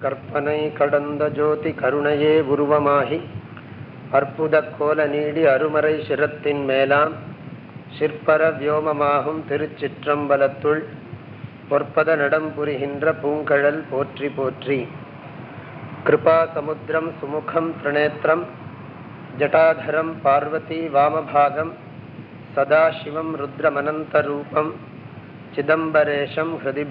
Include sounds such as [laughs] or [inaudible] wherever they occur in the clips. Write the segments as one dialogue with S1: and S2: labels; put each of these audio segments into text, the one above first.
S1: கற்பனை கடந்த ஜோதி கருணையே உருவமாகி அற்புத கோல நீடி அருமறை சிரத்தின் மேலாம் சிற்பர வியோமமாகும் திருச்சிற்றம்பலத்துள் பொற்பத நடம் புரிகின்ற பூங்கழல் போற்றி போற்றி. கிருபா சமுத்திரம் சுமுகம் திரிநேத்திரம் ஜட்டாதரம் பார்வதி வாமபாகம் சதாசிவம் ருத்ரமனந்தரூபம் சிதம்பரேஷம் ஹிருதி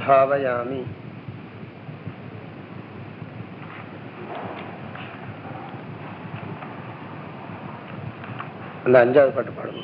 S1: அந்த அஞ்சாவது பாட்டு பாடுங்க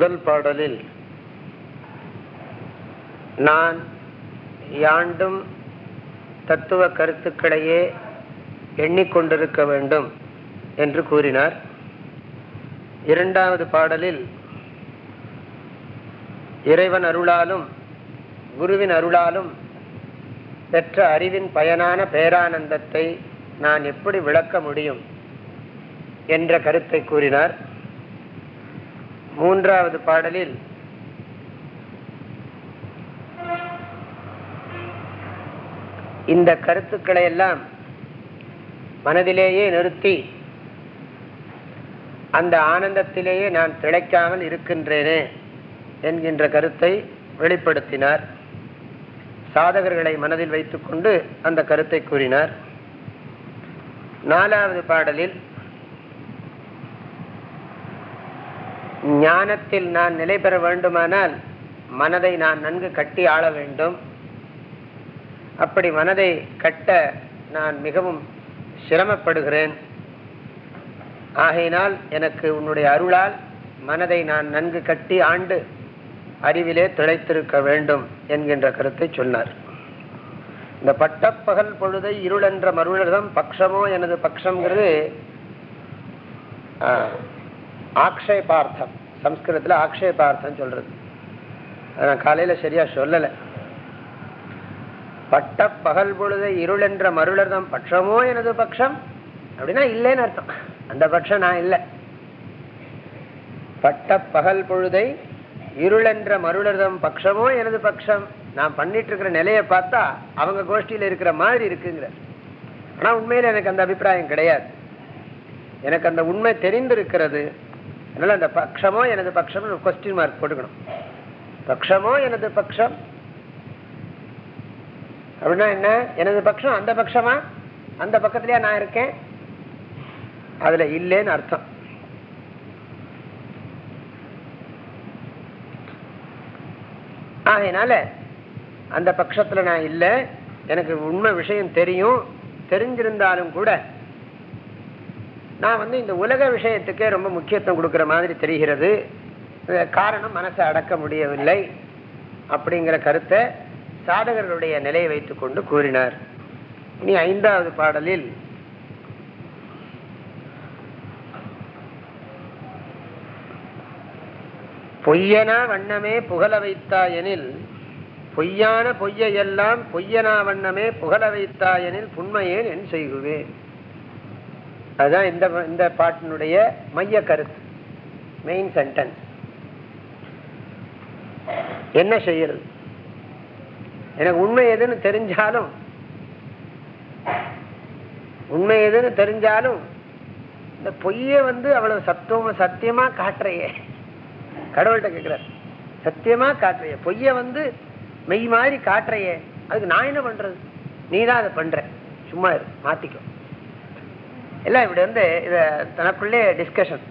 S1: முதல் பாடலில் நான் யாண்டும் தத்துவ கருத்துக்களையே எண்ணிக்கொண்டிருக்க வேண்டும் என்று கூறினார். இரண்டாவது பாடலில் இறைவன் அருளாலும் குருவின் அருளாலும் பெற்ற அறிவின் பயனான பேரானந்தத்தை நான் எப்படி விளக்க முடியும் என்ற கருத்தை கூறினார். மூன்றாவது பாடலில் இந்த கருத்துக்களை எல்லாம் மனதிலேயே நிறுத்தி அந்த ஆனந்தத்திலேயே நான் திளைக்காமல் இருக்கின்றேனே என்கின்ற கருத்தை வெளிப்படுத்தினார். சாதகர்களை மனதில் வைத்துக்கொண்டு அந்த கருத்தை கூறினார். நாலாவது பாடலில் ஞானத்தில் நான் நிலை பெற வேண்டுமானால் மனதை நான் நன்கு கட்டி ஆள வேண்டும். அப்படி மனதை கட்ட நான் மிகவும் சிரமப்படுகிறேன். ஆகையினால் எனக்கு உன்னுடைய அருளால் மனதை நான் நன்கு கட்டி ஆண்டு அறிவிலே திளைத்திருக்க வேண்டும் என்கின்ற கருத்தை சொன்னார்.
S2: இந்த பட்டப்பகல் பொழுதை இருளன்ற மருளதம் பக்ஷமோ எனது பக்ஷங்கிறது ஆக்ஷேபார்த்தம் சம்ஸ்கிருதத்தில் ஆக்ஷேபார்த்தம் சொல்றது. நான் காலையில சரியா சொல்லலை. பட்ட பகல் பொழுதை இருளென்ற மருளர்தம் பட்சமோ எனது பட்சம்? அப்படின்னா இல்லைன்னு அர்த்தம். அந்த பட்சம் நான் இல்லை. பட்ட பகல் பொழுதை இருளென்ற மருளர்தம் பட்சமோ எனது பட்சம்? நான் பண்ணிட்டு இருக்கிற நிலையை பார்த்தா அவங்க கோஷ்டியில இருக்கிற மாதிரி இருக்குங்கிற. ஆனா உண்மையில எனக்கு அந்த அபிப்பிராயம் கிடையாது. எனக்கு அந்த உண்மை தெரிந்திருக்கிறது. அதனால அந்த பட்சமோ எனது பட்சம் கொஸ்டின் மார்க் போட்டுக்கணும். பட்சமோ எனது பட்சம் அப்படின்னா என்ன? எனது பட்சம் அந்த பட்சமா அந்த பக்கத்திலேயே நான் இருக்கேன்? அதுல இல்லைன்னு அர்த்தம். ஆகையினால அந்த பட்சத்துல நான் இல்லை. எனக்கு உண்மை விஷயம் தெரியும். தெரிஞ்சிருந்தாலும் கூட நான் வந்து இந்த உலக விஷயத்துக்கே ரொம்ப முக்கியத்துவம் கொடுக்கிற மாதிரி தெரிகிறது. காரணம் மனசை அடக்க முடியவில்லை அப்படிங்கிற கருத்தை சாதகர்களுடைய நிலையை வைத்துக் கொண்டு கூறினார். இனி ஐந்தாவது பாடலில் பொய்யனா வண்ணமே புகழ வைத்தாயெனில் பொய்யான பொய்யையெல்லாம் பொய்யனா வண்ணமே புகழ வைத்தாயெனில் புண்மையேன் என் செய்குவேன். அதுதான் இந்த இந்த பாட்டினுடைய மைய கருத்து மெயின் சென்டென்ஸ் என்ன செய்யறது? எனக்கு உண்மை எதுன்னு தெரிஞ்சாலும் உண்மை எதுன்னு தெரிஞ்சாலும் இந்த பொய்ய வந்து அவ்வளவு சத்துவமா சத்தியமா காட்டுறையே. கடவுள்கிட்ட கேட்கிறார் சத்தியமா காட்டுறைய. பொய்ய வந்து மெய் மாதிரி காட்டுறையே. அதுக்கு நான் என்ன பண்றது? நீ தான் அதை பண்ற. சும்மா இரு மாத்திக்கும் எல்லாம் இப்படி வந்து இதை தனக்குள்ளே டிஸ்கஷன்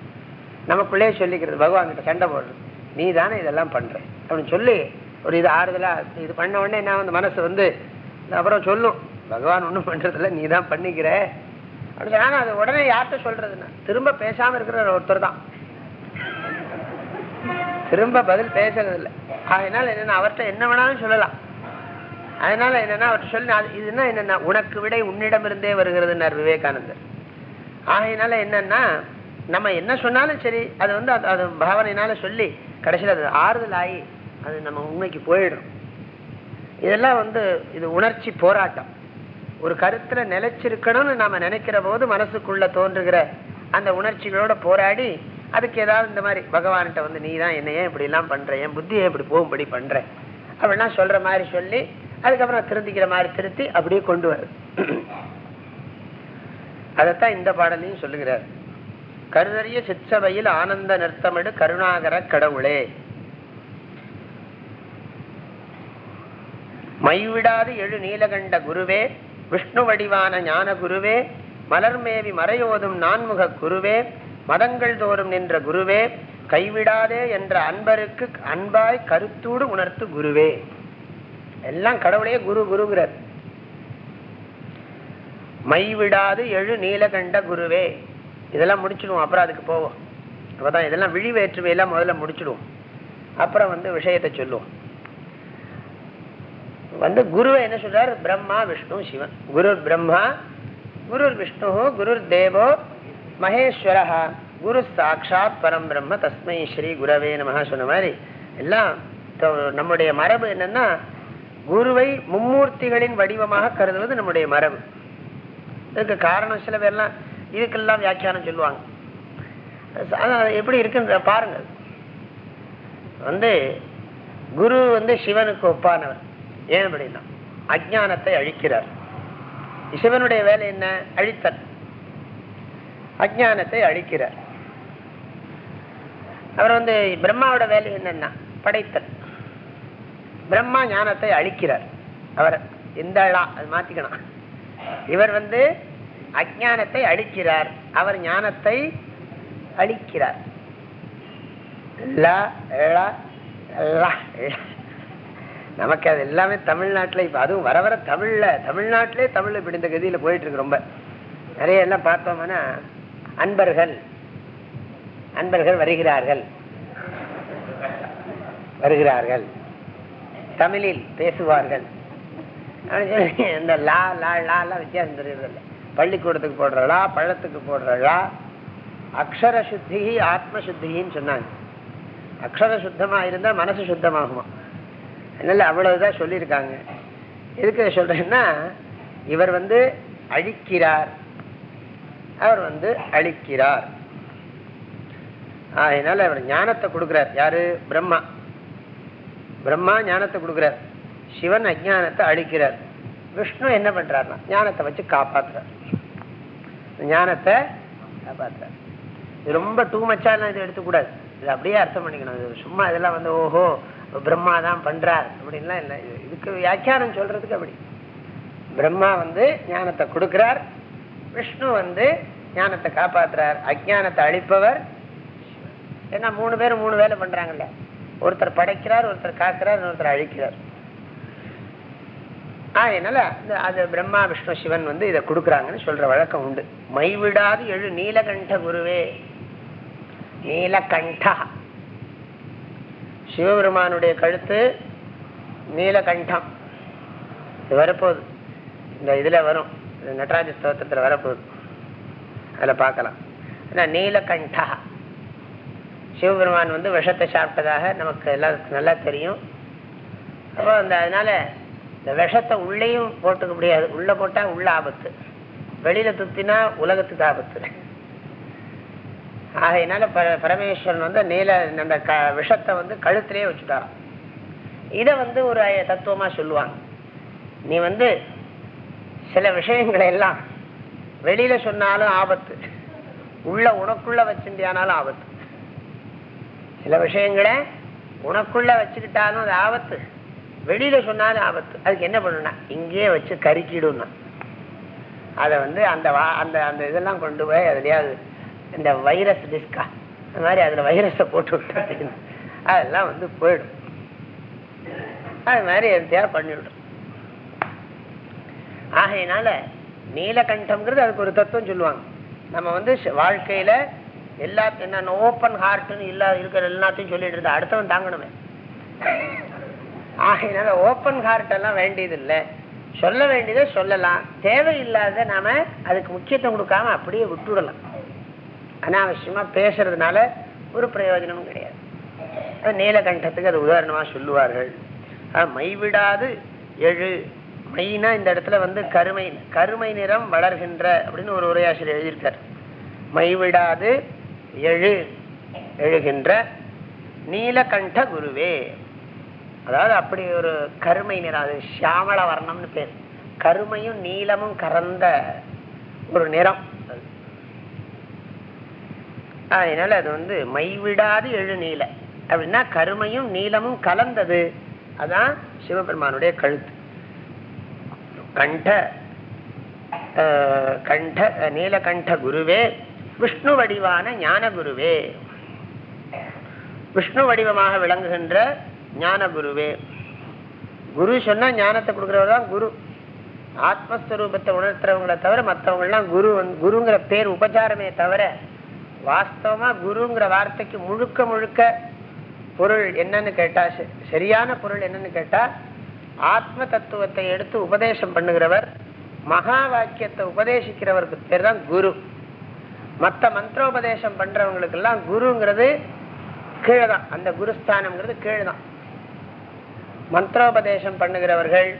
S2: நமக்குள்ளே சொல்லிக்கிறது பகவான் கிட்ட சண்டை போடுறது. நீ தானே இதெல்லாம் பண்ற. அப்படின்னு சொல்லி ஒரு இது ஆறுதலா இது பண்ண உடனே நான் வந்து மனசு வந்து அப்புறம் சொல்லும். பகவான் ஒன்றும் பண்றதில்ல நீ தான் பண்ணிக்கிற. அப்படின்னு சொன்னா அது உடனே யார்கிட்ட சொல்றதுன்னா திரும்ப பேசாமல் இருக்கிற ஒருத்தர் தான். திரும்ப பதில் பேசுறதில்ல. அதனால் அதனால என்னன்னா அவர்கிட்ட என்ன வேணாலும் சொல்லலாம். அதனால என்னன்னா அவர்கிட்ட சொல்லி இதுன்னா என்னன்னா உனக்கு விடை உன்னிடம் இருந்தே வருகிறதுன்னார் விவேகானந்தர். ஆகையினால என்னன்னா நம்ம என்ன சொன்னாலும் சரி அது வந்து அது அது பாவனையினால சொல்லி கடைசியில் அது ஆறுதல் ஆகி அது நம்ம உண்மைக்கு போயிடும். இதெல்லாம் வந்து இது உணர்ச்சி போராட்டம். ஒரு கருத்துல நிலைச்சிருக்கணும்னு நாம நினைக்கிற போது மனசுக்குள்ள தோன்றுகிற அந்த உணர்ச்சிகளோட போராடி அதுக்கு ஏதாவது இந்த மாதிரி பகவான்கிட்ட வந்து நீ தான் என்ன ஏன் இப்படி எல்லாம் பண்ற என் புத்தியை இப்படி போகும்படி பண்ற. அப்படின்னா சொல்ற மாதிரி சொல்லி அதுக்கப்புறம் திருந்திக்கிற மாதிரி திருத்தி அப்படியே கொண்டு வருது அதைத்தான் இந்த பாடலையும் சொல்லுகிறார். கருதறிய சிற்சபையில் ஆனந்த நிறுத்தமிடு கருணாகர கடவுளே. மைவிடாது எழு நீலகண்ட குருவே விஷ்ணு வடிவான ஞான குருவே மலர்மேவி மறையோதும் நான்முக குருவே மதங்கள் தோறும் நின்ற குருவே கைவிடாதே என்ற அன்பருக்கு அன்பாய் கருத்தூடு உணர்த்து குருவே. எல்லாம் கடவுளே குரு குருங்கிறார். மை விடாது எழு நீலகண்ட குருவே. இதெல்லாம் முடிச்சிடுவோம் அப்புறம் அதுக்கு போவோம். அப்பதான் இதெல்லாம் விழி வேற்றுமையெல்லாம் முதல்ல முடிச்சிடுவோம். அப்புறம் வந்து விஷயத்தை சொல்லுவோம். வந்து குருவை என்ன சொல்றாரு? பிரம்மா விஷ்ணு சிவன். குரு பிரம்மா குரு விஷ்ணு குரு தேவோ மகேஸ்வரா குரு சாட்சாத் பரம் பிரம்ம தஸ்மை ஸ்ரீ குரவே நமக சொன்ன மாதிரி. எல்லாம் நம்முடைய மரபு என்னன்னா குருவை மும்மூர்த்திகளின் வடிவமாக கருதுவது நம்முடைய மரபு. இதுக்கு காரணம் சில பேர்லாம் இதுக்கெல்லாம் வியாக்கியானம் சொல்லுவாங்க. எப்படி இருக்குன்ற பாருங்க வந்து குரு வந்து சிவனுக்கு ஒப்பானவர். ஏன் அப்படின்னா அஜானத்தை அழிக்கிறார். சிவனுடைய வேலை என்ன? அழித்தல். அஜானத்தை அழிக்கிறார். அவர் வந்து பிரம்மாவோட வேலை என்னன்னா படைத்தல். பிரம்மா ஞானத்தை அழிக்கிறார். அவர் இந்த அது மாத்திக்கணும். இவர் வந்து அஜானத்தை அழிக்கிறார். அவர் ஞானத்தை அழிக்கிறார். நமக்கு அது எல்லாமே தமிழ்நாட்டில் இப்போ அதுவும் வர வர தமிழில் தமிழ்நாட்டிலே தமிழ் இப்படி இந்த கதியில் போயிட்டு இருக்கு ரொம்ப. நிறைய எல்லாம் பார்த்தோம்னா அன்பர்கள் அன்பர்கள் வருகிறார்கள். வருகிறார்கள். தமிழில் பேசுவார்கள். [laughs] இந்த லா லா லாலாம் வித்தியாசம் தெரியறதில்ல. பள்ளிக்கூடத்துக்கு போடுறளா பழத்துக்கு போடுறளா அக்ஷர சுத்தி ஆத்ம சுத்தின்னு சொன்னாங்க. அக்ஷர சுத்தமாக இருந்தால் மனசு சுத்தமாகுமா? அதனால அவ்வளவுதான் சொல்லியிருக்காங்க. எதுக்கு சொல்றேன்னா இவர் வந்து அழிக்கிறார். அவர் வந்து அழிக்கிறார். அதனால அவர் ஞானத்தை கொடுக்குறார். யாரு? பிரம்மா. பிரம்மா ஞானத்தை கொடுக்குறார். சிவன் அஜானத்தை அழிக்கிறார். விஷ்ணு என்ன பண்றாருன்னா ஞானத்தை வச்சு காப்பாத்துறார். ஞானத்தை காப்பாத்துறார். இது ரொம்ப டூ மச்சாலாம் இது எடுத்துக்கூடாது. இது அப்படியே அர்த்தம் பண்ணிக்கணும். இது சும்மா இதெல்லாம் வந்து ஓஹோ பிரம்மா தான் பண்றார் அப்படின்லாம் இல்லை. இது- இதுக்கு வியாக்கியானம் சொல்றதுக்கு அப்படி. பிரம்மா வந்து ஞானத்தை கொடுக்கிறார். விஷ்ணு வந்து ஞானத்தை காப்பாத்துறார். அஜானத்தை அழிப்பவர் ஏன்னா மூணு பேரும் மூணு வேலை பண்றாங்கல்ல. ஒருத்தர் படைக்கிறார் ஒருத்தர் காக்கிறார் ஒருத்தர் அழிக்கிறார். அதனால இந்த- அது பிரம்மா விஷ்ணு சிவன் வந்து இதை கொடுக்குறாங்கன்னு சொல்ற வழக்கம் உண்டு. மைவிடாது எழு நீலகண்ட குருவே. நீலகண்டா. சிவபெருமானுடைய கழுத்து நீலகண்டம். இது வரப்போகுது. இந்த இதுல வரும். இந்த நடராஜ ஸ்தோத்திரத்தில் வரப்போகுது. அதில் பார்க்கலாம். ஆனா நீலகண்டா. சிவபெருமான் வந்து விஷத்தை சாப்பிட்டதாக நமக்கு எல்லாருக்கும் நல்லா தெரியும். அப்போ அந்த அதனால இந்த விஷத்தை உள்ளேயும் போட்டுக்க முடியாது. உள்ள போட்டா உள்ள ஆபத்து. வெளியில துத்தினா உலகத்துக்கு ஆபத்து. ஆகையினால பர- பரமேஸ்வரன் வந்து நீல அந்த க விஷத்தை வந்து கழுத்திலே வச்சுட்டாராம். இதை வந்து ஒரு தத்துவமா சொல்லுவாங்க. நீ வந்து சில விஷயங்களை எல்லாம் வெளியில சொன்னாலும் ஆபத்து. உள்ள உனக்குள்ள வச்சிருந்தியானாலும் ஆபத்து. சில விஷயங்களை உனக்குள்ள வச்சுக்கிட்டாலும் அது ஆபத்து. வெளியில சொன்னாலும் ஆபத்து. அதுக்கு என்ன பண்ணுனா இங்கேயே வச்சு கருக்கிடும்னா. அதை வந்து அந்த வா- அந்த அந்த இதெல்லாம் கொண்டு போய் அதுலயாவது இந்த வைரஸ் டிஸ்கா அந்த மாதிரி அதுல வைரஸை போட்டு விட்டு அதெல்லாம் வந்து போயிடும். அது மாதிரி எதையா பண்ணிவிடும் ஆகையினால நீலகண்டம்ங்கிறது அதுக்கு ஒரு தத்துவம் சொல்லுவாங்க. நம்ம வந்து வாழ்க்கையில எல்லா என்ன ஓப்பன் ஹார்ட்னு இல்ல இருக்கிற எல்லாத்தையும் சொல்லிட்டு இருந்தா அடுத்தவன் தாங்கணுமே. ஆகையினால ஓப்பன் ஹார்ட் எல்லாம் வேண்டியது இல்லை சொல்ல வேண்டியதை சொல்லலாம். தேவையில்லாத நாம அதுக்கு முக்கியத்துவம் கொடுக்காம அப்படியே விட்டுடலாம். அனாவசியமா பேசுறதுனால ஒரு பிரயோஜனமும் கிடையாது. நீலகண்டத்துக்கு அது உதாரணமா சொல்லுவார்கள். மைவிடாது எழு. மைனா இந்த இடத்துல வந்து கருமை கருமை நிறம் வளர்கின்ற அப்படின்னு ஒரு உரையாசிரியர் எழுதியிருக்கார். மைவிடாது எழு. எழுகின்ற நீலகண்ட குருவே. அதாவது அப்படி ஒரு கருமை நிறம் அது சியாமள வர்ணம்னு பேர். கருமையும் நீளமும் கறந்த ஒரு நிறம் அதனால அது வந்து மைவிடாது எழு நீல அப்படின்னா கருமையும் நீளமும் கலந்தது. அதான் சிவபெருமானுடைய கழுத்து. கண்ட கண்ட நீலகண்ட குருவே விஷ்ணு வடிவான ஞான குருவே விஷ்ணு வடிவமாக விளங்குகின்ற ஞான குருவே குரு சொன்னா ஞானத்தை கொடுக்கிறவர் தான் குரு. ஆத்மஸ்வரூபத்தை உணர்த்துறவங்களை தவிர மற்றவங்களாம் குரு குருங்கிற பேர் உபச்சாரமே தவிர வாஸ்தவமா குருங்கிற வார்த்தைக்கு முழுக்க முழுக்க பொருள் என்னன்னு கேட்டா ச- சரியான பொருள் என்னன்னு கேட்டா ஆத்ம தத்துவத்தை எடுத்து உபதேசம் பண்ணுகிறவர் மகா வாக்கியத்தை உபதேசிக்கிறவருக்கு பேர் தான் குரு. மற்ற மந்திரோபதேசம் பண்ணுறவங்களுக்கெல்லாம் குருங்கிறது கீழே தான் அந்த குருஸ்தானம்ங்கிறது கீழே தான் மந்திரோபதேசம் பண்ணுகிறவர்கள்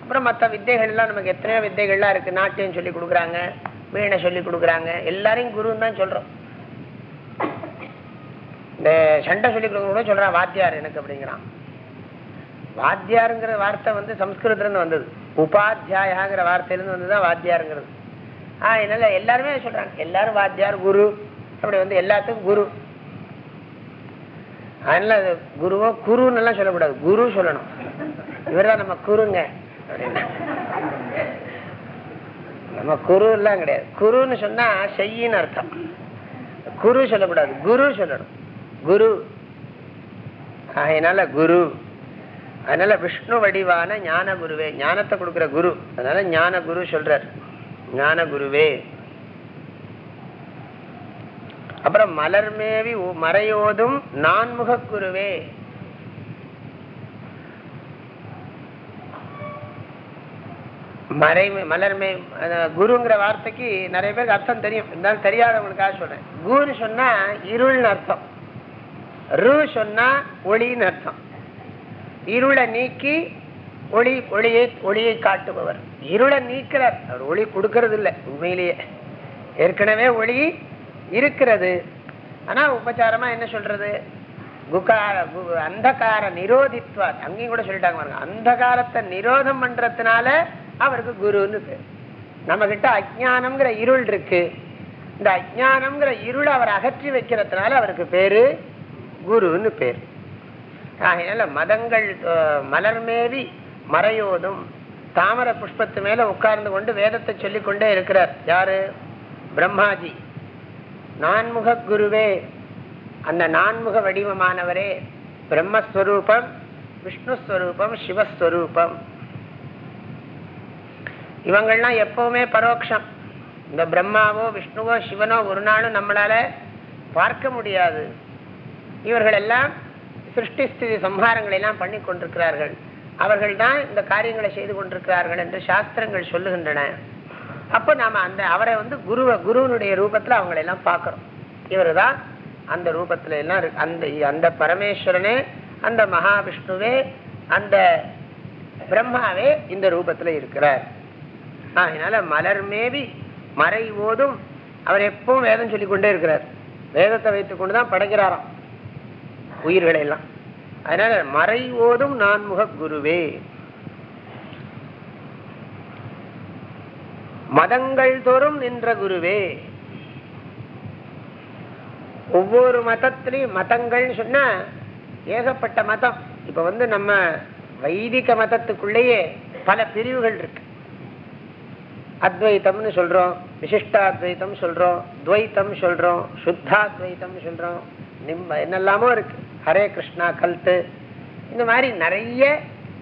S2: அப்புறம் மற்ற வித்தைகள் எல்லாம் நமக்கு எத்தனையோ வித்தைகள்லாம் இருக்கு. நாட்டியம் சொல்லி கொடுக்குறாங்க வீணை சொல்லி கொடுக்குறாங்க. எல்லாரையும் குருன்னு தான் சொல்றோம். இந்த சண்டை சொல்லி கொடுக்க கூட சொல்றான் வாத்தியார் எனக்கு அப்படிங்கிறான். வாத்தியாருங்கிற வார்த்தை வந்து சம்ஸ்கிருதத்துலேருந்து வந்தது. உபாத்தியாயாங்கிற வார்த்தையிலிருந்து வந்துதான் வாத்தியாருங்கிறது. ஆஹ் என்னால் எல்லாருமே சொல்றாங்க. எல்லாரும் வாத்தியார் குரு. அப்படி வந்து எல்லாத்துக்கும் குரு. அதனால அது குருவோ குருன்னு எல்லாம் சொல்லக்கூடாது. குரு சொல்லணும். இவர்தான் நம்ம குருங்க. அப்படின்னு. நம்ம குரு எல்லாம் கிடையாது. குருன்னு சொன்னா செய்யின்னு அர்த்தம். குரு சொல்லக்கூடாது. குரு சொல்லணும். குரு. அதனால குரு. அதனால விஷ்ணு வடிவான ஞான குருவே ஞானத்தை கொடுக்குற குரு. அதனால ஞான குரு சொல்றார். ஞான குருவே அப்புறம் மலர்மேவி உ- மறையோதும் நான்முக குருவே. மறை மலர்மை குருங்கிற வார்த்தைக்கு நிறைய பேருக்கு அர்த்தம் தெரியும். இருந்தாலும் தெரியாதவங்களுக்காக சொல்றேன். குரு சொன்னா இருள்னு அர்த்தம். ரு சொன்னா ஒளின்னு அர்த்தம். இருளை நீக்கி ஒளி ஒளியை ஒளியை காட்டுபவர். இருளை நீக்கிறார். அவர் ஒளி கொடுக்கறது இல்லை உண்மையிலேயே. ஏற்கனவே ஒளி இருக்கிறது. ஆனா உபச்சாரமா என்ன சொல்றது? குகார அந்தகார நிரோதித்வா அங்கேயும் கூட சொல்லிட்டாங்க பாருங்க. அந்தகாரத்தை நிரோதம் பண்றதுனால அவருக்கு குருன்னு பேர். நம்ம கிட்ட அஜானம்ங்கிற இருள் இருக்கு. இந்த அஜானம்ங்கிற இருள் அவர் அகற்றி வைக்கிறதுனால அவருக்கு பேரு குருன்னு பேர். ஆகையால மதங்கள் மலர்மேவி மறையோதும் தாமர புஷ்பத்து மேல உட்கார்ந்து கொண்டு வேதத்தை சொல்லிக் கொண்டே இருக்கிறார். யாரு? பிரம்மாஜி. நான்முக குருவே அந்த நான்முக வடிவமானவரே பிரம்மஸ்வரூபம் விஷ்ணுஸ்வரூபம் சிவஸ்வரூபம். இவங்கள்லாம் எப்பவுமே பரோட்சம் இந்த பிரம்மாவோ விஷ்ணுவோ சிவனோ ஒரு நாளும் நம்மளால பார்க்க முடியாது. இவர்கள் எல்லாம் சிருஷ்டி ஸ்திதி சம்ஹாரங்களை எல்லாம் பண்ணி கொண்டிருக்கிறார்கள் அவர்கள் தான் இந்த காரியங்களை செய்து கொண்டிருக்கிறார்கள் என்று சாஸ்திரங்கள் சொல்லுகின்றன. அப்போ நாம அந்த அவரை வந்து குருவை குருவனுடைய ரூபத்துல அவங்களை எல்லாம் இவர் தான் அந்த ரூபத்துல எல்லாம் அந்த அந்த பரமேஸ்வரனே அந்த மகாவிஷ்ணுவே அந்த பிரம்மாவே இந்த ரூபத்துல இருக்கிறார். அதனால மலர் மேவி மறை ஓதும் அவர் எப்பவும் வேதம் சொல்லிக் கொண்டே இருக்கிறார். வேதத்தை வைத்துக் கொண்டுதான் படைக்கிறாராம் உயிர்களை எல்லாம் அதனால மறை ஓதும் நான்முக குருவே. மதங்கள் தோறும் நின்ற குருவே. ஒவ்வொரு மதத்திலையும் மதங்கள்னு சொன்னா ஏகப்பட்ட மதம். இப்ப வந்து நம்ம வைதிக மதத்துக்குள்ளேயே பல பிரிவுகள் இருக்கு. அத்வைத்தம்னு சொல்றோம் விசிஷ்டாத்வைத்தம் சொல்றோம் துவைத்தம் சொல்றோம் சுத்தாத்வைத்தம் சொல்றோம் நிம்ம என்னெல்லாமோ இருக்கு. ஹரே கிருஷ்ணா கல்த்து. இந்த மாதிரி நிறைய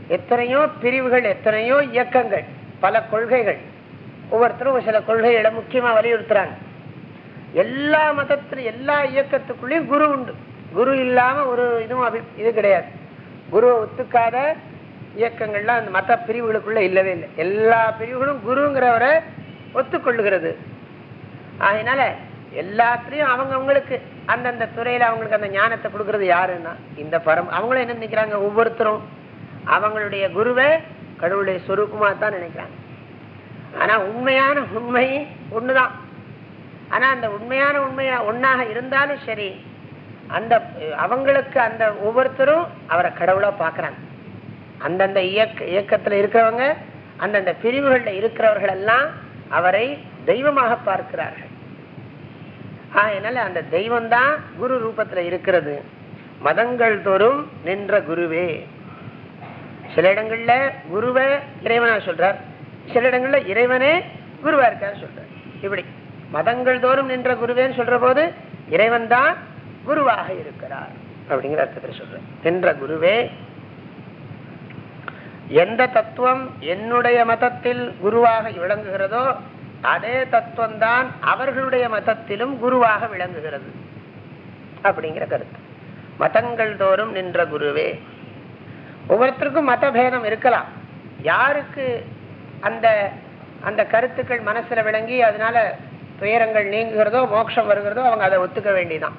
S2: எத்தனையோ பிரிவுகள் எத்தனையோ இயக்கங்கள் பல கொள்கைகள். ஒவ்வொருத்தரும் சில கொள்கைகளை முக்கியமா வலியுறுத்துறாங்க. எல்லா மதத்திலும் எல்லா இயக்கத்துக்குள்ளேயும் குரு உண்டு. குரு இல்லாம ஒரு இதுவும் இது கிடையாது. குருவை ஒத்துக்காத இயக்கங்கள்லாம் அந்த மத பிரிவுகளுக்குள்ள இல்லவே இல்லை. எல்லா பிரிவுகளும் குருங்கிறவரை ஒத்துக்கொள்ளுகிறது. அதனால எல்லாத்துலயும் அவங்க அவங்களுக்கு அந்தந்த துறையில அவங்களுக்கு அந்த ஞானத்தை கொடுக்கறது யாருன்னா இந்த பரம் அவங்களும் என்ன நினைக்கிறாங்க? ஒவ்வொருத்தரும் அவங்களுடைய குருவை கடவுளுடைய சொரூபமா தான் நினைக்கிறாங்க. ஆனா உண்மையான உண்மை ஒண்ணுதான். ஆனா அந்த உண்மையான உண்மையா ஒன்னாக இருந்தாலும் சரி அந்த அவங்களுக்கு அந்த ஒவ்வொருத்தரும் அவரை கடவுளா பாக்குறாங்க அந்தந்த இயக்க இயக்கத்துல இருக்கிறவங்க அந்தந்த பிரிவுகள்ல இருக்கிறவர்கள் எல்லாம் அவரை தெய்வமாக பார்க்கிறார்கள். அதனால அந்த தெய்வம் தான் குரு ரூபத்துல இருக்கிறது. மதங்கள் தோறும் நின்ற குருவே. சில இடங்கள்ல குருவை இறைவனா சொல்றார். சில இடங்கள்ல இறைவனே குருவா இருக்கார் சொல்ற இப்படி மதங்கள் தோறும் நின்ற குருவேன்னு சொல்ற போது இறைவன் தான் குருவாக இருக்கிறார் அப்படிங்கிற அர்த்தத்தில் சொல்றேன் நின்ற குருவே எந்த தத்துவம் என்னுடைய மதத்தில் குருவாக விளங்குகிறதோ அதே தத்துவம் தான் அவர்களுடைய மதத்திலும் குருவாக விளங்குகிறது அப்படிங்கிற கருத்து. மதங்கள் தோறும் நின்ற குருவே. ஒவ்வொருத்தருக்கும் மத பேதம் இருக்கலாம். யாருக்கு அந்த அந்த கருத்துக்கள் மனசுல விளங்கி அதனால துயரங்கள் நீங்குகிறதோ மோட்சம் வருகிறதோ அவங்க அதை ஒத்துக்க வேண்டிதான்.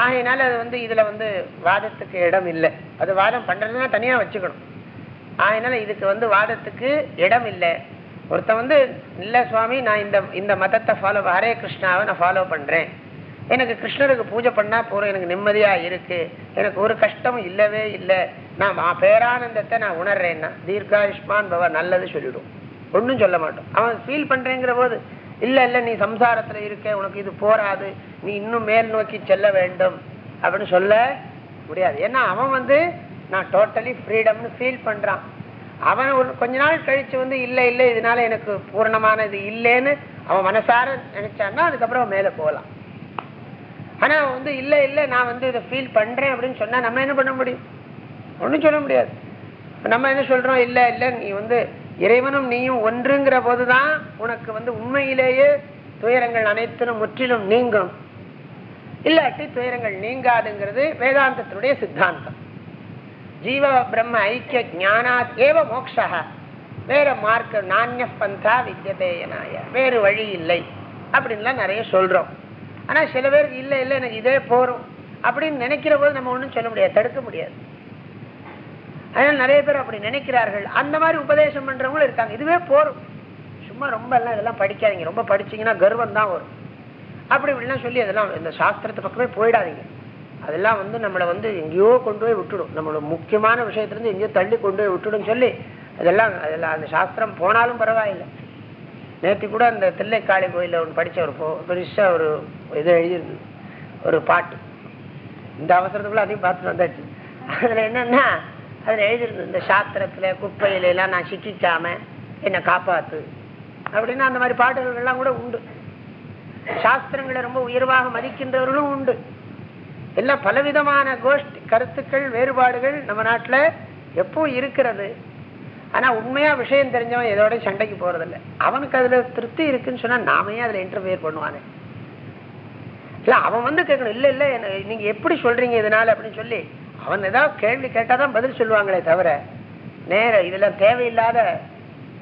S2: ஆகையினால அது வந்து இதுல வந்து வாதத்துக்கு இடம் இல்லை. அது வாதம் பண்றதுன்னா தனியா வச்சுக்கணும். ஆகையினால இதுக்கு வந்து வாதத்துக்கு இடம் இல்லை. ஒருத்தன் வந்து இல்லை சுவாமி நான் இந்த இந்த மதத்தை ஃபாலோ ஹரே கிருஷ்ணாவை நான் ஃபாலோ பண்றேன். எனக்கு கிருஷ்ணருக்கு பூஜை பண்ணா போறோம் எனக்கு நிம்மதியா இருக்கு. எனக்கு ஒரு கஷ்டமும் இல்லவே இல்லை. நான் பேரானந்தத்தை நான் உணர்றேன்னா தீர்காயுஷ்மான் பவ நல்லது சொல்லிடும். ஒன்றும் சொல்ல மாட்டோம். அவன் ஃபீல் பண்றேங்கிற போது இல்லை இல்லை நீ சம்சாரத்தில் இருக்க உனக்கு இது போராது நீ இன்னும் மேல் நோக்கி செல்ல வேண்டும். அப்படின்னு சொல்ல முடியாது. ஏன்னா அவன் வந்து நான் டோட்டலி ஃப்ரீடம்னு ஃபீல் பண்ணுறான் அவன் ஒரு கொஞ்ச நாள் கழிச்சு வந்து இல்லை இல்லை இதனால எனக்கு பூர்ணமானது இல்லைன்னு அவன் மனசார நினச்சான்னா அதுக்கப்புறம் மேலே போகலாம். ஆனா வந்து இல்ல இல்ல நான் வந்து இதை ஃபீல் பண்றேன் அப்படின்னு சொன்னா நம்ம என்ன பண்ண முடியும்? ஒன்றும் சொல்ல முடியாது. நம்ம என்ன சொல்றோம்? இல்ல இல்ல நீ வந்து இறைவனும் நீயும் ஒன்றுங்கிற போதுதான் உனக்கு வந்து உண்மையிலேயே துயரங்கள் அனைத்திலும் முற்றிலும் நீங்கும். இல்லாட்டி துயரங்கள் நீங்காதுங்கிறது வேதாந்தத்தினுடைய சித்தாந்தம். ஜீவ பிரம்ம ஐக்கிய ஞானாத் ஏவ மோக்ஷா வேற மார்க்க நானிய பந்தா வித்தியதேயனாய வேறு வழி இல்லை. அப்படின்லாம் நிறைய சொல்றோம். ஆனா சில பேருக்கு இல்லை இல்லை எனக்கு இதே போகிறோம் அப்படின்னு நினைக்கிற போது நம்ம ஒண்ணும் சொல்ல முடியாது தடுக்க முடியாது. அதனால் நிறைய பேர் அப்படி நினைக்கிறார்கள். அந்த மாதிரி உபதேசம் பண்றவங்களும் இருக்காங்க. இதுவே போகிறோம் சும்மா ரொம்ப எல்லாம் இதெல்லாம் படிக்காதீங்க. ரொம்ப படிச்சீங்கன்னா கர்வம் தான் வரும். அப்படி இப்படிலாம் சொல்லி அதெல்லாம் இந்த சாஸ்திரத்து பக்கமே போயிடாதீங்க. அதெல்லாம் வந்து நம்மளை வந்து எங்கேயோ கொண்டு போய் விட்டுடும். நம்மளோட முக்கியமான விஷயத்திலிருந்து எங்கேயோ தள்ளி கொண்டு போய் விட்டுடும் சொல்லி அதெல்லாம் அதெல்லாம் அந்த சாஸ்திரம் போனாலும் பரவாயில்லை. நேற்று கூட அந்த தில்லைக்காளி கோயிலில் ஒன்று படிச்ச ஒரு போ பெருசாக ஒரு இது எழுதியிருக்கு ஒரு பாட்டு. இந்த அவசரத்துக்குள்ள அதையும் பார்த்துட்டு வந்தாச்சு. அதில் என்னன்னா அதில் எழுதியிருந்தது இந்த சாஸ்திரத்தில் குப்பையில எல்லாம் நான் சிக்கிக்காம என்னை காப்பாத்து. அப்படின்னு அந்த மாதிரி பாடல்கள்லாம் கூட உண்டு. சாஸ்திரங்களை ரொம்ப உயர்வாக மதிக்கின்றவர்களும் உண்டு. எல்லாம் பலவிதமான கோஷ்டி கருத்துக்கள் வேறுபாடுகள் நம்ம நாட்டுல எப்பவும் இருக்கிறது? ஆனா உண்மையா விஷயம் தெரிஞ்சவன் எதோட சண்டைக்கு போறதில்லை. அவனுக்கு அதுல திருப்தி இருக்குன்னு சொன்னா நாமையே அதுல இன்டர்வியர் பண்ணுவானே. இல்ல அவன் வந்து கேட்கணும் இல்ல இல்ல என்ன- நீங்க எப்படி சொல்றீங்க இதனால அப்படின்னு சொல்லி அவன் ஏதாவது கேள்வி கேட்டாதான் பதில் சொல்லுவாங்களே தவிர நேர இதெல்லாம் தேவையில்லாத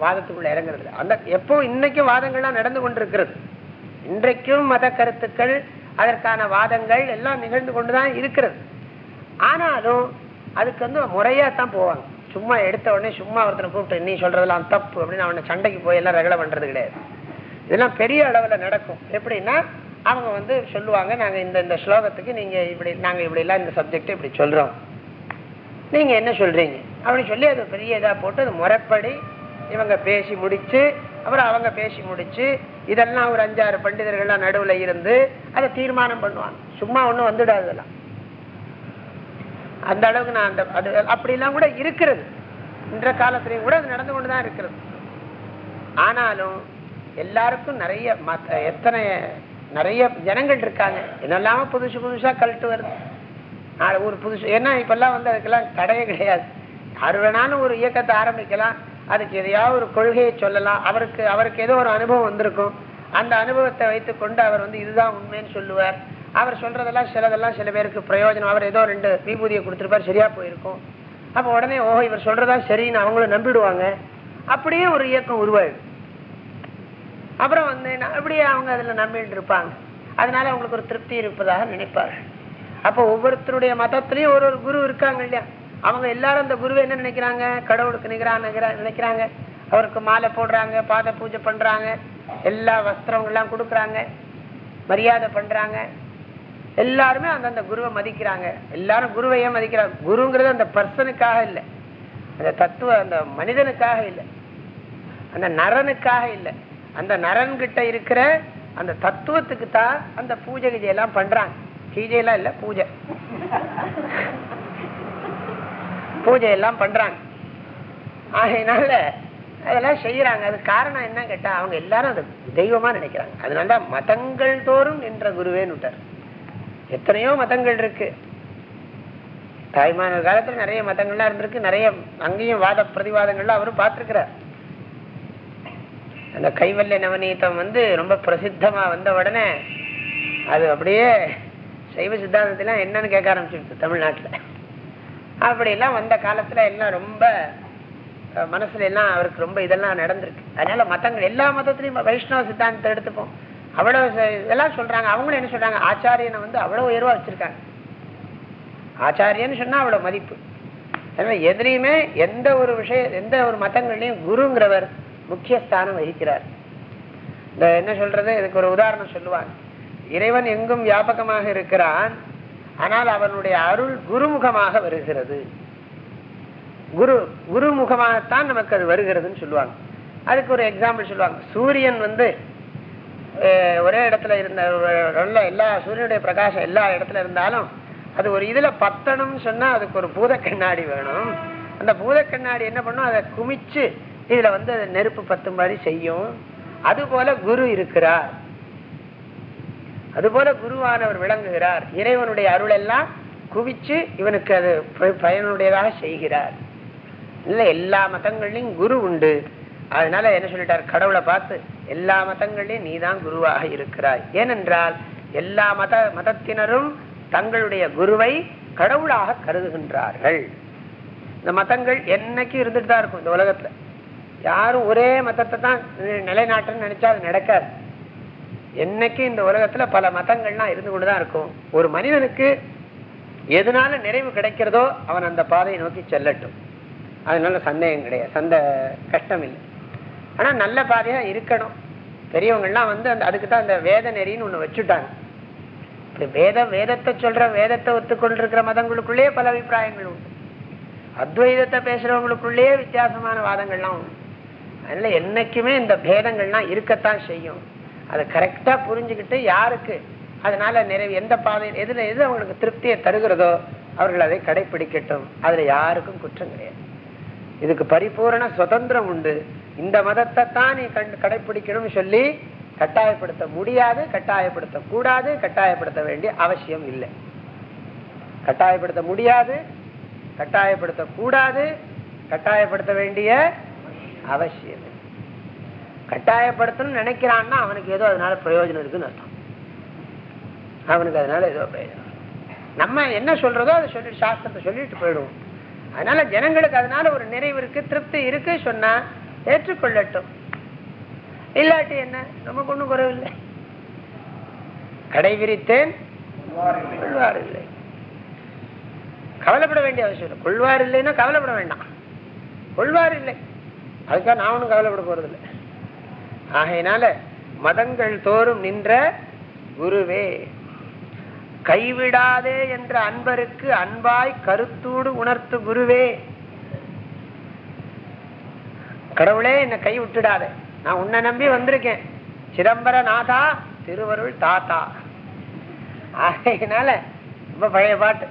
S2: வாதத்துக்குள்ள இறங்குறது அந்த எப்போ இன்னைக்கும் வாதங்கள்லாம் நடந்து கொண்டிருக்கிறது. இன்றைக்கும் மத கருத்துக்கள் அதற்கான வாதங்கள் எல்லாம் நிகழ்ந்து கொண்டுதான் இருக்கிறது. ஆனாலும் அதுக்கு வந்து முறையா தான் போவாங்க. சும்மா எடுத்த உடனே சும்மா ஒருத்தனை கூப்பிட்டு நீ சொல்றதெல்லாம் தப்பு அப்படின்னு அவனை சண்டைக்கு போய் எல்லாம் ரகலை பண்றது கிடையாது. இதெல்லாம் பெரிய அளவுல நடக்கும். எப்படின்னா அவங்க வந்து சொல்லுவாங்க நாங்க இந்த இந்த ஸ்லோகத்துக்கு நீங்க இப்படி நாங்க இப்படி எல்லாம் இந்த சப்ஜெக்ட் இப்படி சொல்றோம். நீங்க என்ன சொல்றீங்க? அப்படின்னு சொல்லி அது பெரிய இதா போட்டு அது முறைப்படி இவங்க பேசி முடிச்சு அப்புறம் அவங்க பேசி முடிச்சு இதெல்லாம் ஒரு அஞ்சாறு பண்டிதர்கள்லாம் நடுவுல இருந்து அதை தீர்மானம் பண்ணுவாங்க. சும்மா ஒண்ணும் வந்துடாது இதெல்லாம். அந்த அளவுக்கு நான் அந்த அது அப்படிலாம் கூட இருக்கிறது. இன்ற காலத்திலையும் கூட அது நடந்து கொண்டுதான் இருக்கிறது. ஆனாலும் எல்லாருக்கும் நிறைய மத்த- எத்தனை நிறைய ஜனங்கள் இருக்காங்க. என்னெல்லாம புதுசு புதுசாக கழட்டு வருது. நாளை ஒரு புதுசு ஏன்னா இப்பெல்லாம் வந்து அதுக்கெல்லாம் தடையே கிடையாது. யார் வேணாலும் ஒரு இயக்கத்தை ஆரம்பிக்கலாம். அதுக்கு எதையாவது ஒரு கொள்கையை சொல்லலாம். அவருக்கு அவருக்கு ஏதோ ஒரு அனுபவம் வந்திருக்கும். அந்த அனுபவத்தை வைத்துக்கொண்டு அவர் வந்து இதுதான் உண்மைன்னு சொல்லுவார். அவர் சொல்றதெல்லாம் சிலதெல்லாம் சில பேருக்கு பிரயோஜனம். அவர் ஏதோ ரெண்டு விபூதியை கொடுத்துருப்பார் சரியா போயிருக்கும். அப்போ உடனே ஓஹோ இவர் சொல்றதா சரின்னு அவங்களும் நம்பிடுவாங்க. அப்படியே ஒரு இயக்கம் உருவாயிடும் அப்புறம் வந்து நான் அப்படியே அவங்க அதில் நம்பிட்டு இருப்பாங்க. அதனால அவங்களுக்கு ஒரு திருப்தி இருப்பதாக நினைப்பார்கள். அப்போ ஒவ்வொருத்தருடைய மதத்துலேயும் ஒரு ஒரு குரு இருக்காங்க இல்லையா? அவங்க எல்லாரும் அந்த குருவை என்ன நினைக்கிறாங்க? கடவுளுக்கு நிகரான நினைக்கிறாங்க. அவருக்கு மாலை போடுறாங்க பாத பூஜை பண்ணுறாங்க எல்லா வஸ்திரங்கள்லாம் கொடுக்குறாங்க மரியாதை பண்ணுறாங்க எல்லாருமே அந்தந்த குருவை மதிக்கிறாங்க. எல்லாரும் குருவையே மதிக்கிறாங்க? குருங்கிறது அந்த பர்சனுக்காக இல்லை. அந்த தத்துவ அந்த மனிதனுக்காக இல்லை. அந்த நரனுக்காக இல்லை. அந்த நரன் கிட்ட இருக்கிற அந்த தத்துவத்துக்கு தான் அந்த பூஜை கீஜை எல்லாம் பண்றாங்க. கீஜையெல்லாம் இல்ல பூஜை. பூஜை எல்லாம் பண்றாங்க. ஆகையினால அதெல்லாம் செய்யறாங்க. அது காரணம் என்ன கேட்டா அவங்க எல்லாரும் அது தெய்வமா நினைக்கிறாங்க. அதனால மதங்கள் தோறும் நின்ற குருவேன்னு விட்டார் எத்தனையோ மதங்கள் இருக்கு. தாய்மான காலத்துல நிறைய மதங்கள்லாம் இருந்திருக்கு. நிறைய அங்கேயும் வாத பிரதிவாதங்கள்லாம் அவரும் பார்த்திருக்கிறார். அந்த கைவல்ய நவநீதம் வந்து ரொம்ப பிரசித்தமா வந்த உடனே அது அப்படியே சைவ சித்தாந்தத்திலாம் என்னன்னு கேட்க ஆரம்பிச்சிருச்சு தமிழ்நாட்டுல. அப்படியெல்லாம் வந்த காலத்துல எல்லாம் ரொம்ப மனசுல எல்லாம் அவருக்கு ரொம்ப இதெல்லாம் நடந்திருக்கு. அதனால மதங்கள் எல்லா மதத்திலையும் வைஷ்ணவ சித்தாந்தத்தை எடுத்துப்போம். அவ்வளவு இதெல்லாம் சொல்றாங்க. அவங்களும் என்ன சொல்றாங்க? ஆச்சாரியனை வந்து அவ்வளவு உயர்வா வச்சிருக்காங்க. ஆச்சாரியன்னு சொன்னா அவ்வளவு மதிப்பு. அதனால எதிரையுமே எந்த ஒரு விஷய எந்த ஒரு மதங்கள்லையும் குருங்கிறவர் முக்கிய ஸ்தானம் வகிக்கிறார். இந்த என்ன சொல்றது? இதுக்கு ஒரு உதாரணம் சொல்லுவாங்க. இறைவன் எங்கும் வியாபகமாக இருக்கிறான் ஆனால் அவனுடைய அருள் குருமுகமாக வருகிறது. குரு குருமுகமாகத்தான் நமக்கு அது வருகிறதுன்னு சொல்லுவாங்க. அதுக்கு ஒரு எக்ஸாம்பிள் சொல்லுவாங்க. சூரியன் வந்து ஒரே இடத்துல இருந்த எல்லா சூரியனுடைய பிரகாசம் எல்லா இடத்துல இருந்தாலும் அது ஒரு இதுல பத்தணும்னு சொன்னா அதுக்கு ஒரு பூத கண்ணாடி வேணும். அந்த பூத கண்ணாடி என்ன பண்ணும்? அதை குமிச்சு இதுல வந்து அது நெருப்பு மாதிரி செய்யும். அது போல குரு இருக்கிறார். அதுபோல குருவானவர் விளங்குகிறார். இறைவனுடைய அருள் எல்லாம் குவிச்சு இவனுக்கு அது ப- பயனுடையதாக செய்கிறார். இல்ல எல்லா மதங்கள்லயும் குரு உண்டு. அதனால என்ன சொல்லிட்டார்? கடவுளை பார்த்து எல்லா மதங்கள்லயும் நீதான் குருவாக இருக்கிறாய். ஏனென்றால் எல்லா மத மதத்தினரும் தங்களுடைய குருவை கடவுளாக கருதுகின்றார்கள். இந்த மதங்கள் என்னைக்கும் இருந்துட்டு தான் இருக்கும் இந்த உலகத்துல. யாரும் ஒரே மதத்தை தான் நிலைநாட்டுன்னு நினைச்சா அது நடக்காது. என்னைக்கு இந்த உலகத்துல பல மதங்கள்லாம் இருந்து கொண்டுதான் இருக்கும். ஒரு மனிதனுக்கு எதனால நிறைவு கிடைக்கிறதோ அவன் அந்த பாதையை நோக்கி செல்லட்டும். அதனால சந்தேகம் கிடையாது. சந்த கஷ்டம் இல்லை ஆனா நல்ல பாதையா இருக்கணும். பெரியவங்கள்லாம் வந்து அந்த அதுக்கு தான் அந்த வேத நெறின்னு ஒண்ணு வச்சுட்டாங்க. இப்ப வேத வேதத்தை சொல்ற வேதத்தை ஒத்துக்கொண்டிருக்கிற மதங்களுக்குள்ளேயே பல அபிப்பிராயங்கள் உண்டு. அத்வைதத்தை பேசுறவங்களுக்குள்ளேயே வித்தியாசமான வாதங்கள்லாம் உண்டு. அதனால என்னைக்குமே இந்த பேதங்கள்லாம் இருக்கத்தான் செய்யும். அதை கரெக்டா புரிஞ்சுக்கிட்டு யாருக்கு அதனால நிறைவு எந்த பாதையில் எதுல எது அவங்களுக்கு திருப்தியை தருகிறதோ அவர்கள் அதை கடைபிடிக்கட்டும் அதுல யாருக்கும் குற்றம் கிடையாது. இதுக்கு பரிபூரண சுதந்திரம் உண்டு. இந்த மதத்தை தான் நீ கண் கடைபிடிக்கணும்னு சொல்லி கட்டாயப்படுத்த முடியாது கட்டாயப்படுத்த கூடாது கட்டாயப்படுத்த வேண்டிய அவசியம் இல்லை. கட்டாயப்படுத்த முடியாது கட்டாயப்படுத்த கூடாது கட்டாயப்படுத்த வேண்டிய அவசியம். கட்டாயப்படுத்தணும்னு நினைக்கிறான்னா அவனுக்கு ஏதோ அதனால பிரயோஜனம் இருக்குன்னு அர்த்தம். அவனுக்கு அதனால ஏதோ பிரயோஜனம் நம்ம என்ன சொல்றதோ அதை சொல்லி சாஸ்திரத்தை சொல்லிட்டு போயிடுவோம். அதனால ஜனங்களுக்கு அதனால ஒரு நிறைவு இருக்கு திருப்தி இருக்கு சொன்னா ஏற்றுக்கொள்ளட்டும். இல்லாட்டி என்ன? நமக்கு ஒண்ணும் குறைவில்லை. கடை விரித்தேன் கொள்வார் இல்லை கவலைப்பட வேண்டிய அவசியம் இல்லை. கொள்வார் இல்லைன்னா கவலைப்பட வேண்டாம். கொள்வார் இல்லை அதுக்காக நான் ஒன்றும் கவலைப்பட போறதில்லை. ஆகையினால மதங்கள் தோறும் நின்ற குருவே கைவிடாதே என்ற அன்பருக்கு அன்பாய் கருத்தூடு உணர்த்து குருவே. கடவுளே என்னை கை விட்டுடாதே. நான் உன்னை நம்பி வந்திருக்கேன். சிதம்பர நாதா திருவருள் தாத்தா. ஆகையினால ரொம்ப பழைய பாட்டு.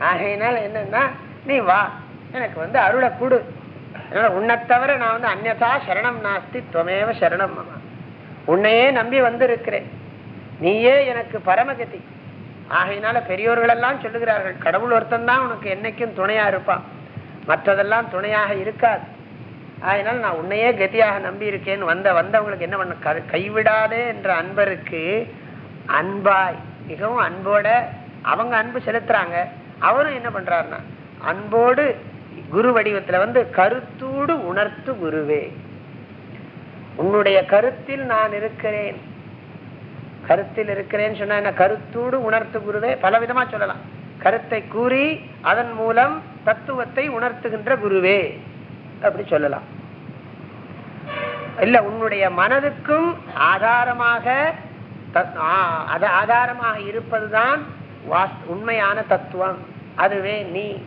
S2: ஆகையினால என்னன்னா நீ வா. எனக்கு வந்து அருளை கொடு. அதனால உன்னை தவிர நான் வந்து அந்நதா சரணம் நாஸ்தி துவமேவ சரணம் உன்னையே நம்பி வந்திருக்கிறேன். நீயே எனக்கு பரமகதி. ஆகையினால பெரியோர்கள் எல்லாம் சொல்லுகிறார்கள் கடவுள் ஒருத்தன் தான் உனக்கு என்னைக்கும் துணையா இருப்பான். மற்றதெல்லாம் துணையாக இருக்காது. அதனால நான் உன்னையே கதியாக நம்பி இருக்கேன்னு வந்த வந்தவங்களுக்கு என்ன பண்ண கைவிடாதே என்ற அன்பருக்கு அன்பாய். மிகவும் அன்போட அவங்க அன்பு செலுத்துறாங்க. அவரும் என்ன பண்றாருன்னா அன்போடு குரு வடிவத்துல வந்து கருத்தூடு உணர்த்து குருவே. உன்னுடைய கருத்தில் நான் இருக்கிறேன். கருத்தில் இருக்கிறேன்னு சொன்னா என்ன? கருத்தூடு உணர்த்து குருவே. பல விதமா சொல்லலாம். கருத்தை கூறி அதன் மூலம் தத்துவத்தை உணர்த்துகின்ற குருவே அப்படி சொல்லலாம். இல்ல உன்னுடைய மனதுக்கும் ஆதாரமாக அது ஆதாரமாக இருப்பதுதான் உண்மையான தத்துவம். அதுவே நீ.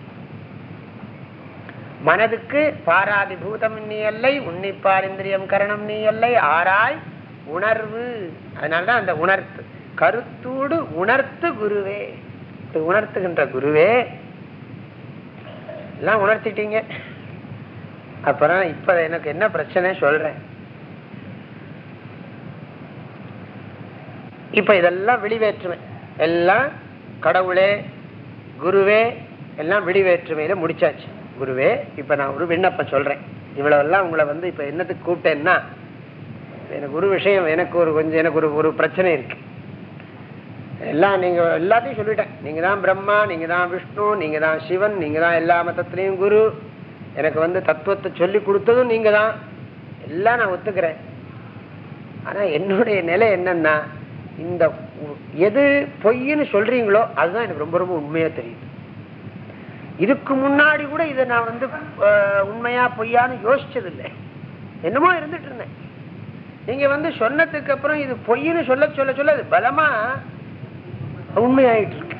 S2: மனதுக்கு பாராதி பூதம் நீ அல்லை உன்னிப்பார் இந்திரியம் கரணம் நீ அல்லை ஆராய் உணர்வு. அதனாலதான் அந்த உணர்த்து. கருத்தூடு உணர்த்து குருவே. உணர்த்துகின்ற குருவே எல்லாம் உணர்த்திட்டீங்க. அப்புறம் இப்ப எனக்கு என்ன பிரச்சனை சொல்றேன். இப்ப இதெல்லாம் விழிவேற்றுமை. எல்லாம் கடவுளே குருவே எல்லாம் விழிவேற்றுமையில முடிச்சாச்சு. குருவே இப்ப நான் ஒரு விண்ணப்பம் சொல்றேன். இவ்வளவு எல்லாம் உங்களை வந்து இப்ப என்னத்துக்கு கூப்பிட்டேன்னா எனக்கு ஒரு விஷயம் எனக்கு ஒரு கொஞ்சம் எனக்கு ஒரு ஒரு பிரச்சனை இருக்கு. எல்லாம் நீங்க எல்லாத்தையும் சொல்லிட்டேன். நீங்க தான் பிரம்மா நீங்க தான் விஷ்ணு நீங்க தான் சிவன் நீங்க தான் எல்லா மதத்திலையும் குரு. எனக்கு வந்து தத்துவத்தை சொல்லி கொடுத்ததும் நீங்க தான். எல்லாம் நான் ஒத்துக்கிறேன். ஆனா என்னுடைய நிலை என்னன்னா இந்த எது பொய்ன்னு சொல்றீங்களோ அதுதான் எனக்கு ரொம்ப ரொம்ப உண்மையா தெரியுது. இதுக்கு முன்னாடி கூட இதை நான் வந்து உண்மையா பொய்யான்னு யோசிச்சதில்லை. என்னமோ இருந்துட்டு இருந்தேன். நீங்க வந்து சொன்னதுக்கு அப்புறம் இது பொய்ன்னு சொல்ல சொல்ல சொல்ல அது பலமா உண்மையாயிட்டு இருக்கு.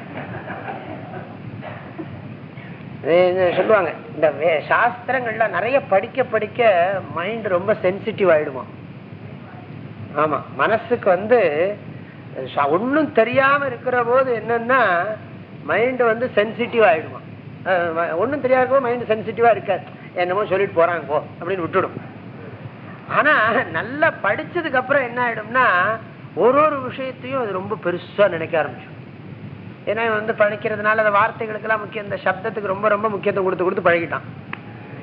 S2: சொல்லுவாங்க இந்த வே- சாஸ்திரங்கள்ல நிறைய படிக்க படிக்க மைண்ட் ரொம்ப சென்சிட்டிவ் ஆயிடுமா? ஆமா மனசுக்கு வந்து ஒன்னும் தெரியாம இருக்கிற போது என்னன்னா மைண்ட் வந்து சென்சிட்டிவ் ஆயிடுமா? அஹ் ஒண்ணும் தெரியாத மைண்ட் சென்சிட்டிவா இருக்காது. என்னமோ சொல்லிட்டு போகிறாங்க போ அப்படின்னு விட்டுடும். ஆனா நல்லா படிச்சதுக்கு அப்புறம் என்ன ஆயிடும்னா ஒரு ஒரு விஷயத்தையும் அது ரொம்ப பெருசா நினைக்க ஆரம்பிச்சோம் ஏன்னா வந்து படிக்கிறதுனால அந்த வார்த்தைகளுக்கெல்லாம் முக்கியம் இந்த சப்தத்துக்கு ரொம்ப ரொம்ப முக்கியத்துவம் கொடுத்து கொடுத்து பழகிட்டான்.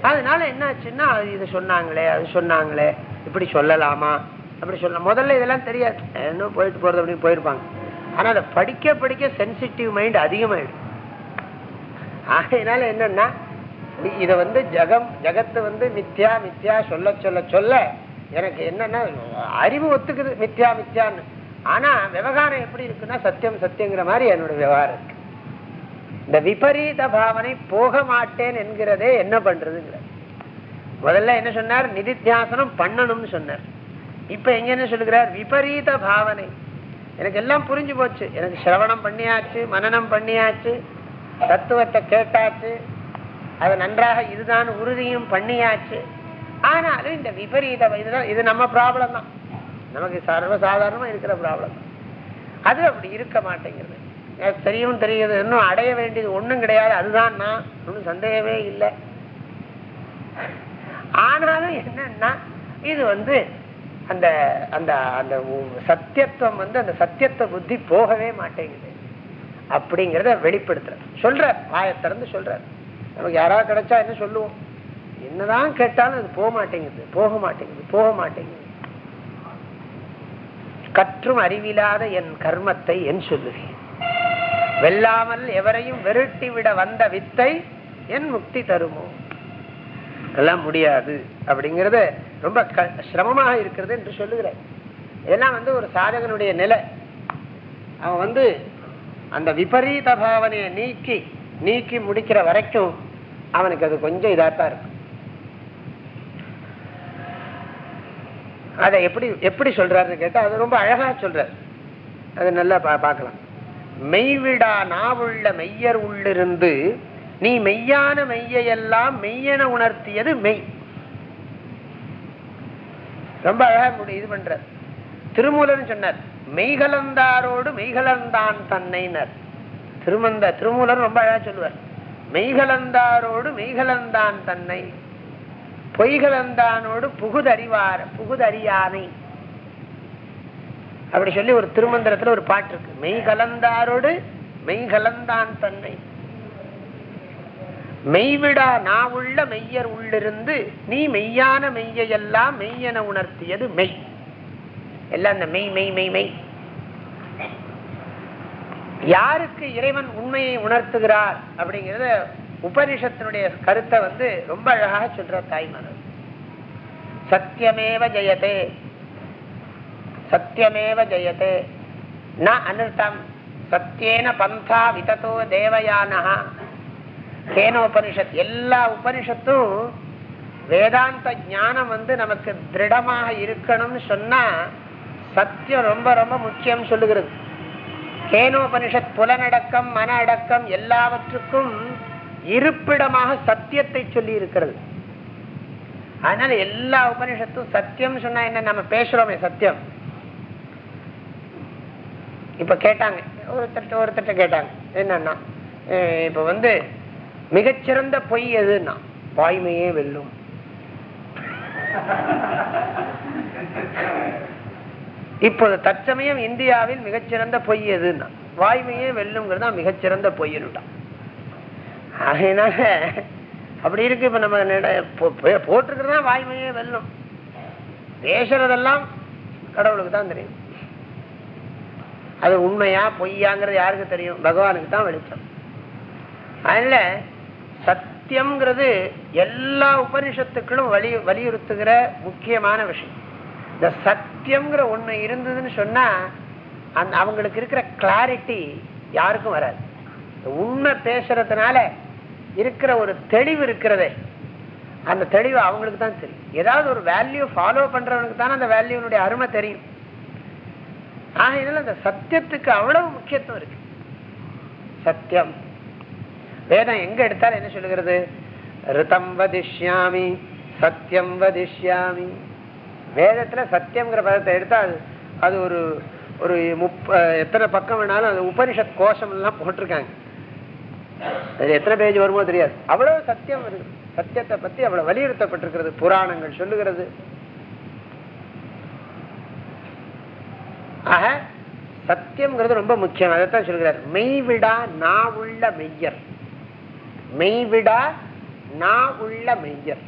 S2: அதனால என்ன ஆச்சுன்னா அது இதை சொன்னாங்களே அது சொன்னாங்களே இப்படி சொல்லலாமா? அப்படி சொல்ல முதல்ல இதெல்லாம் தெரியாது. என்ன போயிட்டு போறது அப்படின்னு போயிருப்பாங்க. ஆனா அதை படிக்க படிக்க சென்சிட்டிவ் மைண்ட் அதிகமாயிடும். ஆகையினால என்னன்னா இத வந்து ஜகம் ஜகத்து வந்து மித்யா மித்யா சொல்ல சொல்ல சொல்ல எனக்கு என்னன்னா அறிவு ஒத்துக்குது மித்யா மித்யான்னு. ஆனா விவகாரம் எப்படி இருக்குன்னா சத்தியம் சத்தியங்கிற மாதிரி என்னோட விவகாரம் இருக்கு. இந்த விபரீத பாவனை போக மாட்டேன் என்கிறதே என்ன பண்றதுங்கிற. முதல்ல என்ன சொன்னார்? நிதித்தியாசனம் பண்ணணும்னு சொன்னார். இப்ப எங்க என்ன சொல்லுகிறார்? விபரீத பாவனை. எனக்கு எல்லாம் புரிஞ்சு போச்சு. எனக்கு சிரவணம் பண்ணியாச்சு மனநம் பண்ணியாச்சு. தத்துவத்தை கேட்டாச்சு. அது நன்றாக இதுதான் உறுதியும் பண்ணியாச்சு. ஆனாலும் இந்த விபரீத இதுதான் இது நம்ம ப்ராப்ளம் தான். நமக்கு சர்வசாதாரணமாக இருக்கிற ப்ராப்ளம் அது அப்படி இருக்க மாட்டேங்கிறது. எனக்கு தெரியும் தெரியுது. இன்னும் அடைய வேண்டியது ஒண்ணும் கிடையாது. அதுதான் நான். ஒன்றும் சந்தேகமே இல்லை. ஆனாலும் என்னன்னா இது வந்து அந்த அந்த அந்த சத்தியத்துவம் வந்து அந்த சத்தியத்தை புத்தி போகவே மாட்டேங்குது. அப்படிங்கிறத வெளிப்படுத்துற சொல்ற வாயை திறந்து சொல்றார். நமக்கு யாராவது கிடைச்சா என்ன சொல்லுவோம்? என்னதான் கேட்டாலும் அது போக மாட்டேங்குது போக மாட்டேங்குது போக மாட்டேங்குது. கற்றும் அறிவில்லாத என் கர்மத்தை என் சொல்லுவேன். வெல்லாமல் எவரையும் வெருட்டி விட வந்த வித்தை என் முக்தி தருமோ? எல்லாம் முடியாது அப்படிங்கறத ரொம்ப க- சிரமமாக இருக்கிறது என்று சொல்லுகிறேன் இதெல்லாம் வந்து ஒரு சாதகனுடைய நிலை. அவன் வந்து அந்த விபரீத பாவனையை நீக்கி நீக்கி முடிக்கிற வரைக்கும் அவனுக்கு அது கொஞ்சம் இதாத்தான் இருக்கும். அதை எப்படி எப்படி சொல்றாருன்னு கேட்டா அது ரொம்ப அழகா சொல்றாரு. அது நல்லா பா பார்க்கலாம். மெய்விடா நாவுள்ள மெய்யர் உள்ளிருந்து நீ மெய்யான மெய்யையெல்லாம் மெய்யென உணர்த்தியது மெய். ரொம்ப அழகா முடி- இது பண்ற திருமூலன்னு சொன்னார். மெய்கலந்தாரோடு மெய்கலந்தான் தன்னைனர். திருமந்த திருமூலர் ரொம்ப அழகா சொல்லுவார். மெய்கலந்தாரோடு மெய்கலந்தான் தன்னை பொய்கலந்தானோடு புகுதறிவார் புகுதறியானை. அப்படி சொல்லி ஒரு திருமந்திரத்துல ஒரு பாட்டு இருக்கு. மெய் கலந்தாரோடு மெய் கலந்தான் தன்னை. மெய்விடா நாவுள்ள மெய்யர் உள்ளிருந்து நீ மெய்யான மெய்யையெல்லாம் மெய்யென உணர்த்தியது மெய். எல்லாம் இந்த மெய் மெய் மெய் மெய். யாருக்கு இறைவன் உண்மையை உணர்த்துகிறார் அப்படிங்கறத உபனிஷத்தினுடைய கருத்தை வந்து ரொம்ப அழகாக சொல்ற தாய்மலர் சத்தியமேவ ஜெயதே. சத்தியமேவ ஜெயதே. ந அனுர்த்தம். சத்தியேன பந்தா விதத்தோ தேவயானஹா. கேனோபனிஷத். எல்லா உபனிஷத்தும் வேதாந்த ஞானம் வந்து நமக்கு திருடமாக இருக்கணும்னு சொன்னா சத்தியம் ரொம்ப ரொம்ப முக்கியம் சொல்லுகிறது. கேனோபனிஷத் புலனடக்கம் மன அடக்கம் எல்லாவற்றுக்கும் இருப்பிடமாக சத்தியத்தை சொல்லி இருக்கிறது அதனால எல்லா உபனிஷத்தும் சத்தியம் சொன்னா என்ன? நம்ம பேசுறோமே சத்தியம். இப்ப கேட்டாங்க. ஒருத்தர் ஒருத்தட்ட கேட்டாங்க. என்னன்னா இப்ப வந்து மிகச்சிறந்த பொய் எதுன்னா? வாய்மையே வெல்லும். இப்போது தற்சமயம் இந்தியாவில் மிகச்சிறந்த பொய் எதுன்னா வாய்மையே வெல்லுங்கிறது தான் மிகச்சிறந்த பொய்னுட்டான் அதனால அப்படி இருக்கு இப்ப நம்ம போட்டிருக்கிறதா வாய்மையே வெல்லும். பேசுறதெல்லாம் கடவுளுக்கு தான் தெரியும். அது உண்மையா பொய்யாங்கிறது யாருக்கு தெரியும்? பகவானுக்கு தான் வெளிச்சம். அதனால சத்தியம்ங்கிறது எல்லா உபனிஷத்துக்களும் வலி வலியுறுத்துகிற முக்கியமான விஷயம். இந்த சத்தியம்ங்கிற ஒண்ணு இருந்ததுன்னு சொன்னா அந்த அவங்களுக்கு இருக்கிற கிளாரிட்டி யாருக்கும் வராது. உண்மை பேசுறதுனால இருக்கிற ஒரு தெளிவு இருக்கிறதே அந்த தெளிவு அவங்களுக்கு தான் தெரியும். ஏதாவது ஒரு வேல்யூ ஃபாலோ பண்றவனுக்கு தானே அந்த வேல்யூனுடைய அருமை தெரியும். ஆகையினால அந்த சத்தியத்துக்கு அவ்வளவு முக்கியத்துவம் இருக்கு. சத்தியம். வேதம் எங்க எடுத்தாலும் என்ன சொல்லுகிறது? ரிதம் வதிஷ்யாமி சத்தியம் வதிஷ்யாமி. வேதத்துல சத்தியம்ங்கிற பதத்தை எடுத்தா அது ஒரு ஒரு முப்ப எத்தனை பக்கம் வேணாலும் அது உபனிஷத் கோஷம் எல்லாம் போட்டிருக்காங்க. அது எத்தனை பேஜ் வருமோ தெரியாது. அவ்வளவு சத்தியம் இருக்கு. சத்தியத்தை பத்தி அவ்வளவு வலியுறுத்தப்பட்டிருக்கிறது. புராணங்கள் சொல்லுகிறது. ஆக சத்தியம்ங்கிறது ரொம்ப முக்கியம். அதைத்தான் சொல்கிறார். மெய்விடா நான் உள்ள மெய்யர். மெய்விடா நான் உள்ள மெய்யர்.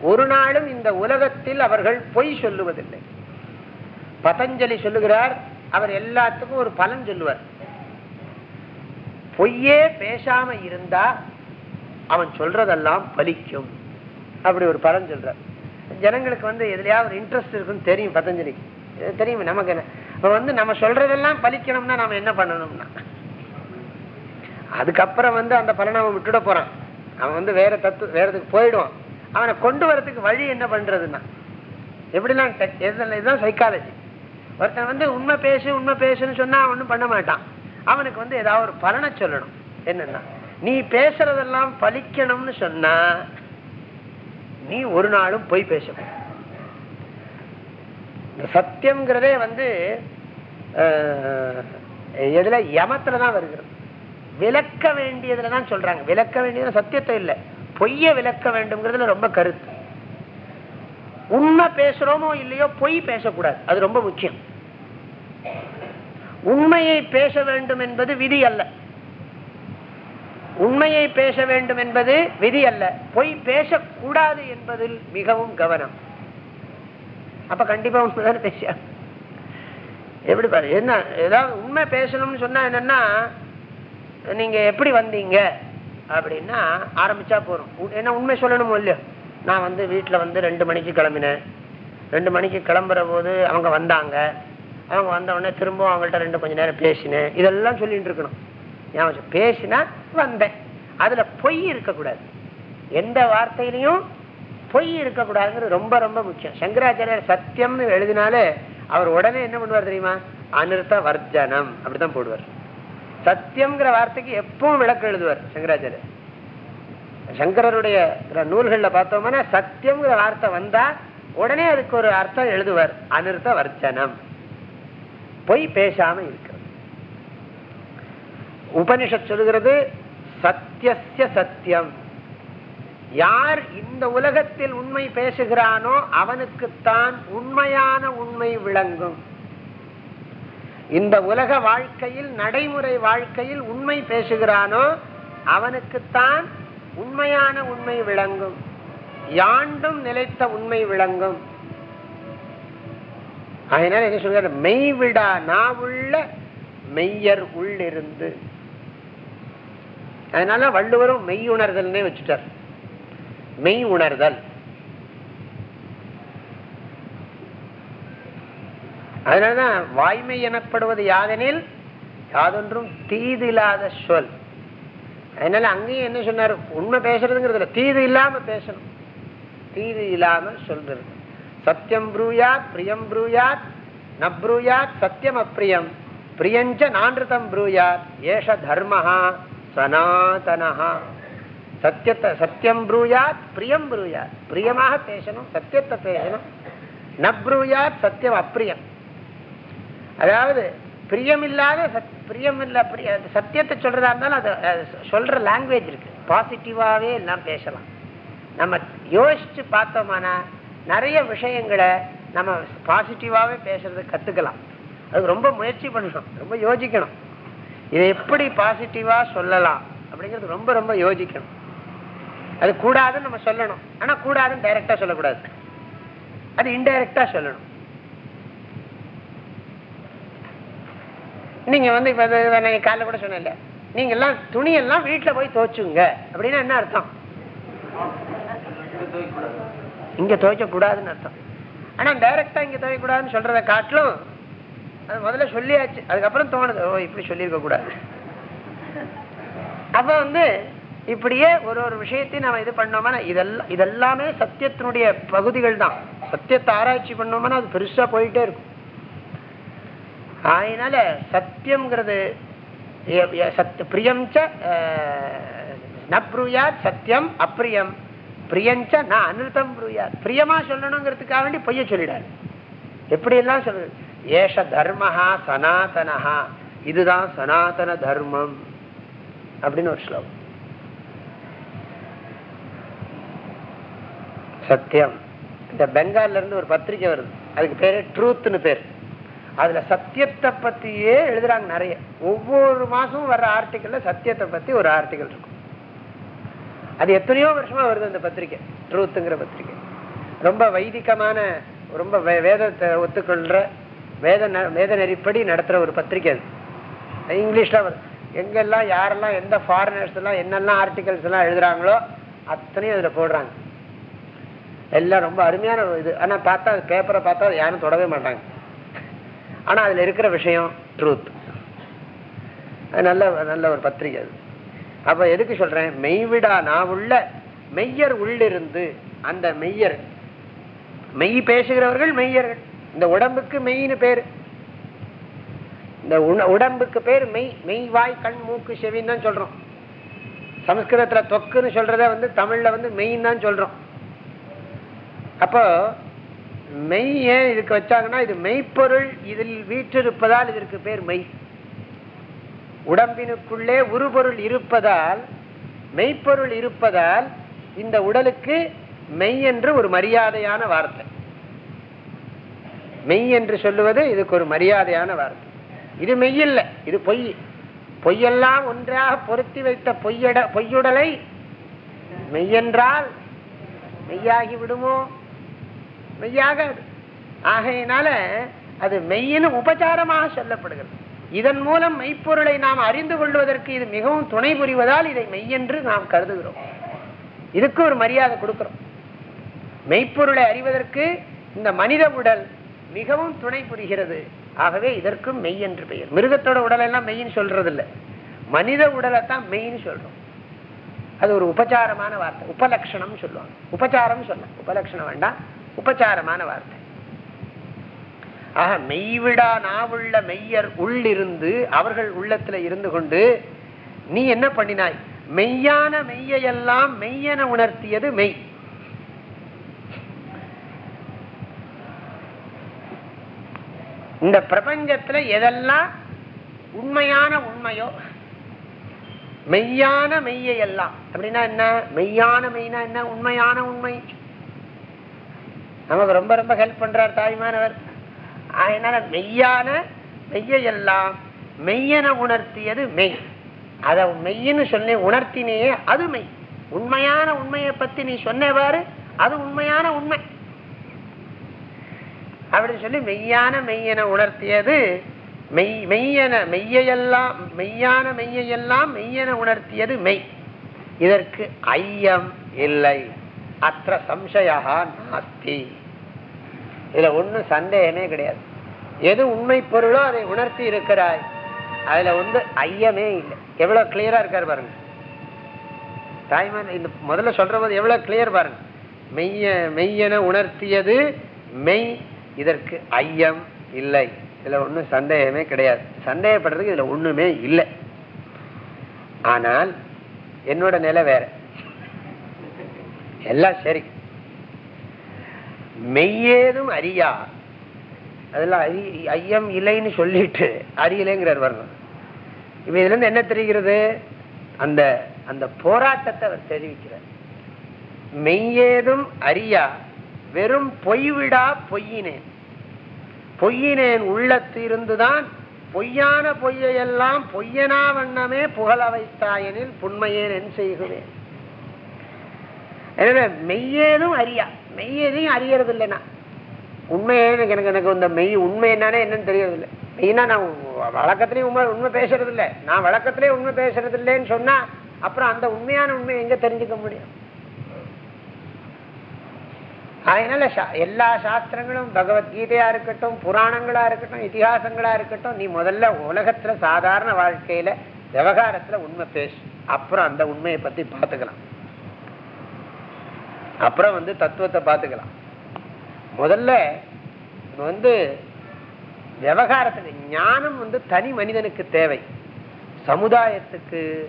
S2: ஒரு நாளும் இந்த உலகத்தில் அவர்கள் பொய் சொல்லுவதில்லை. பதஞ்சலி சொல்லுகிறார் அவர் எல்லாத்துக்கும் ஒரு பலன் சொல்லுவார். பொய்யே பேசாம இருந்தா அவன் சொல்றதெல்லாம் பலிக்கும். அப்படி ஒரு பலன் சொல்றார். ஜனங்களுக்கு வந்து எதுலயாவது ஒரு இன்ட்ரெஸ்ட் இருக்குன்னு தெரியும் பதஞ்சலிக்கு. தெரியும் நமக்கு என்ன? இப்ப வந்து நம்ம சொல்றதெல்லாம் பலிக்கணும்னா நாம என்ன பண்ணணும்னா? அதுக்கப்புறம் வந்து அந்த பலனை அவன் விட்டுட போறான். அவன் வந்து வேற தத்து வேறதுக்கு போயிடுவான். அவனை கொண்டு வரதுக்கு வழி என்ன பண்றதுன்னா? எப்படிலாம் இதுதான் சைக்காலஜி ஒருத்தன் வந்து உண்மை பேசு உண்மை பேசுன்னு சொன்னா அவன் ஒண்ணும் பண்ண மாட்டான். அவனுக்கு வந்து ஏதாவது ஒரு பலனை சொல்லணும். என்னன்னா நீ பேசுறதெல்லாம் பலிக்கணும்னு சொன்னா நீ ஒரு நாளும் போய் பேசணும் சத்தியம்ங்கிறதே வந்து எதுல யமத்துல தான் வருகிறது. விளக்க வேண்டியதுல தான் சொல்றாங்க. விளக்க வேண்டியது சத்தியத்தை இல்ல. பொய்ய விளக்க வேண்டும்ங்கிறதுல ரொம்ப கருத்து. உண்மை பேசுறோமோ இல்லையோ பொய் பேசக்கூடாது. அது ரொம்ப முக்கியம். உண்மையை பேச வேண்டும் என்பது விதி அல்ல. உண்மையை பேச வேண்டும் என்பது விதி அல்ல. பொய் பேசக்கூடாது என்பதில் மிகவும் கவனம். அப்ப கண்டிப்பா உண்மைதான் பேச எப்படி பாரு என்ன ஏதாவது உண்மை பேசணும்னு சொன்னா என்னன்னா நீங்க எப்படி வந்தீங்க? அப்படின்னா ஆரம்பிச்சா போறோம் உ- என்ன உண்மை சொல்லணுமோ இல்லையோ? நான் வந்து வீட்டில் வந்து ரெண்டு மணிக்கு கிளம்பினேன். ரெண்டு மணிக்கு கிளம்புற போது அவங்க வந்தாங்க. அவங்க வந்த உடனே அவங்கள்ட்ட ரெண்டு கொஞ்ச நேரம் பேசினேன். இதெல்லாம் சொல்லிட்டு இருக்கணும். ஞாபகம் பேசினா வந்தேன். அதுல பொய் இருக்கக்கூடாது. எந்த வார்த்தையிலையும் பொய் இருக்கக்கூடாதுங்கிறது ரொம்ப ரொம்ப முக்கியம். சங்கராச்சாரியர் சத்தியம்னு எழுதினாலே அவர் உடனே என்ன பண்ணுவார் தெரியுமா? அனிருத்த வர்ஜனம். அப்படிதான் போடுவார். சத்தியம்ங்கிற வார்த்தைக்கு எப்பவும் விளக்கம் எழுதுவார் சங்கராச்சாரியர் சங்கரருடைய நூல்கள்ல பார்த்தோம்னா சத்தியம்ங்கிற வார்த்தை வந்தா உடனே அதுக்கு ஒரு அர்த்தம் எழுதுவார். அனிருத்த வர்ச்சனம். பொய் பேசாம இருக்கிறது. உபனிஷத் சொல்லுகிறது சத்தியஸ்ய சத்தியம். யார் இந்த உலகத்தில் உண்மை பேசுகிறானோ அவனுக்குத்தான் உண்மையான உண்மை விளங்கும். இந்த உலக வாழ்க்கையில் நடைமுறை வாழ்க்கையில் உண்மை பேசுகிறானோ அவனுக்குத்தான் உண்மையான உண்மை விளங்கும். யாண்டும் நிலைத்த உண்மை விளங்கும். அதனால என்ன சொல்ற மெய்விடா நாவுள்ள மெய்யர் உள்ளிருந்து. அதனால வள்ளுவரும் மெய் உணர்தல்னே வச்சுட்டார். மெய் உணர்தல் அதனாலதான் வாய்மை எனப்படுவது யாதெனில் யாதொன்றும் தீதில்லாத சொல். அதனால அங்கேயும் என்ன சொன்னார்? உண்மை பேசுறதுங்கிறதுல தீது இல்லாம பேசணும். தீது இல்லாம சொல்றது. சத்தியம் ப்ரூயாத் பிரியம் ப்ரூயாத் நப்ரூயாத் சத்தியம் அப்பிரியம் பிரியஞ்ச நான்ருதம் ப்ரூயாத் ஏஷ தர்மஹா சனாதனஹா. சத்தியத்தை சத்தியம் ப்ரூயாத் பிரியம் ப்ரூயாத். பிரியமாக பேசணும் சத்தியத்தை பேசணும். நப்ரூயாத் சத்தியம் அப்பிரியம் அதாவது பிரியமில்லாத சத் பிரியமில்ல பிரிய சத்தியத்தை சொல்கிறதா இருந்தாலும் அது சொல்கிற லாங்குவேஜ் இருக்கு. பாசிட்டிவாகவே எல்லாம் பேசலாம். நம்ம யோசிச்சு பார்த்தோம்னா நிறைய விஷயங்களை நம்ம பாசிட்டிவாகவே பேசுறது கற்றுக்கலாம் அது ரொம்ப முயற்சி பண்ணணும் ரொம்ப யோசிக்கணும். இதை எப்படி பாசிட்டிவாக சொல்லலாம் அப்படிங்கிறது ரொம்ப ரொம்ப யோசிக்கணும். அது கூடாதுன்னு நம்ம சொல்லணும். ஆனால் கூடாதுன்னு டைரெக்டாக சொல்லக்கூடாது. அது இன்டைரக்டாக சொல்லணும். நீங்க வந்து இப்ப நீங்க நான் காலைல கூட சொன்னேன்ல. நீங்க எல்லாம் துணி எல்லாம் வீட்டுல போய் துவைச்சுங்க. அப்படின்னா என்ன அர்த்தம்? இங்க துவைக்க கூடாதுன்னு அர்த்தம். ஆனா டைரக்டா இங்க துவைக்கக்கூடாதுன்னு சொல்றதை காட்டிலும் அது முதல்ல சொல்லியாச்சு. அதுக்கப்புறம் தோணுது ஓ இப்படி சொல்லியிருக்க கூடாது. அப்ப வந்து இப்படியே ஒரு ஒரு விஷயத்தையும் நம்ம இது பண்ணோம்னா இதெல்லாம் இதெல்லாமே சத்தியத்தினுடைய பகுதிகள் தான் சத்தியத்தை ஆராய்ச்சி பண்ணோம்னா அது பெருசா போயிட்டே இருக்கும். அதனால சத்தியம்ங்கிறது எ- சத் பிரியம் ச நப்ரூயாத் சத்தியம் அப்பிரியம் பிரியஞ்ச நான் அனுத்தம் ப்ரூயாத். பிரியமா சொல்லணுங்கிறதுக்காக வேண்டி பொய்ய சொல்லிடாரு. எப்படி எல்லாம் சொல்றது? ஏஷ தர்மஹா சனாதனஹா. இதுதான் சனாதன தர்மம். அப்படின்னு ஒரு ஸ்லோகம். சத்தியம். இந்த பெங்கால்ல இருந்து ஒரு பத்திரிக்கை வருது. அதுக்கு பேரு ட்ரூத்னு பேர். அதுல சத்தியத்தை பத்தியே எழுதுறாங்க நிறைய. ஒவ்வொரு மாசமும் வர்ற ஆர்டிக்கல்ல சத்தியத்தை பத்தி ஒரு ஆர்டிக்கல் இருக்கும். அது எத்தனையோ வருஷமா வருது அந்த பத்திரிக்கை ட்ரூத்துங்கிற பத்திரிக்கை. ரொம்ப வைதிகமான ரொம்ப வே- வேதத்தை ஒத்துக்கொள்ற வேத வேத நெறிப்படி நடத்துற ஒரு பத்திரிக்கை அது. இங்கிலீஷ்ல வரும் எங்கெல்லாம் யாரெல்லாம் எந்த ஃபாரினர்ஸ் எல்லாம் என்னெல்லாம் ஆர்டிகல்ஸ் எல்லாம் எழுதுறாங்களோ அத்தனையும் அதுல போடுறாங்க. எல்லாம் ரொம்ப அருமையான ஒரு இது. ஆனா பார்த்தா பேப்பரை பார்த்தா யாரும் தொடவே மாட்டாங்க. ஆனா அதுல இருக்கிற விஷயம் ட்ரூத் நல்ல நல்ல ஒரு பத்திரிகை அது. அப்போ எதுக்கு சொல்றேன்? மெய்விடா நான் உள்ள மெய்யர் உள்ளிருந்து அந்த மெய்யர் மெய் பேசுகிறவர்கள் மெய்யர்கள். இந்த உடம்புக்கு மெய்னு பேரு. இந்த உண- உடம்புக்கு பேர் மெய் மெய் வாய் கண் மூக்கு செவின்னு தான் சொல்றோம். சமஸ்கிருதத்துல தொக்குன்னு சொல்கிறத வந்து தமிழ்ல வந்து மெயின் தான் சொல்றோம். அப்போ மெய் ஏன் இதுக்கு வச்சாங்கன்னா இது மெய்ப்பொருள். இதில் வீற்றிருப்பதால் இதற்கு பேர் மெய். உடம்பினுக்குள்ளே உருபொருள் இருப்பதால் மெய்ப்பொருள் இருப்பதால் இந்த உடலுக்கு மெய் என்று ஒரு மரியாதையான வார்த்தை. மெய் என்று சொல்லுவது இதுக்கு ஒரு மரியாதையான வார்த்தை. இது மெய்யில்லை இது பொய். பொய்யெல்லாம் ஒன்றாக பொருத்தி வைத்த பொய்யட பொய்யுடலை மெய்யென்றால் மெய்யாகி விடுமோ? மெய்யாகாது ஆகையினால அது மெய்யின்னு உபச்சாரமாக சொல்லப்படுகிறது. இதன் மூலம் மெய்ப்பொருளை நாம் அறிந்து கொள்வதற்கு இது மிகவும் துணை புரிவதால் இதை மெய்யென்று நாம் கருதுகிறோம். இதுக்கு ஒரு மரியாதை கொடுக்கிறோம். மெய்ப்பொருளை அறிவதற்கு இந்த மனித உடல் மிகவும் துணை புரிகிறது. ஆகவே இதற்கும் மெய் என்று பெயர். மிருகத்தோட உடல் எல்லாம் மெய்ன்னு சொல்றது இல்ல மனித உடலை தான் மெய்ன்னு சொல்றோம். அது ஒரு உபச்சாரமான வார்த்தை. உபலக்ஷணம் சொல்லுவாங்க. உபச்சாரம் சொல்ல. உபலக்ஷணம் வேண்டாம். உபச்சாரமான வார்த்தை. ஆக மெய்விடா நாவுள்ள மெய்யர் உள்ளிருந்து அவர்கள் உள்ளத்துல இருந்து கொண்டு நீ என்ன பண்ணினாய்? மெய்யான மெய்யையெல்லாம் மெய்யென உணர்த்தியது மெய். இந்த பிரபஞ்சத்துல எதெல்லாம் உண்மையான உண்மையோ மெய்யான மெய்யை எல்லாம் அப்படின்னா என்ன? மெய்யான மெய்னா என்ன? உண்மையான உண்மை. நமக்கு ரொம்ப ரொம்ப ஹெல்ப் பண்றார் தாய்மானவர். அதனால மெய்யான மெய்யெல்லாம் மெய்யென உணர்த்தியது மெய். அத மெய்ன்னு சொல்லி உணர்த்தினேயே அது மெய். உண்மையான உண்மையை பத்தி நீ சொன்னவாறு அது உண்மையான உண்மை. அப்படின்னு சொல்லி மெய்யான மெய்யென உணர்த்தியது மெய் மெய்யென மெய்யையெல்லாம் மெய்யான மெய்யையெல்லாம் மெய்யென உணர்த்தியது மெய். இதற்கு ஐயம் இல்லை. அத்த சம்சயா நாஸ்தி. இதுல ஒண்ணும் சந்தேகமே கிடையாது. எது உண்மை பொருளோ அதை உணர்த்தி இருக்கிறாய். அதுல வந்து ஐயமே இல்லை. எவ்வளவு கிளியரா இருக்காரு பாருங்க. தாய்மான் இந்த முதல்ல சொல்ற போது எவ்வளவு கிளியர் பாருங்க. மெய்ய மெய்யென உணர்த்தியது மெய் இதற்கு ஐயம் இல்லை. இதுல ஒண்ணும் சந்தேகமே கிடையாது. சந்தேகப்படுறதுக்கு இதுல ஒண்ணுமே இல்லை. ஆனால் என்னோட நிலை வேற. எல்லாம் சரி. மெய்யேதும் அறியா. அதெல்லாம் அறி ஐயம் இல்லைன்னு சொல்லிட்டு அறியலைங்கிறார் வரணும். இப்ப இதுல இருந்து என்ன தெரிகிறது? அந்த அந்த போராட்டத்தை அவர் தெரிவிக்கிறார். மெய்யேதும் அறியா. வெறும் பொய்விடா பொய்யினேன். பொய்யினேன் உள்ளத்து இருந்துதான் பொய்யான பொய்யையெல்லாம் பொய்யனா வண்ணமே புகழ வைத்தாயனில் புண்மையேன் என் செய்கிறேன் எனவே மெய்யேதும் அறியா. மெய்யதையும் அறியறது இல்லைன்னா உண்மையே எனக்கு எனக்கு எனக்கு இந்த மெய் உண்மை என்னன்னே என்னன்னு தெரியறது இல்லை மெய்னா நான் வழக்கத்திலேயும் உண்மை உண்மை பேசுறது இல்லை நான் வழக்கத்திலே உண்மை பேசுறது இல்லைன்னு சொன்னா அப்புறம் அந்த உண்மையான உண்மையை எங்க தெரிஞ்சுக்க முடியும்? அதனால எல்லா சாஸ்திரங்களும் பகவத்கீதையா இருக்கட்டும் புராணங்களா இருக்கட்டும் இதிகாசங்களா இருக்கட்டும் நீ முதல்ல உலகத்துல சாதாரண வாழ்க்கையில விவகாரத்துல உண்மை பேசு. அப்புறம் அந்த உண்மையை பத்தி பாத்துக்கலாம். அப்புறம் வந்து தத்துவத்தை பார்த்துக்கலாம். முதல்ல வந்து விவகாரத்துக்கு ஞானம் வந்து தனி மனிதனுக்கு தேவை. சமுதாயத்துக்கு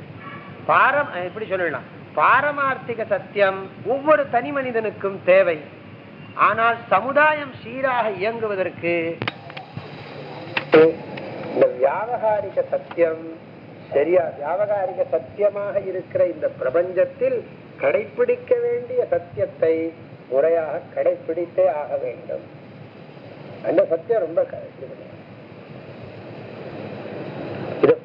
S2: பாரம் எப்படி சொல்லலாம்? பாரமார்த்திக சத்தியம் ஒவ்வொரு தனி மனிதனுக்கும் தேவை. ஆனால் சமுதாயம் சீராக இயங்குவதற்கு இந்த வியாவகாரிக சத்தியம் சரியா? வியாபகாரிக சத்தியமாக இருக்கிற இந்த பிரபஞ்சத்தில் கடைபிடிக்க வேண்டிய சத்தியத்தை முறையாக கடைபிடித்தே ஆக வேண்டும். அந்த சத்தியம் ரொம்ப இத.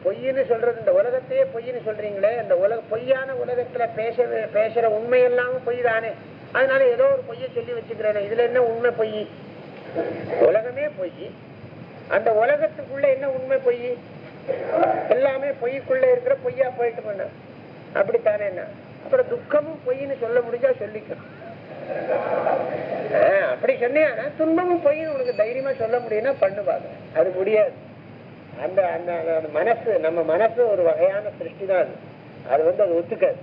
S2: பொய்ன்னு சொல்றது இந்த உலகத்தையே பொய்ன்னு சொல்றீங்களே இந்த உலக பொய்யான உலகத்துல பேச பேசுற உண்மை எல்லாம் பொய் தானே. அதனால ஏதோ ஒரு பொய்யை சொல்லி வச்சுக்கிறேன் இதுல என்ன உண்மை பொய்? உலகமே பொய். அந்த உலகத்துக்குள்ள என்ன உண்மை பொய்? எல்லாமே பொய்க்குள்ள இருக்கிற பொய்யா போயிட்டு பண்ண அப்படித்தானே என்ன? அப்புறம் துக்கமும் பொய்னு சொல்ல முடிஞ்சா சொல்லிக்கணும் அப்படி சொன்னியானா துன்பமும் பொய்னு உனக்கு தைரியமா சொல்ல முடியும்னா பண்ணுவாங்க அது முடியாது. அந்த அந்த மனசு நம்ம மனசு ஒரு வகையான சிருஷ்டி தான் அது. அது வந்து அது ஒத்துக்காது.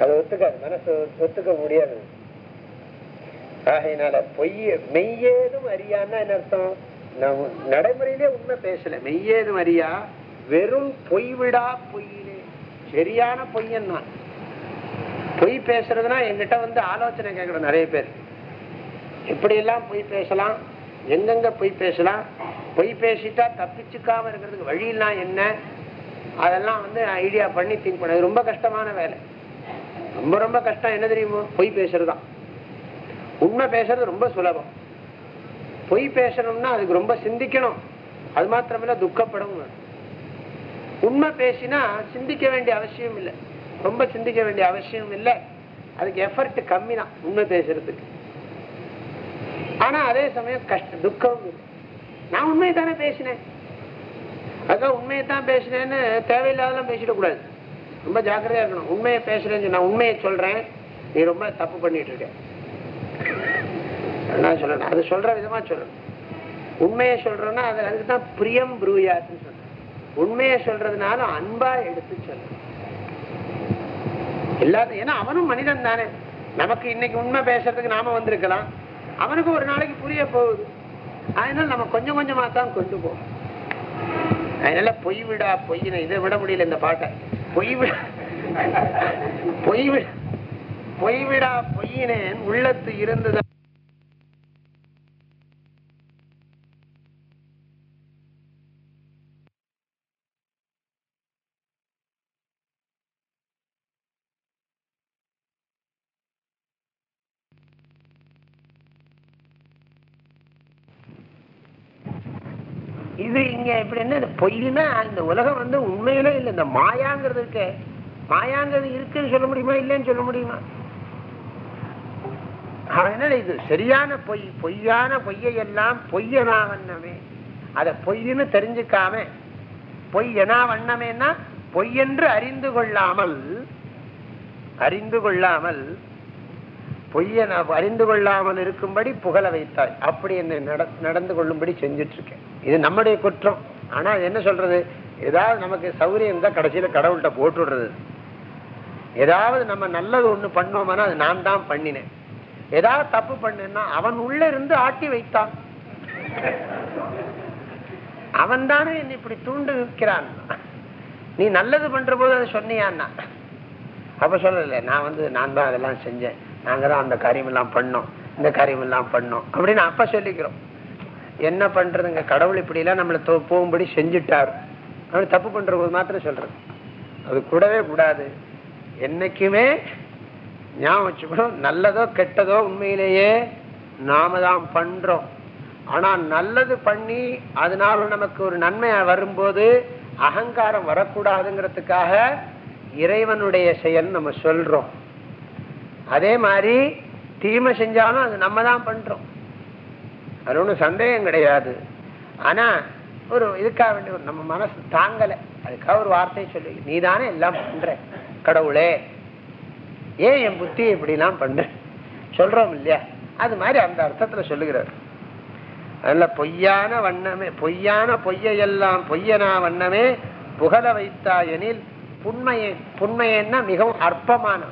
S2: அது ஒத்துக்காது. மனசு ஒத்துக்க முடியாது. ஆகையினால பொய்ய மெய்யேதும் அறியான்னா என்ன அர்த்தம்? நம்ம நடைமுறையிலே உண்மை பேசல. மெய்யேதும் அறியா? வெறும் பொய் விடா பொய் சரியான பொய்யன் தான் பொய் பேசுறதுனா என்கிட்ட வந்து ஆலோசனை கேட்கணும் நிறைய பேர். எப்படி எல்லாம் பொய் பேசலாம்? எங்கெங்க பொய் பேசலாம்? பொய் பேசிட்டா தப்பிச்சுக்காம இருக்கிறதுக்கு வழியெல்லாம் என்ன? அதெல்லாம் வந்து ஐடியா பண்ணி திங்க் பண்ண. ரொம்ப கஷ்டமான வேலை. ரொம்ப ரொம்ப கஷ்டம். என்ன தெரியுமோ? பொய் பேசுறதுதான். உண்மை பேசுறது ரொம்ப சுலபம். பொய் பேசணும்னா அதுக்கு ரொம்ப சிந்திக்கணும். அது மாத்திரமில்ல துக்கப்படவும் வேணும். உண்மை பேசினா சிந்திக்க வேண்டிய அவசியம் இல்லை. ரொம்ப சிந்திக்க வேண்டிய அவசியம் இல்லை. அதுக்கு எஃபர்ட் கம்மி தான் உண்மை பேசுறதுக்கு. ஆனா அதே சமயம் கஷ்ட துக்கம் நான் உண்மையை தானே பேசினேன். அதான் உண்மையை தான் பேசினேன்னு தேவையில்லாதெல்லாம் பேசிடக்கூடாது ரொம்ப ஜாக்கிரதையா இருக்கணும். உண்மையை பேசுறேன்னு நான் உண்மையை சொல்றேன். நீ ரொம்ப தப்பு பண்ணிட்டு இருக்க. நான் சொல்லணும். அது சொல்ற விதமா சொல்லணும். உண்மையை சொல்றோம்னா அது அதுக்கு தான் பிரியம் புரூயாத்துன்னு உண்மையை சொல்றதுனால அன்பா எடுத்து சொல்லணும் எல்லாத்தையும் ஏன்னா அவனும் மனிதன் தானே. நமக்கு இன்னைக்கு உண்மை பேசுறதுக்கு நாம வந்திருக்கலாம். அவனுக்கு ஒரு நாளைக்கு புரிய போகுது. அதனால நம்ம கொஞ்சம் கொஞ்சமா தான் கொண்டு போவோம். அதனால பொய் விடா பொய்னு இதை விட முடியல இந்த பாட்டை. பொய் விட பொய் விட பொய் விடா பொய்யினேன் உள்ளத்து இருந்தது இது இங்க இப்படி என்ன பொய்னா இந்த உலகம் வந்து உண்மையிலே இல்லை. இந்த மாயாங்கிறது இருக்கு. மாயாங்கிறது இருக்குன்னு சொல்ல முடியுமா இல்லைன்னு சொல்ல முடியுமா? அதனால இது சரியான பொய் பொய்யான பொய்யை எல்லாம் பொய்யனா வண்ணமே. அதை பொய்ன்னு தெரிஞ்சுக்காம பொய்யனா வண்ணமேன்னா பொய்யென்று அறிந்து கொள்ளாமல் அறிந்து கொள்ளாமல் பொய்யை நான் அறிந்து கொள்ளாமல் இருக்கும்படி புகழ வைத்தாய். அப்படி என்னை நட- நடந்து கொள்ளும்படி செஞ்சுட்டு இருக்கேன் இது நம்முடைய குற்றம். ஆனா அது என்ன சொல்றது? ஏதாவது நமக்கு சௌகரியம் தான் கடைசியில கடவுள்கிட்ட போட்டு விடுறது ஏதாவது நம்ம நல்லது ஒண்ணு பண்ணோம்னா அது நான் தான் பண்ணினேன். ஏதாவது தப்பு பண்ணேன்னா அவன் உள்ள இருந்து ஆட்டி வைத்தான். அவன் தானே என்னை இப்படி தூண்டு விற்கிறான் நீ நல்லது பண்ற போது அதை சொன்னியான்னா? அப்ப சொல்லல நான் வந்து நான் தான் அதெல்லாம் செஞ்சேன். நாங்க தான் அந்த காரியம் எல்லாம் பண்ணோம். இந்த காரியம் எல்லாம் பண்ணோம். அப்படின்னு அப்ப சொல்லிக்கிறோம். என்ன பண்றதுங்க? கடவுள் இப்படி எல்லாம் நம்மளை போகும்படி செஞ்சுட்டாரு. அப்படின்னு தப்பு பண்ற போது மாத்திரம் சொல்றது. அது கூடவே கூடாது. என்னைக்குமே ஞாபகம் வச்சுக்கணும். நல்லதோ கெட்டதோ உண்மையிலேயே நாம தான் பண்றோம். ஆனா நல்லது பண்ணி அதனால நமக்கு ஒரு நன்மை வரும்போது அகங்காரம் வரக்கூடாதுங்கிறதுக்காக இறைவனுடைய செயல் நம்ம சொல்றோம். அதே மாதிரி தீமை செஞ்சாலும் அது நம்ம தான் பண்றோம். அது ஒன்றும் சந்தேகம் கிடையாது. ஆனா ஒரு இதுக்காக வேண்டிய ஒரு நம்ம மனசு தாங்கலை. அதுக்காக ஒரு வார்த்தையை சொல்லி. நீ தானே எல்லாம் பண்ற கடவுளே. ஏன் என் புத்தி இப்படிலாம் பண்ற? சொல்றோம் இல்லையா? அது மாதிரி அந்த அர்த்தத்துல சொல்லுகிறார். அதில் பொய்யான வண்ணமே பொய்யான பொய்யையெல்லாம் பொய்யனா வண்ணமே புகழ வைத்தாயெனில் புண்மையை புண்மையன்னா மிகவும் அற்பமான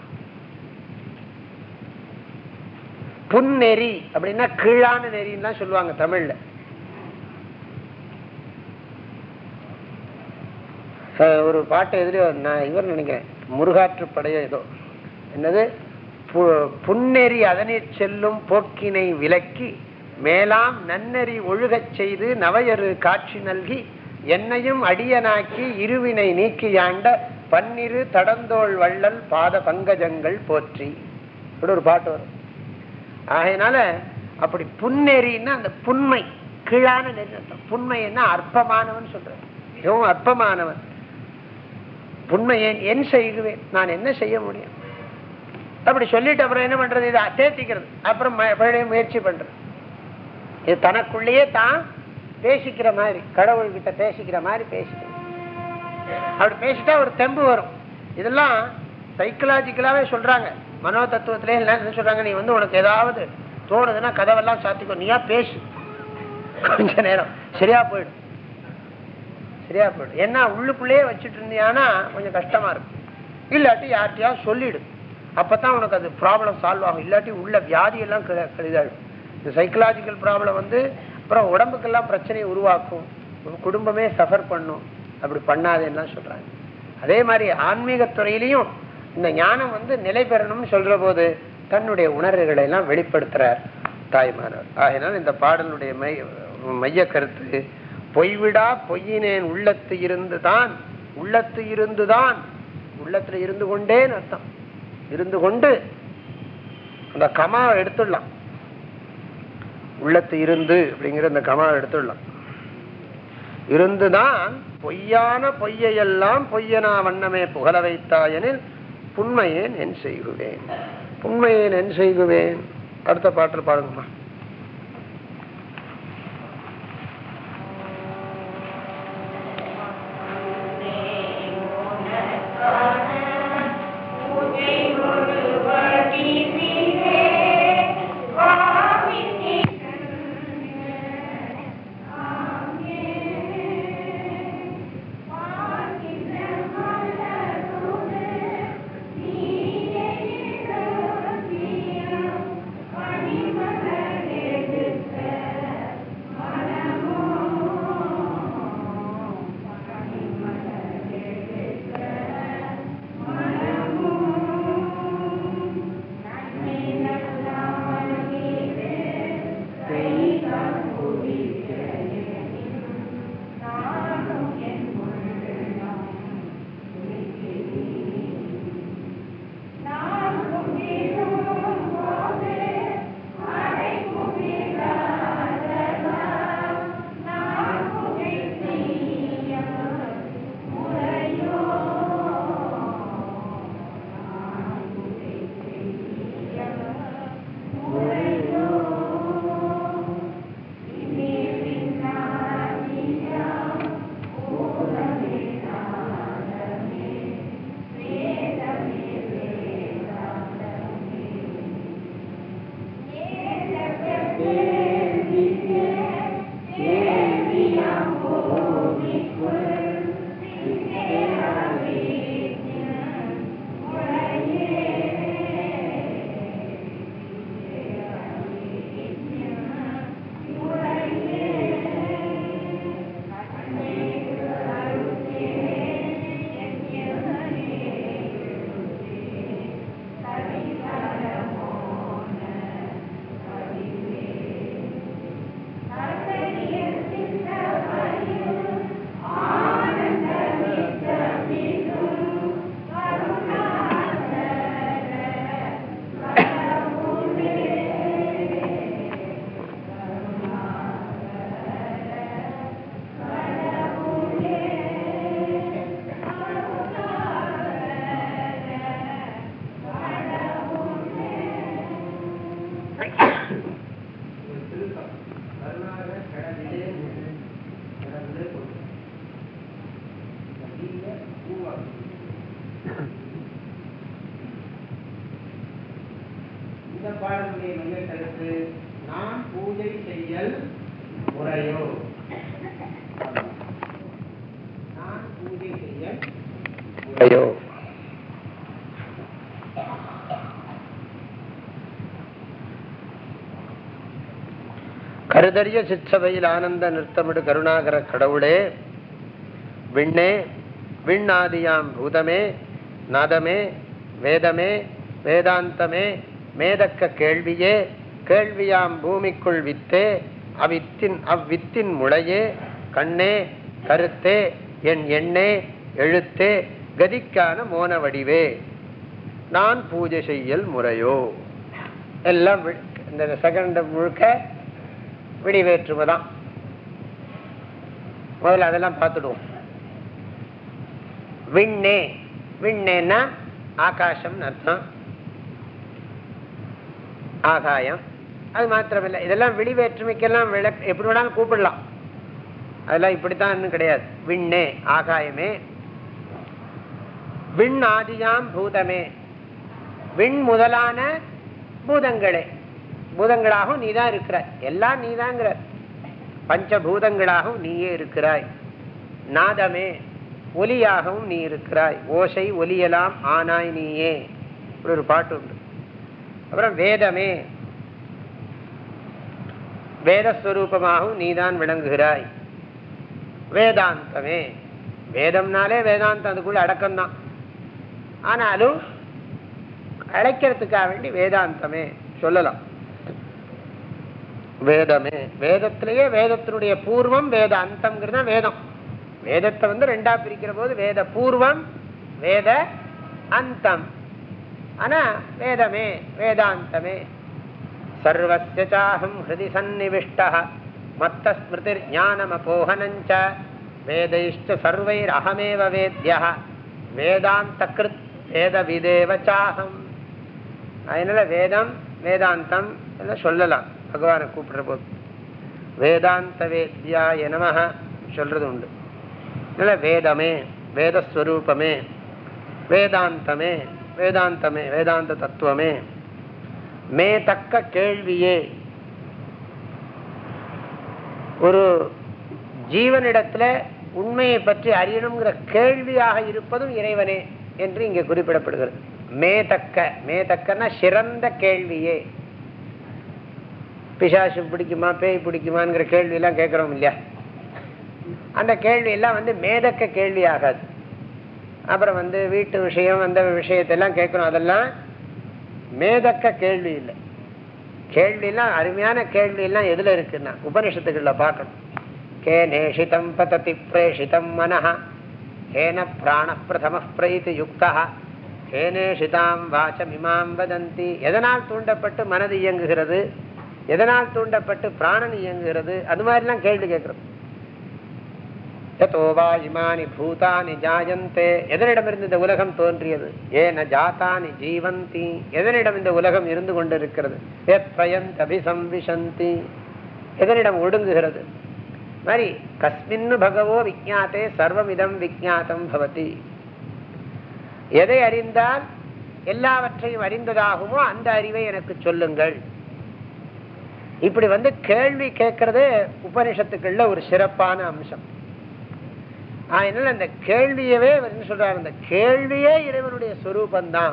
S2: புன்னெறி அப்படின்னா கீழான நெறின்னு தான் சொல்லுவாங்க தமிழ்ல. ஒரு பாட்டு எதிரே நான் இவர் நினைக்கிறேன். முருகாற்று ஏதோ. என்னது? புன்னெறி அதனை செல்லும் போக்கினை விலக்கி மேலாம் நன்னெறி ஒழுகச் செய்து நவையரு காட்சி நல்கி என்னையும் அடியனாக்கி இருவினை நீக்கியாண்ட பன்னிரு தடந்தோள் வள்ளல் பாத பங்கஜங்கள் போற்றி. இப்படி ஒரு பாட்டு வரும். ஆகையினால அப்படி புன்னெறின்னா அந்த புண்மை கீழான நெறி புண்மைன்னா அற்பமானவன் சொல்றேன். மிகவும் அற்பமானவன். புண்மை என் செய்குவேன் நான் என்ன செய்ய முடியும்? அப்படி சொல்லிட்டு அப்புறம் என்ன பண்றது? இதை தேர்த்திக்கிறது அப்புறம் ம- முயற்சி பண்றது. இது தனக்குள்ளேயே தான் பேசிக்கிற மாதிரி கடவுள்கிட்ட பேசிக்கிற மாதிரி பேசிக்கணும் அப்படி பேசிட்டா ஒரு தெம்பு வரும். இதெல்லாம் சைக்கலாஜிக்கலாவே சொல்றாங்க. மனோ தத்துவத்திலே என்ன சொல்றாங்க? நீ வந்து உனக்கு ஏதாவது தோணுதுன்னா கதவெல்லாம் சாத்திக்கோ. நீயா பேசு. கொஞ்ச நேரம். சரியா போயிடும் சரியா போயிடும் ஏன்னா உள்ளுக்குள்ளேயே வச்சுட்டு இருந்தியானா கொஞ்சம் கஷ்டமா இருக்கும். இல்லாட்டி யார்கிட்டயா சொல்லிடு. அப்பதான் உனக்கு அது ப்ராப்ளம் சால்வ் ஆகும். இல்லாட்டி உள்ள வியாதி எல்லாம் இந்த சைக்கலாஜிக்கல் ப்ராப்ளம் வந்து அப்புறம் உடம்புக்கெல்லாம் பிரச்சனையை உருவாக்கும். குடும்பமே சஃபர் பண்ணும். அப்படி பண்ணாதேன்னா சொல்றாங்க. அதே மாதிரி ஆன்மீக துறையிலையும் இந்த ஞானம் வந்து நிலை பெறணும்னு சொல்ற போது தன்னுடைய உணர்வுகளை எல்லாம் வெளிப்படுத்துறார் தாய்மானவர். ஆகினால் இந்த பாடலுடைய மைய மைய கருத்து பொய்விடா பொய்யினேன் உள்ளத்து இருந்துதான் உள்ளத்து இருந்துதான். உள்ளத்துல இருந்து கொண்டேன்னு அர்த்தம். இருந்து கொண்டு அந்த கமாவை எடுத்துடலாம். உள்ளத்து இருந்து அப்படிங்கிற அந்த கமாவை எடுத்துடலாம். இருந்துதான் பொய்யான பொய்யையெல்லாம் பொய்யனா வண்ணமே புகழ வைத்தாயனில் புண்மையேன் என் செய்குவேன் புண்மையேன் என் செய்குவேன் அடுத்த பாட்டில் பாருங்கம்மா. கருதறிய சிற்றவையில் ஆனந்த நிறுத்தமிடு கருணாகர கடவுளே. விண்ணே விண்ணாதியாம் பூதமே நாதமே வேதமே வேதாந்தமே மேதக்க கேள்வியே கேள்வியாம் பூமிக்குள் வித்தே அவித்தின் அவ்வித்தின் முளையே கண்ணே கருத்தே என் எண்ணே எழுத்தே கதிக்கான மோன வடிவே. நான் பூஜை செய்யல் முறையோ. எல்லாம் இந்த செகண்ட் முழுக்க விடிவேற்றுமை தான் முதல்ல அதெல்லாம் பார்த்துடுவோம். விண்ணே. விண்ணேன்னா ஆகாசம் அர்த்தம். ஆகாயம். அது மாத்திரமில்லை. இதெல்லாம் விழிவேற்றுமைக்கெல்லாம் விளக்கு எப்படி வேணாலும் கூப்பிடலாம். அதெல்லாம் இப்படித்தான் கிடையாது. விண்ணே ஆகாயமே. விண் ஆதியாம் பூதமே. விண் முதலான பூதங்களே. பூதங்களாகவும் நீதான் இருக்கிறாய். எல்லாம் நீதாங்கிற. பஞ்சபூதங்களாகவும் நீயே இருக்கிறாய். நாதமே ஒலியாகவும் நீ இருக்கிறாய். ஓசை ஒலியலாம் ஆனாய் நீயே. ஒரு பாட்டு உண்டு. அப்புறம் வேதமே வேதஸ்வரூபமாகவும் நீதான் விளங்குகிறாய். வேதாந்தமே. வேதம்னாலே வேதாந்தம் அதுக்குள்ள அடக்கம்தான். ஆனாலும் அழைக்கிறதுக்காக வேண்டி வேதாந்தமே சொல்லலாம். வேதமே. வேதத்திலேயே வேதத்தினுடைய பூர்வம் வேத அந்தம்ங்கிறது வேதம். வேதத்தை வந்து ரெண்டா பிரிக்கிற போது வேத பூர்வம் வேத அந்தம். ஆனா வேதமே வேதாந்தமே. சர்வசாஹம் ஹிருதி சந்நிவிஷ்ட. மத்த ஸ்மிருதிர் ஞானமபோகனஞ்ச. வேதைஷ்ட சர்வைர் அகமேவ வேத்யா வேதாந்த கிருத் வேத விதேவச்சாகம் அதனால வேதம் வேதாந்தம் எல்லாம் சொல்லலாம். பகவானை கூப்பிடுற போது. வேதாந்த வேத்யாய நமஹ சொல்றது உண்டு அதனால வேதமே வேதஸ்வரூபமே வேதாந்தமே வேதாந்தமே வேதாந்த தத்துவமே. மே தக்க கேள்வியே. ஒரு ஜீவனிடத்துல உண்மையை பற்றி அறியணுங்கிற கேள்வியாக இருப்பதும் இறைவனே என்று இங்கே குறிப்பிடப்படுகிறது. மே தக்க மே தக்கன்னா சிறந்த கேள்வியே. பிசாசு பிடிக்குமா பேய் பிடிக்குமாங்கிற கேள்வியெல்லாம் கேட்குறோம் இல்லையா? அந்த கேள்வி எல்லாம் வந்து மேதக்க கேள்வி ஆகாது. அப்புறம் வந்து வீட்டு விஷயம் அந்த விஷயத்தெல்லாம் கேட்கணும் அதெல்லாம் மேதக்க கேள்வி இல்லை. கேள்வியெல்லாம் அருமையான கேள்வி எல்லாம் இருக்குன்னா உபனிஷத்துக்களில் பார்க்கணும். கே நேஷிதம் பததி பிரேஷிதம் மனஹா கேன பிராண பிரதம பிரயித்து யுக்தா கேனேஷிதாம் வாசமிமாம் வதந்தி. எதனால் தூண்டப்பட்டு மனது இயங்குகிறது? எதனால் தூண்டப்பட்டு பிராணன் இயங்குகிறது? அது மாதிரிலாம் கேள்வி கேட்கறது யதோவா இமானி பூதானி ஜாயந்தே. எதனிடமிருந்து இந்த உலகம் தோன்றியது? ஏன ஜாத்தானி ஜீவந்தி. எதனிடம் இந்த உலகம் இருந்து கொண்டிருக்கிறது? எத்வயந்த் அபிசம்விசந்தி எதனிடம் ஒடுங்குகிறது? மாதிரி கஸ்மின்னு பகவோ விஜாத்தே சர்வமிதம் விஜாத்தம் பவதி. எதை அறிந்தால் எல்லாவற்றையும் அறிந்ததாகுமோ அந்த அறிவை எனக்கு சொல்லுங்கள். இப்படி வந்து கேள்வி கேட்கறதே உபனிஷத்துக்குள்ள ஒரு சிறப்பான அம்சம். அதனால அந்த கேள்வியவே சொல்றாரு? அந்த கேள்வியே இறைவனுடைய சொரூபந்தான்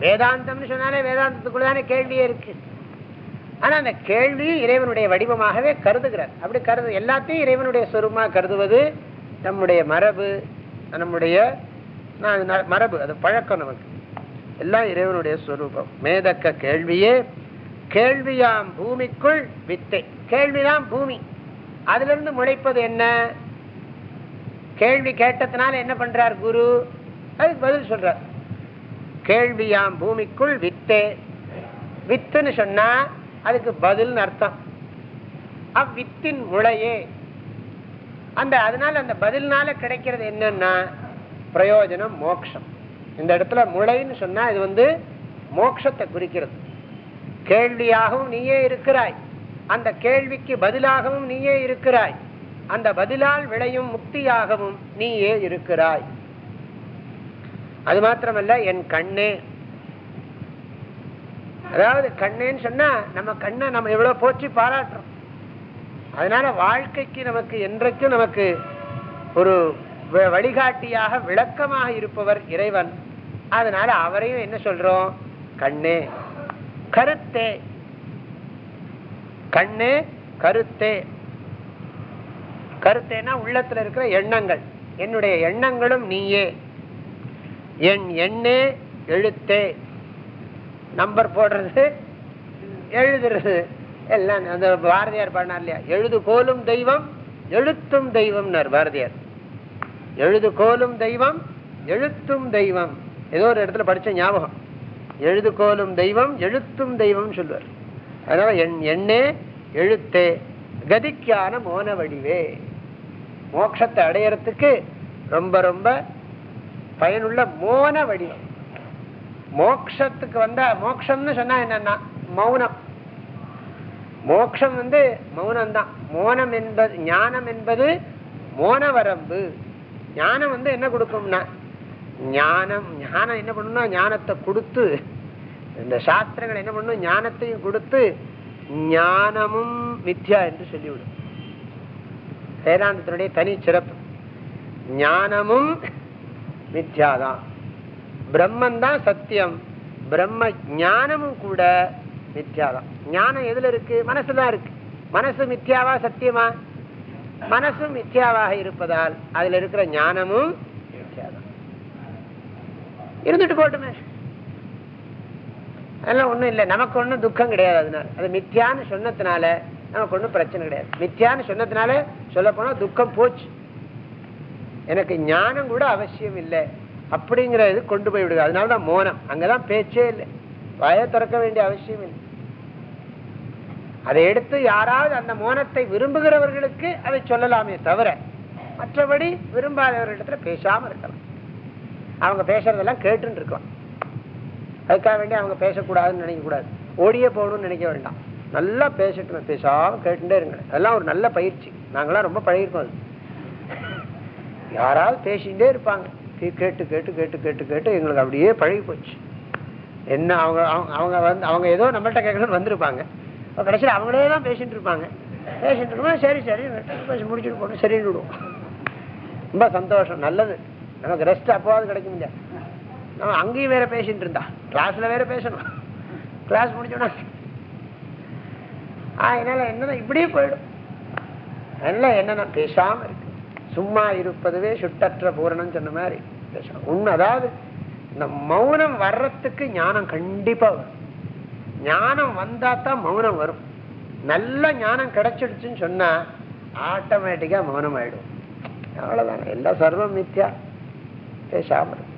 S2: வேதாந்தம்னு சொன்னாலே வேதாந்தத்துக்குள்ளதான கேள்வியே இருக்கு. ஆனா அந்த கேள்வி இறைவனுடைய வடிவமாகவே கருதுகிறார். அப்படி கருது எல்லாத்தையும் இறைவனுடைய சொரூபமாக கருதுவது நம்முடைய மரபு நம்முடைய மரபு அது பழக்கம் நமக்கு. எல்லாம் இறைவனுடைய சொரூபம். மேதக்க கேள்வியே கேள்வியாம் பூமிக்குள் வித்தை. கேள்விதான் பூமி. அதுல இருந்து முளைப்பது என்ன? கேள்வி கேட்டதுனால என்ன பண்றார் குரு? அதுக்கு பதில் சொல்றார். கேள்வியாம் பூமிக்குள் வித்தே. வித்துன்னு சொன்னா அதுக்கு பதில் அர்த்தம். அவ்வித்தின் முளையே. அந்த அதனால அந்த பதில்னால கிடைக்கிறது என்னன்னா பிரயோஜனம் மோக்ஷம். இந்த இடத்துல முளைன்னு சொன்னா இது வந்து மோக்ஷத்தை குறிக்கிறது. கேள்வியாகவும் நீயே இருக்கிறாய். அந்த கேள்விக்கு பதிலாகவும் நீயே இருக்கிறாய். அந்த பதிலால் விளையும் முக்தியாகவும் நீயே இருக்கிறாய். அது மாத்திரமல்ல என் கண்ணே. அதாவது கண்ணேன்னு சொன்னா நம்ம கண்ணை நம்ம எவ்வளவு போச்சு பாராட்டுறோம். அதனால வாழ்க்கைக்கு நமக்கு என்றைக்கும் நமக்கு ஒரு வழிகாட்டியாக விளக்கமாக இருப்பவர் இறைவன். அதனால அவரையும் என்ன சொல்றோம்? கண்ணே. கருத்தே. கண்ணு கருத்தே. கருத்தேனா உள்ளத்துல இருக்கிற எண்ணங்கள். என்னுடைய எண்ணங்களும் நீயே. என் எண்ணே எழுத்தே. நம்பர் போடுறது எழுதுறது. எல்லாம் அந்த பாரதியார் பாடினார் இல்லையா? எழுது கோலும் தெய்வம் எழுத்தும் தெய்வம்னார் பாரதியார். எழுது கோலும் தெய்வம் எழுத்தும் தெய்வம். ஏதோ ஒரு இடத்துல படிச்ச ஞாபகம். எழுதுகோலும் தெய்வம் எழுத்தும் தெய்வம் சொல்வார். அதனால என் எண்ணே எழுத்தே கதிக்கான மோன வடிவே. மோட்சத்தை அடையறதுக்கு ரொம்ப ரொம்ப பயனுள்ள மோன வடிவம். மோக்ஷத்துக்கு வந்தா மோக்ஷம்னு சொன்னா என்னன்னா மௌனம். மோக்ஷம் வந்து மௌனம்தான். மோனம் என்பது ஞானம் என்பது மோன வரம்பு ஞானம் வந்து என்ன கொடுக்கும்னா ஞானம் ஞானம் என்ன பண்ணும்னா ஞானத்தை கொடுத்து இந்த சாஸ்திரங்கள் என்ன பண்ணும் ஞானத்தையும் கொடுத்து ஞானமும் மித்யா என்று சொல்லிவிடும். வேதாந்தத்தினுடைய தனி சிறப்பு. ஞானமும் மித்யாதான். பிரம்மன் தான் சத்தியம். பிரம்ம ஞானமும் கூட மித்யாதான். ஞானம் எதுல இருக்கு? மனசுதான் இருக்கு. மனசு மித்யாவா சத்தியமா? மனசும் மித்யாவாக இருப்பதால் அதுல இருக்கிற ஞானமும் இருந்துட்டு போட்டுமே அதெல்லாம் ஒண்ணும் இல்லை. நமக்கு ஒண்ணும் துக்கம் கிடையாது அதனால. அது மித்தியான்னு சொன்னதுனால நமக்கு ஒன்றும் பிரச்சனை கிடையாது. மித்தியான்னு சொன்னதுனால சொல்ல போனா துக்கம் போச்சு. எனக்கு ஞானம் கூட அவசியம் இல்லை. அப்படிங்கிற இது கொண்டு போய் விடுது. அதனாலதான் மோனம். அங்கதான் பேச்சே இல்லை. வய திறக்க வேண்டிய அவசியம் இல்லை. அதை எடுத்து யாராவது அந்த மோனத்தை விரும்புகிறவர்களுக்கு அதை சொல்லலாமே தவிர மற்றபடி விரும்பாதவர்களிடத்துல பேசாம இருக்கலாம். அவங்க பேசுறதெல்லாம் கேட்டுன்னு இருக்கலாம் அதுக்காக வேண்டி அவங்க பேசக்கூடாதுன்னு நினைக்கக்கூடாது. ஓடியே போகணும்னு நினைக்க வேண்டாம். நல்லா பேசட்டும் பேசாம கேட்டுட்டே இருங்க. அதெல்லாம் ஒரு நல்ல பயிற்சி. நாங்களாம் ரொம்ப பழகிருக்கோம் அது. யாராவது பேசிகிட்டே இருப்பாங்க. கேட்டு கேட்டு கேட்டு கேட்டு கேட்டு எங்களுக்கு அப்படியே பழகி போச்சு. என்ன அவங்க அவங்க- அவங்க வந்து அவங்க ஏதோ நம்மள்ட்ட கேட்கணும்னு வந்திருப்பாங்க. கடைசியில் அவங்களே தான் பேசிட்டு இருப்பாங்க. பேசிட்டு இருக்கோம் சரி சரி பேசி முடிச்சுட்டு போகணும். சரின்னு விடுவோம் ரொம்ப சந்தோஷம். நல்லது. நமக்கு ரெஸ்ட் அப்போவாது கிடைக்கும் இல்லையா? நம்ம அங்கேயும் வேற பேசிட்டு இருந்தா. கிளாஸ்ல வேற பேசணும் கிளாஸ் முடிச்சோன்னா அதனால என்னன்னா இப்படியே போயிடும். அதனால என்னன்னா பேசாம இருக்கு. சும்மா இருப்பதுவே சுட்டற்ற பூரணம் சொன்ன மாதிரி பேசணும். உண்மை அதாவது இந்த மௌனம் வர்றதுக்கு ஞானம் கண்டிப்பா வரும். ஞானம் வந்தா தான் மௌனம் வரும். நல்ல ஞானம் கிடைச்சிடுச்சுன்னு சொன்னா ஆட்டோமேட்டிக்கா மௌனம் ஆயிடும் அவ்வளவுதான். எல்லாம் சர்வம் மித்யா. பேசாம இருக்கு.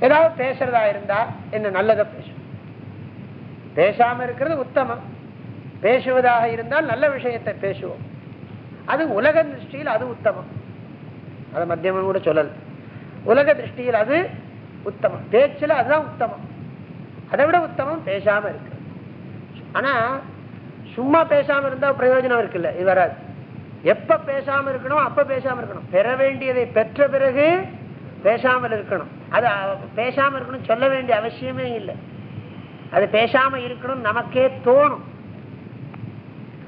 S2: ஏதாவது பேசுறதா இருந்தா என்ன நல்லதை பேசும் பேசாம இருக்கிறது உத்தமம். பேசுவதாக இருந்தால் நல்ல விஷயத்தை பேசுவோம். அது உலக திருஷ்டியில் அது உத்தமம். அதை மத்தியமும் கூட சொல்லல. உலக திருஷ்டியில் அது உத்தமம். பேச்சுல அதுதான் உத்தமம். அதை விட உத்தமம் பேசாம இருக்கு ஆனா சும்மா பேசாம இருந்தா பிரயோஜனம் இருக்குல்ல? இது வராது. எப்ப பேசாம இருக்கணும் அப்ப பேசாம இருக்கணும். பெற வேண்டியதை பெற்ற பிறகு பேசாமல் இருக்கணும். அது பேசாம இருக்கணும் சொல்ல வேண்டிய அவசியமே இல்லை. அது பேசாம இருக்கணும் நமக்கே தோணும்.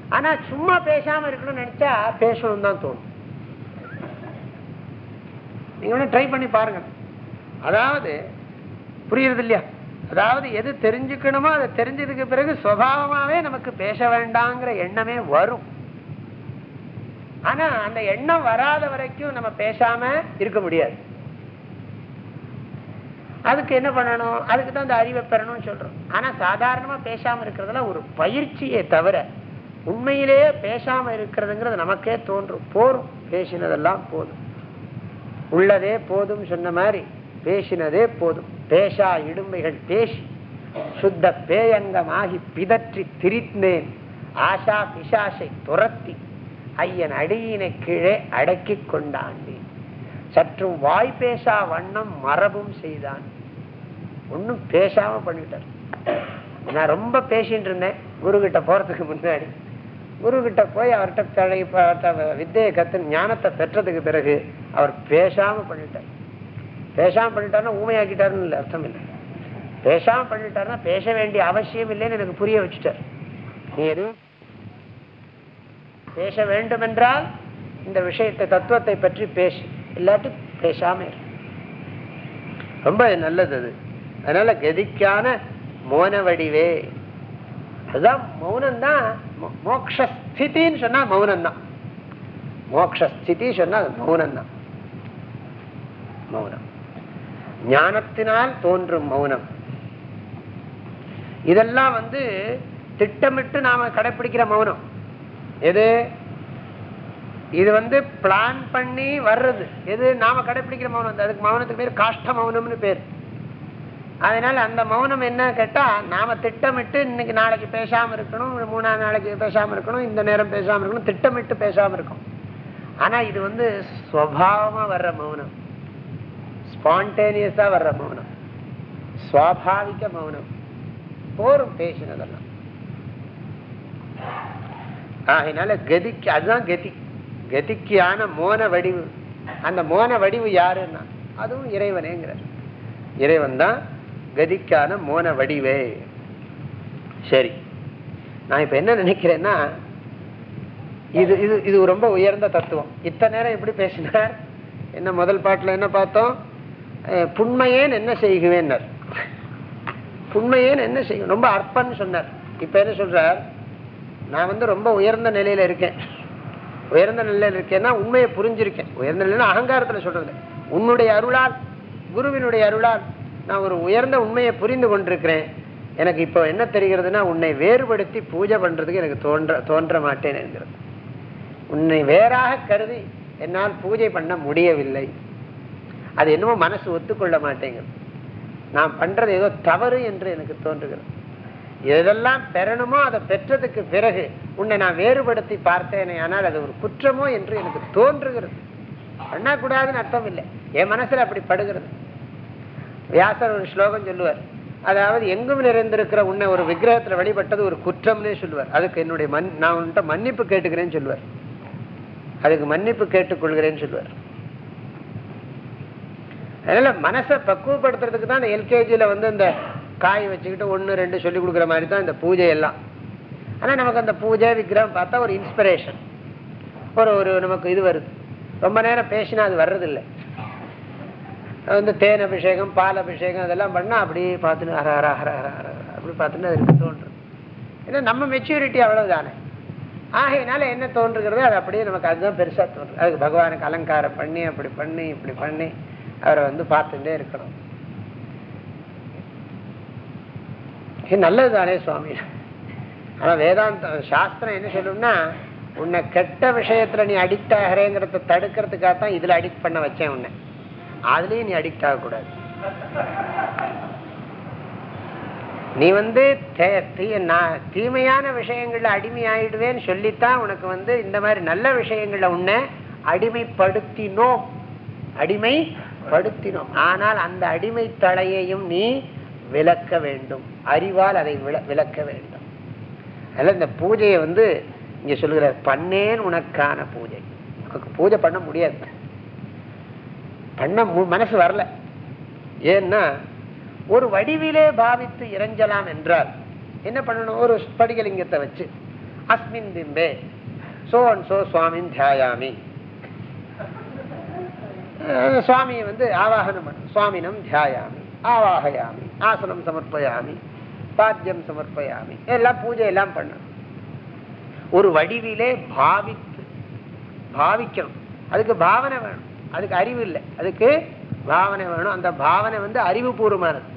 S2: ஆனா சும்மா பேசாம இருக்கணும்னு நினைச்சா பேசணும் தான் தோணும். நீங்க ட்ரை பண்ணி பாருங்க. அதாவது புரியுறது இல்லையா? அதாவது எது தெரிஞ்சுக்கணுமோ அதை தெரிஞ்சதுக்கு பிறகு சுவாவமாவே நமக்கு பேச வேண்டாங்கிற எண்ணமே வரும். ஆனா அந்த எண்ணம் வராத வரைக்கும் நம்ம பேசாம இருக்க முடியாது. அதுக்கு என்ன பண்ணணும்? அதுக்கு தான் அந்த அறிவை பெறணும்னு சொல்றோம். ஆனா சாதாரணமா பேசாம இருக்கிறதுல ஒரு பயிற்சியே தவிர உண்மையிலேயே பேசாம இருக்கிறதுங்கிறது நமக்கே தோன்றும். போரும். பேசினதெல்லாம் போதும். உள்ளதே போதும் சொன்ன மாதிரி பேசினதே போதும். பேசா இடுமைகள் பேசி சுத்த பேயங்கமாகி பிதற்றி திரித்னேன் ஆஷா பிசாசை துரத்தி ஐயன் அடியினை கீழே அடக்கி கொண்டாண்டி சற்றும் வாய் பேசா வண்ணம் மரபும் செய்தான். ஒண்ணும் பேசாம பண்ணிட்டார். நான் ரொம்ப பேசிட்டு இருந்தேன். குரு கிட்ட போறதுக்கு முன்னாடி. குரு கிட்ட போய் அவர்கிட்ட பழகி வித்தையை கத்து ஞானத்தை பெற்றதுக்கு பிறகு அவர் பேசாம பண்ணிட்டார். பேசாம பண்ணிட்டாருன்னா ஊமையாக்கிட்டாருன்னு இல்லை அர்த்தம் இல்லை. பேசாம பண்ணிட்டாருன்னா பேச வேண்டிய அவசியம் இல்லைன்னு எனக்கு புரிய வச்சுட்டார். நீ எதுவும் பேச வேண்டுமென்றால் இந்த விஷயத்தை தத்துவத்தை பற்றி பேசு. இல்லாட்டி பேசாம ரொம்ப நல்லது அது. அதனால கதிக்கான மோன வடிவே அதுதான் மௌனம்தான் சொன்னா மௌனம் தான் மோக்ஷஸ்திதி சொன்னா மௌனம்தான். மௌனம். தான் மௌனம் ஞானத்தினால் தோன்றும் மௌனம். இதெல்லாம் வந்து திட்டமிட்டு நாம கடைபிடிக்கிற மௌனம். எது? இது வந்து பிளான் பண்ணி வர்றது. எது? நாம கடைபிடிக்கிற மௌனம். அதுக்கு மௌனத்துக்கு பேர் காஷ்ட மௌனம்னு பேர். அதனால அந்த மௌனம் என்ன கேட்டா நாம திட்டமிட்டு இன்னைக்கு நாளைக்கு பேசாம இருக்கணும் மூணாம் நாளைக்கு பேசாம இருக்கணும் இந்த நேரம் பேசாம இருக்கணும் திட்டமிட்டு பேசாம இருக்கும். ஆனா இது வந்து ஸ்வபாவமா வர்ற மௌனம். ஸ்பான்டேனியஸா வர்ற மௌனம். சுவாபாவிக மௌனம். போரும் பேசினதெல்லாம். ஆகினால கதிக்கு அதுதான் கதி. கதிக்கான மோன வடிவு. அந்த மோன வடிவு யாருன்னா? அதுவும் இறைவனேங்கிறார். இறைவன் தான் கதிக்கான மோன வடிவே. சரி. நான் இப்ப என்ன நினைக்கிறேன்னா இது இது இது ரொம்ப உயர்ந்த தத்துவம். இத்தனை நேரம் எப்படி பேசினார்? என்ன முதல் பாட்டுல என்ன பார்த்தோம்? அஹ் புண்மையேன் என்ன செய்குவேன்னார். புண்மையேன் என்ன செய்யும்? ரொம்ப அற்பன்னு சொன்னார். இப்ப என்ன சொல்கிறார் நான் வந்து ரொம்ப உயர்ந்த நிலையில இருக்கேன். உயர்ந்த நிலையில இருக்கேன்னா உண்மையை புரிஞ்சிருக்கேன். உயர்ந்த நிலையில அகங்காரத்துல சொல்றது. உன்னுடைய அருளால் குருவினுடைய அருளால் நான் ஒரு உயர்ந்த உண்மையை புரிந்து கொண்டிருக்கிறேன். எனக்கு இப்போ என்ன தெரிகிறதுனா உன்னை வேறுபடுத்தி பூஜை பண்றதுக்கு எனக்கு தோன்ற தோன்ற மாட்டேன் என்கிறது. உன்னை வேறாக கருதி என்னால் பூஜை பண்ண முடியவில்லை. அது என்னமோ மனசு ஒத்துக்கொள்ள மாட்டேங்குது. நான் பண்றது ஏதோ தவறு என்று எனக்கு தோன்றுகிறது. எதெல்லாம் பெறணுமோ அதை பெற்றதுக்கு பிறகு உன்னை நான் வேறுபடுத்தி பார்த்தேனே ஆனால் அது ஒரு குற்றமோ என்று எனக்கு தோன்றுகிறது. பண்ணக்கூடாதுன்னு அர்த்தம் இல்லை. என் மனசுல அப்படி படுகிறது. வியாசர் ஒரு ஸ்லோகம் சொல்லுவார். அதாவது எங்கும் நிறைந்திருக்கிற உன்னை ஒரு விக்கிரகத்துல வழிபட்டது ஒரு குற்றம்னே சொல்லுவார். அதுக்கு என்னுடைய மன் நான் உன்கிட்ட மன்னிப்பு கேட்டுக்கிறேன்னு சொல்லுவார். அதுக்கு மன்னிப்பு கேட்டுக்கொள்கிறேன்னு சொல்லுவார். அதனால மனசை பக்குவப்படுத்துறதுக்கு தான் இந்த எல்கேஜியில் வந்து இந்த காய் வச்சுக்கிட்டு ஒன்று ரெண்டு சொல்லி கொடுக்குற மாதிரி தான் இந்த பூஜை எல்லாம் ஆனா நமக்கு அந்த பூஜை விக்கிரகம் பார்த்தா ஒரு இன்ஸ்பிரேஷன் ஒரு ஒரு நமக்கு இது வருது. ரொம்ப நேரம் பேசினா அது வர்றதில்லை. வந்து தேன் அபிஷேகம் பால் அபிஷேகம் அதெல்லாம் பண்ணா அப்படியே பார்த்துன்னு ஹர ஹர ஹர ஹர ஹர ஹர அப்படி பார்த்துன்னு அதுக்கு தோன்றும். ஏன்னா நம்ம மெச்சூரிட்டி அவ்வளவுதானே. ஆகையினால என்ன தோன்றுகிறதோ அது அப்படியே நமக்கு அதுதான் பெருசா தோன்றும். அதுக்கு பகவானுக்கு அலங்காரம் பண்ணி அப்படி பண்ணி இப்படி பண்ணி அவரை வந்து பார்த்துட்டே இருக்கணும். இது நல்லது தானே சுவாமி. ஆனா வேதாந்த சாஸ்திரம் என்ன சொல்லும்னா உன்னை கெட்ட விஷயத்துல நீ அடிக்ட் ஆகிறேங்கிறத தடுக்கிறதுக்காக தான் இதுல அடிக்ட் பண்ண வச்சேன் உன்னை. அதுலயும் நீ அடிக்ட் ஆகக்கூடாது. நீ வந்து தே- தீ- நான் தீமையான விஷயங்கள்ல அடிமையாயிடுவேன்னு சொல்லித்தான் உனக்கு வந்து இந்த மாதிரி நல்ல விஷயங்கள்ல உன்னை அடிமைப்படுத்தினோம். அடிமைப்படுத்தினோம். ஆனால் அந்த அடிமை தலையையும் நீ விளக்க வேண்டும். அறிவால் அதை விளக்க வேண்டும். அதனால இந்த பூஜையை வந்து இங்கே சொல்லுகிற பண்ணேன் உனக்கான பூஜை. உனக்கு பூஜை பண்ண முடியாது. பண்ண மு- மனசு வரல. ஏன்னா ஒரு வடிவிலே பாவித்து இறைஞ்சலாம் என்றால் என்ன பண்ணணும்? ஒரு ஸ்படிகலிங்கத்தை வச்சு அஸ்மின் பிம்பே சோ அண்ட் சோ சுவாமின் தியாயாமி அஹ் சுவாமியை வந்து ஆவாகனம் பண்ணணும். சுவாமினம் தியாயாமி ஆவாகையாமி ஆசனம் சமர்ப்பயாமி பாத்தியம் சமர்ப்பயாமி எல்லாம் பூஜை எல்லாம் பண்ணணும் ஒரு வடிவிலே பாவித்து பாவிக்கணும் அதுக்கு பாவனை வேணும் அதுக்கு அறிவு இல்லை அதுக்கு பாவனை வேணும் அந்த பாவனை வந்து அறிவுபூர்வமானது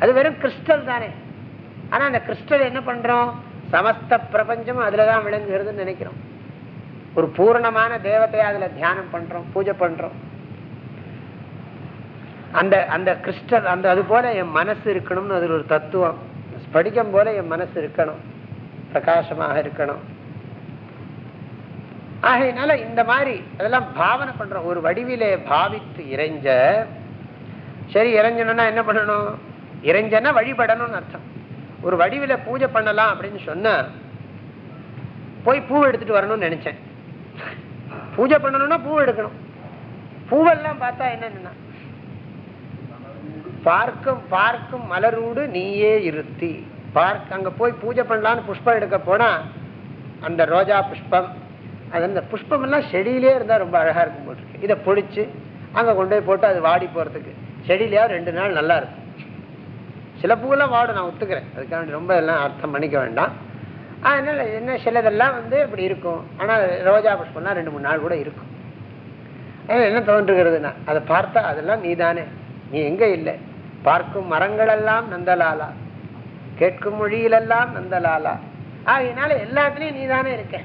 S2: அது வெறும் கிறிஸ்டல் தானே ஆனா அந்த கிறிஸ்டல் என்ன பண்றோம் சமஸ்த பிரபஞ்சம் அதுலதான் விளங்குகிறதுன்னு நினைக்கிறோம் ஒரு பூரணமான தேவத்தையை அதுல தியானம் பண்றோம் பூஜை பண்றோம் அந்த அந்த கிறிஸ்டல் அந்த அது போல என் மனசு இருக்கணும்னு அது ஒரு தத்துவம். படிக்கும் போல என் மனசு இருக்கணும். பிரகாசமாக இருக்கணும். ஆகையினால இந்த மாதிரி அதெல்லாம் பாவனை பண்றோம் ஒரு வடிவிலே பாவித்து இறைஞ்ச சரி இறைஞ்சணும்னா என்ன பண்ணணும்? இறைஞ்சனா வழிபடணும்னு அர்த்தம். ஒரு வடிவில பூஜை பண்ணலாம் அப்படின்னு சொன்னா போய் பூ எடுத்துட்டு வரணும்னு நினைச்சேன். பூஜை பண்ணணும்னா பூ எடுக்கணும். பூவெல்லாம் பார்த்தா என்னன்னா பார்க்கும் பார்க்கும் மலரூடு நீயே இருத்தி. பார்க்க அங்க போய் பூஜை பண்ணலான்னு புஷ்பம் எடுக்க போனா அந்த ரோஜா புஷ்பம் அது அந்த புஷ்பம் எல்லாம் செடியிலே இருந்தா ரொம்ப அழகா இருக்கும் போட்டிருக்கு இதை பொடிச்சு அங்க கொண்டு போய் போட்டு அது வாடி போறதுக்கு. செடியிலேயாவது ரெண்டு நாள் நல்லா இருக்கும். சில பூவெல்லாம் வாடும் நான் ஒத்துக்கிறேன். அதுக்காக ரொம்ப எல்லாம் அர்த்தம் பண்ணிக்க வேண்டாம். அதனால என்ன சிலதெல்லாம் வந்து இப்படி இருக்கும். ஆனா ரோஜா புஷ்பம்லாம் ரெண்டு மூணு நாள் கூட இருக்கும். அதனால என்ன தோன்றுகிறதுனா அதை பார்த்தா அதெல்லாம் நீதானே. நீ எங்க இல்லை? பார்க்கும் மரங்களெல்லாம் நந்தலாலா. கேட்கும் மொழியிலெல்லாம் நந்தலாலா. ஆகையினால நீ தானே இருக்க.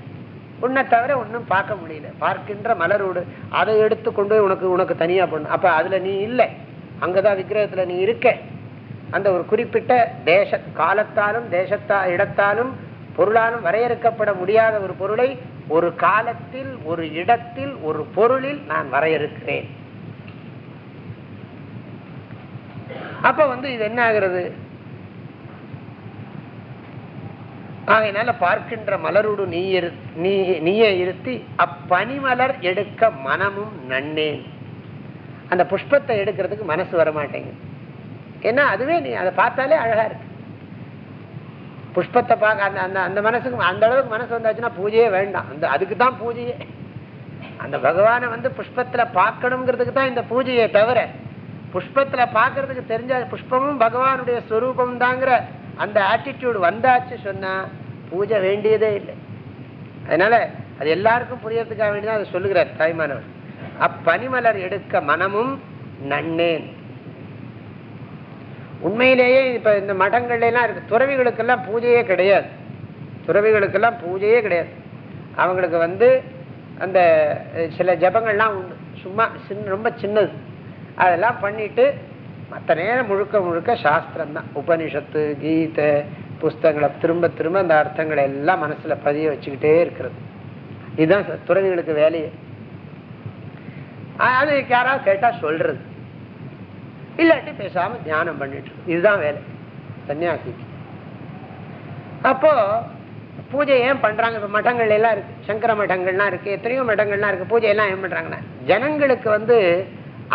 S2: உன்னை தவிர ஒன்றும் பார்க்க முடியல. பார்க்கின்ற மலரோடு அதை எடுத்து கொண்டு போய் உனக்கு உனக்கு தனியா பண்ணு அப்போ அதுல நீ இல்லை. அங்கதான் விக்கிரகத்துல நீ இருக்க. அந்த ஒரு குறிப்பிட்ட தேச காலத்தாலும் தேசத்தா இடத்தாலும் பொருளாலும் வரையறுக்கப்பட முடியாத ஒரு பொருளை ஒரு காலத்தில் ஒரு இடத்தில் ஒரு பொருளில் நான் வரையறுக்கிறேன். அப்ப வந்து இது என்ன ஆகிறது? ஆகையினால பார்க்கின்ற மலருடு நீ நீயே இருத்தி அப்பனிமலர் எடுக்க மனமும் நன்னேன். அந்த புஷ்பத்தை எடுக்கிறதுக்கு மனசு வர மாட்டேங்குது ஏன்னா அதுவே நீ அதை பார்த்தாலே அழகா இருக்கு. புஷ்பத்தை பார்க்க அந்த அந்த அந்த மனசுக்கு அந்த அளவுக்கு மனசு வந்தாச்சுன்னா பூஜையே வேண்டாம். அந்த அதுக்கு தான் பூஜையே. அந்த பகவானை வந்து புஷ்பத்துல பார்க்கணுங்கிறதுக்கு தான் இந்த பூஜையை தவிர புஷ்பத்துல பார்க்கறதுக்கு தெரிஞ்ச புஷ்பமும் பகவானுடைய ஸ்வரூபம் தாங்கிற அந்த ஆட்டிடியூட் வந்தாச்சு சொன்னா பூஜை வேண்டியதே இல்லை. அதனால அது எல்லாருக்கும் புரியறதுக்காக வேண்டிதான் அதை சொல்லுகிறார் தாய்மானவர். அப்பனிமலர் எடுக்க மனமும் நன்னேன். உண்மையிலேயே இப்ப இந்த மடங்கள்ல எல்லாம் இருக்கு. துறவிகளுக்கெல்லாம் பூஜையே கிடையாது. துறவிகளுக்கெல்லாம் பூஜையே கிடையாது. அவங்களுக்கு வந்து அந்த சில ஜபங்கள்லாம் உண்டு. சும்மா சின்ன ரொம்ப சின்னது. அதெல்லாம் பண்ணிட்டு மற்ற நேரம் முழுக்க முழுக்க சாஸ்திரம் தான் உபனிஷத்து கீதை புஸ்தகங்களை திரும்ப திரும்ப அந்த அர்த்தங்களை எல்லாம் மனசுல பதிய வச்சுக்கிட்டே இருக்கிறது. இதுதான் துறவிகளுக்கு வேலையே. அது யாராவது கேட்டா சொல்றது. இல்லாட்டி பேசாம தியானம் பண்ணிட்டு இதுதான் வேலை. சன்னியாசிக்கு. அப்போ பூஜை ஏன் பண்றாங்க? இப்ப மடங்கள் எல்லாம் இருக்கு. சங்கர மடங்கள்லாம் இருக்கு. எத்தனையோ மடங்கள்லாம் இருக்கு. பூஜை எல்லாம் ஏன் பண்றாங்கன்னா ஜனங்களுக்கு வந்து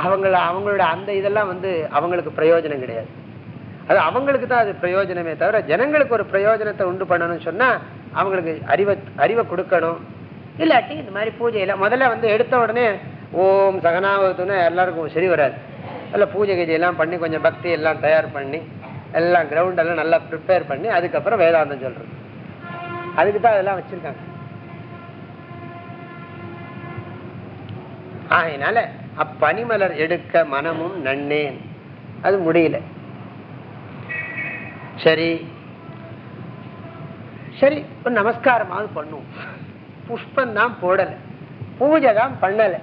S2: அவங்கள அவங்களோட அந்த இதெல்லாம் வந்து அவங்களுக்கு பிரயோஜனம் கிடையாது. அது அவங்களுக்கு தான் அது பிரயோஜனமே தவிர ஜனங்களுக்கு ஒரு பிரயோஜனத்தை உண்டு பண்ணணும்னு சொன்னால் அவங்களுக்கு அறிவை அறிவை கொடுக்கணும். இல்லாட்டி இந்த மாதிரி பூஜையில் முதல்ல வந்து எடுத்த உடனே ஓம் சகனாவதுன்னு எல்லாருக்கும் சரி வராது. அதில் பூஜை கீஜையெல்லாம் பண்ணி கொஞ்சம் பக்தி எல்லாம் தயார் பண்ணி எல்லாம் கிரவுண்டெல்லாம் நல்லா ப்ரிப்பேர் பண்ணி அதுக்கப்புறம் வேதாந்தம் சொல்கிறது அதுக்கு தான் அதெல்லாம் வச்சுருக்காங்க. ஆகையினால அப்பனிமலர் எடுக்க மனமும் நன்னேன். அது முடியல. சரி. சரி ஒரு நமஸ்காரமாவது பண்ணுவோம். புஷ்பம் தான் போடலை. பூஜை தான் பண்ணலை.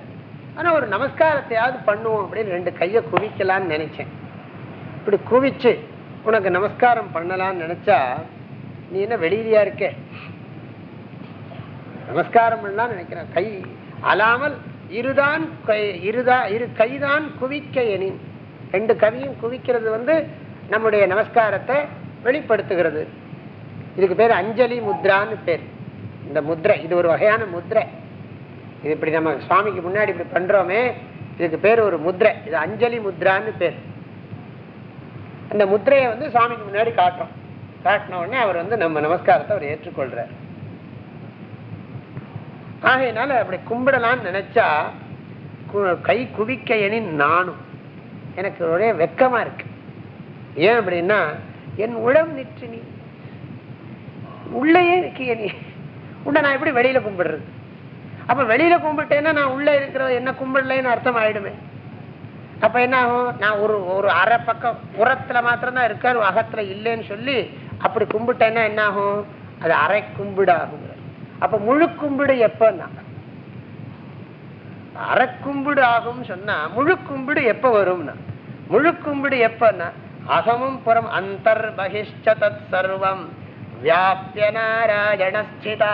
S2: ஆனா ஒரு நமஸ்காரத்தையாவது பண்ணுவோம் அப்படின்னு ரெண்டு கையை குவிக்கலாம்னு நினைச்சேன். இப்படி குவிச்சு உனக்கு நமஸ்காரம் பண்ணலாம்னு நினைச்சா நீ என்ன வெளியிலையா இருக்க? நமஸ்காரம் பண்ணலாம் நினைக்கிறேன். கை அலாமல் இருதான் கை- இருதா இரு கைதான் குவிக்க எனின் ரெண்டு கவியும் குவிக்கிறது வந்து நம்முடைய நமஸ்காரத்தை வெளிப்படுத்துகிறது. இதுக்கு பேர் அஞ்சலி முத்ரான்னு பேர். இந்த முத்ரை இது ஒரு வகையான முத்ரை. இது இப்படி நம்ம சுவாமிக்கு முன்னாடி இப்படி பண்றோமே இதுக்கு பேர் ஒரு முத்ரை. இது அஞ்சலி முத்ரான்னு பேர். அந்த முத்திரையை வந்து சுவாமிக்கு முன்னாடி காட்டுறோம். காட்டின உடனே அவர் வந்து நம்ம நமஸ்காரத்தை அவர் ஏற்றுக்கொள்றார். ஆகையினால அப்படி கும்பிடலாம்னு நினைச்சா கு- கை குவிக்க எனின் நானும். எனக்கு ஒரே வெக்கமா இருக்கு. ஏன் அப்படின்னா என் உளம் நிற்று நீ உள்ளேயே இருக்கிய நீ. உன்னை நான் எப்படி வெளியில கும்பிடுறது? அப்ப வெளியில கும்பிட்டேன்னா நான் உள்ள இருக்கிற என்ன கும்பிடலைன்னு அர்த்தம் ஆயிடுமே அப்ப என்ன ஆகும்? நான் ஒரு ஒரு அரை பக்கம் புறத்துல மாத்திரம்தான் இருக்காரு அகத்துல இல்லைன்னு சொல்லி அப்படி கும்பிட்டேன்னா என்ன ஆகும்? அது அரை கும்பிடாகும் அப்ப முழு கும்பிடு எப்பன்னா? அறக்கும்பிடு ஆகும் சொன்னா முழு கும்பிடு எப்ப வரும்னா? முழு கும்பிடு எப்பன்னா? அகமும் புறம் அந்தர் பகிஷ்ட தத் சர்வம் வியாபிய நாராயணஸ்திதா.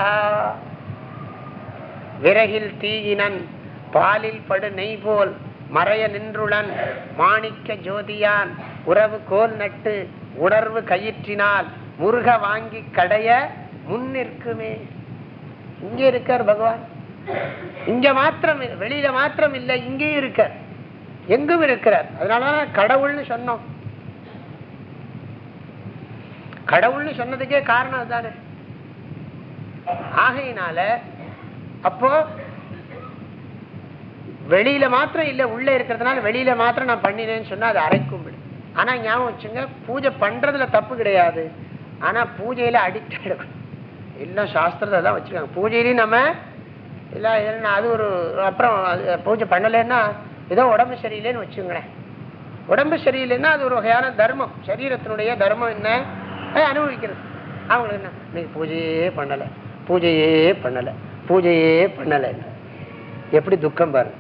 S2: விறகில் தீயினன் பாலில் படு நெய் போல் மறைய நின்றுளன் மாணிக்க ஜோதியான் உறவு கோல் நட்டு உணர்வு கயிற்றினால் முருக வாங்கி கடைய முன்னிற்குமே. இங்க இருக்கார் பகவான். இங்க மாத்திரம் வெளியில மாத்திரம் இல்லை இங்கேயும் இருக்கார். எங்கும் இருக்கிறார். அதனாலதான் கடவுள்னு சொன்னோம். கடவுள்னு சொன்னதுக்கே காரணம் அதுதானே. ஆகையினால அப்போ வெளியில மாத்திரம் இல்ல உள்ள இருக்கிறதுனால வெளியில மாத்திரம் நான் பண்ணினேன்னு சொன்னா அது அரை கும்பிடு. ஆனா ஞாபகம் வச்சுங்க பூஜை பண்றதுல தப்பு கிடையாது. ஆனா பூஜையில அடிக்ட் ஆயிடக்கூடாது எல்லாம் சாஸ்திரத்தை தான் வச்சுருக்காங்க. பூஜையிலையும் நம்ம இல்ல இல்லைன்னா அது ஒரு அப்புறம் அது பூஜை பண்ணலைன்னா ஏதோ உடம்பு சரியில்லைன்னு வச்சுங்களேன் உடம்பு சரியில்லைன்னா அது ஒரு வகையான தர்மம். சரீரத்தினுடைய தர்மம் என்ன? அதை அனுபவிக்கிறது. அவங்களுக்கு என்ன? இன்னைக்கு பூஜையே பண்ணலை. பூஜையே பண்ணலை. பூஜையே பண்ணலை. எப்படி துக்கம் பாருங்க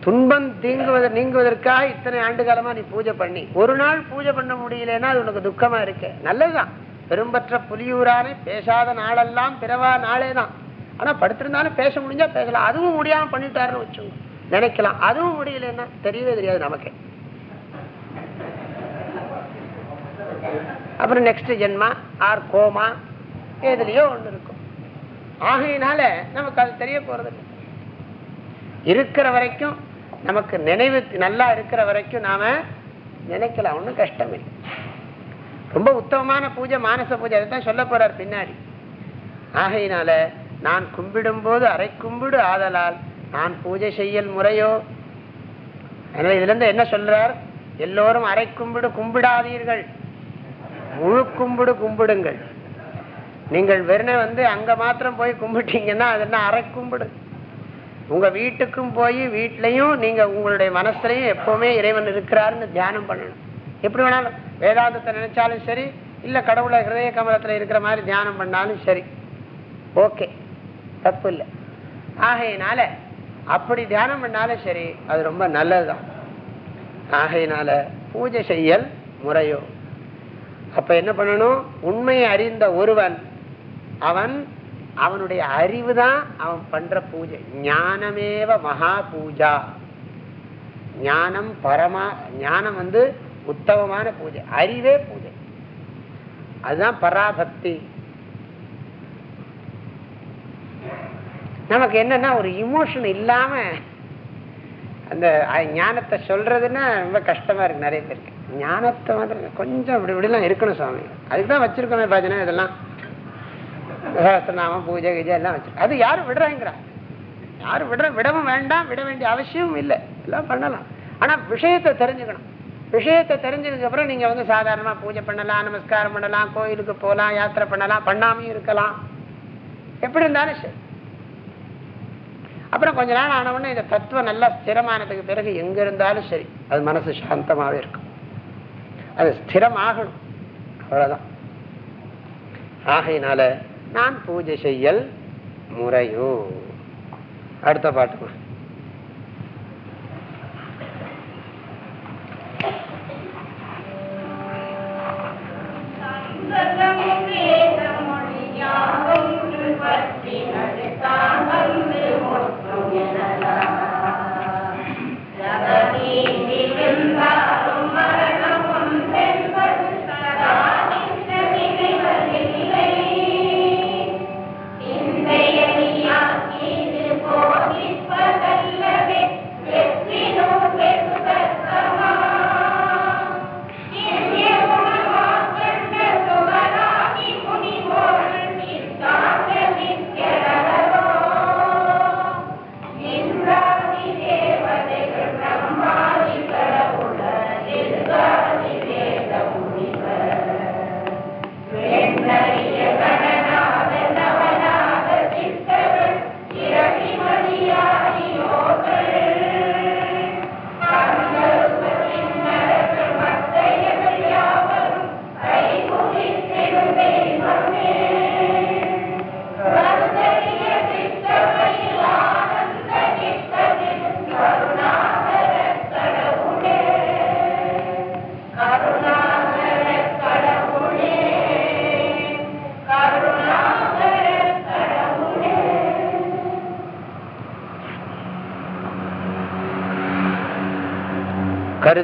S2: துன்பம் தீங்குவத நீங்குவதற்காக இத்தனை ஆண்டு காலமா நீ பூஜை பண்ணி? ஒரு நாள் பூஜை பண்ண முடியலன்னா அது உனக்கு துக்கமா இருக்கு. நல்லதுதான். பெரும்பற்ற புலியூரானே பேசாத நாளெல்லாம் பிறவா நாளே தான் ஆனா படுத்திருந்தாலும் பேச முடிஞ்சா பேசலாம். அதுவும் முடியாம பண்ணிட்டாருன்னு வச்சுங்க நினைக்கலாம். அதுவும் முடியலன்னா தெரியவே தெரியாது நமக்கு. அப்புறம் நெக்ஸ்ட் ஜென்மா ஆர் கோமா எதுலயோ ஒண்ணு இருக்கும். ஆகையினால நமக்கு அது தெரிய போறது இல்லை. இருக்கிற வரைக்கும் நமக்கு நினைவு நல்லா இருக்கிற வரைக்கும் நாம நினைக்கலாம். ஒண்ணும் கஷ்டமில்லை. ரொம்ப உத்தமமான பூஜை மானச பூஜை அதைத்தான் சொல்ல போறார் பின்னாடி. ஆகையினால நான் கும்பிடும் போது அரை கும்பிடு ஆதலால் நான் பூஜை செய்யல் முறையோ? அதனால இதுலேருந்து என்ன சொல்றார்? எல்லோரும் அரை கும்பிடு கும்பிடாதீர்கள். முழு கும்பிடு கும்பிடுங்கள். நீங்கள் வெறும் வந்து அங்கே மாத்திரம் போய் கும்பிட்டீங்கன்னா அது என்ன அரை கும்பிடு? உங்கள் வீட்டுக்கும் போய் வீட்லேயும் நீங்கள் உங்களுடைய மனசுலையும் எப்போவுமே இறைவன் இருக்கிறாருன்னு தியானம் பண்ணணும். எப்படி வேணாலும் வேதாந்தத்தை நினைச்சாலும் சரி இல்ல கடவுளை ஹிருதய கமலத்துல இருக்கிற மாதிரி தியானம் பண்ணாலும் சரி. ஓகே தப்பு இல்லை. ஆகையினால அப்படி தியானம் பண்ணாலும் சரி அது ரொம்ப நல்லதுதான். ஆகையினால பூஜை செய்யல் முறையோ. அப்ப என்ன பண்ணணும்? உண்மையை அறிந்த ஒருவன் அவன் அவனுடைய அறிவு தான் அவன் பண்ற பூஜை. ஞானமேவ மகா பூஜா. ஞானம் பரமா ஞானம் வந்து உத்தமமான பூஜை அறிவே பூஜை. அதுதான் பராபக்தி. நமக்கு என்னன்னா ஒரு இமோஷன் இல்லாம அந்த ஞானத்தை சொல்றதுன்னா ரொம்ப கஷ்டமா இருக்கு நிறைய பேருக்கு. ஞானத்தை மாதிரி கொஞ்சம் இப்படி இப்படிலாம் இருக்கணும் சுவாமி. அதுக்குதான் வச்சிருக்கோமே பாஜனை இதெல்லாம். சகஸ்திரநாமம் பூஜை கீஜை எல்லாம் வச்சிருக்கோம் அது யாரும் விடுறாங்கிறா. யாரும் விடுற விடவும் வேண்டாம் விட வேண்டிய அவசியமும் இல்லை. எல்லாம் பண்ணலாம். ஆனா விஷயத்தை தெரிஞ்சுக்கணும். விஷயத்தை தெரிஞ்சதுக்கு அப்புறம் நீங்க வந்து சாதாரணமா பூஜை பண்ணலாம் நமஸ்காரம் பண்ணலாம் கோயிலுக்கு போகலாம் யாத்திரை பண்ணலாம் பண்ணாமையும் இருக்கலாம். எப்படி இருந்தாலும் சரி. அப்புறம் கொஞ்ச நாள் ஆன உடனே இந்த தத்துவம் நல்லா ஸ்திரமானதுக்கு பிறகு எங்க இருந்தாலும் சரி அது மனசு சாந்தமாவே இருக்கும். அது ஸ்திரமாகணும். அவ்வளவுதான். ஆகையினால நான் பூஜை செய்யல் முறையோ. அடுத்த பாட்டுமா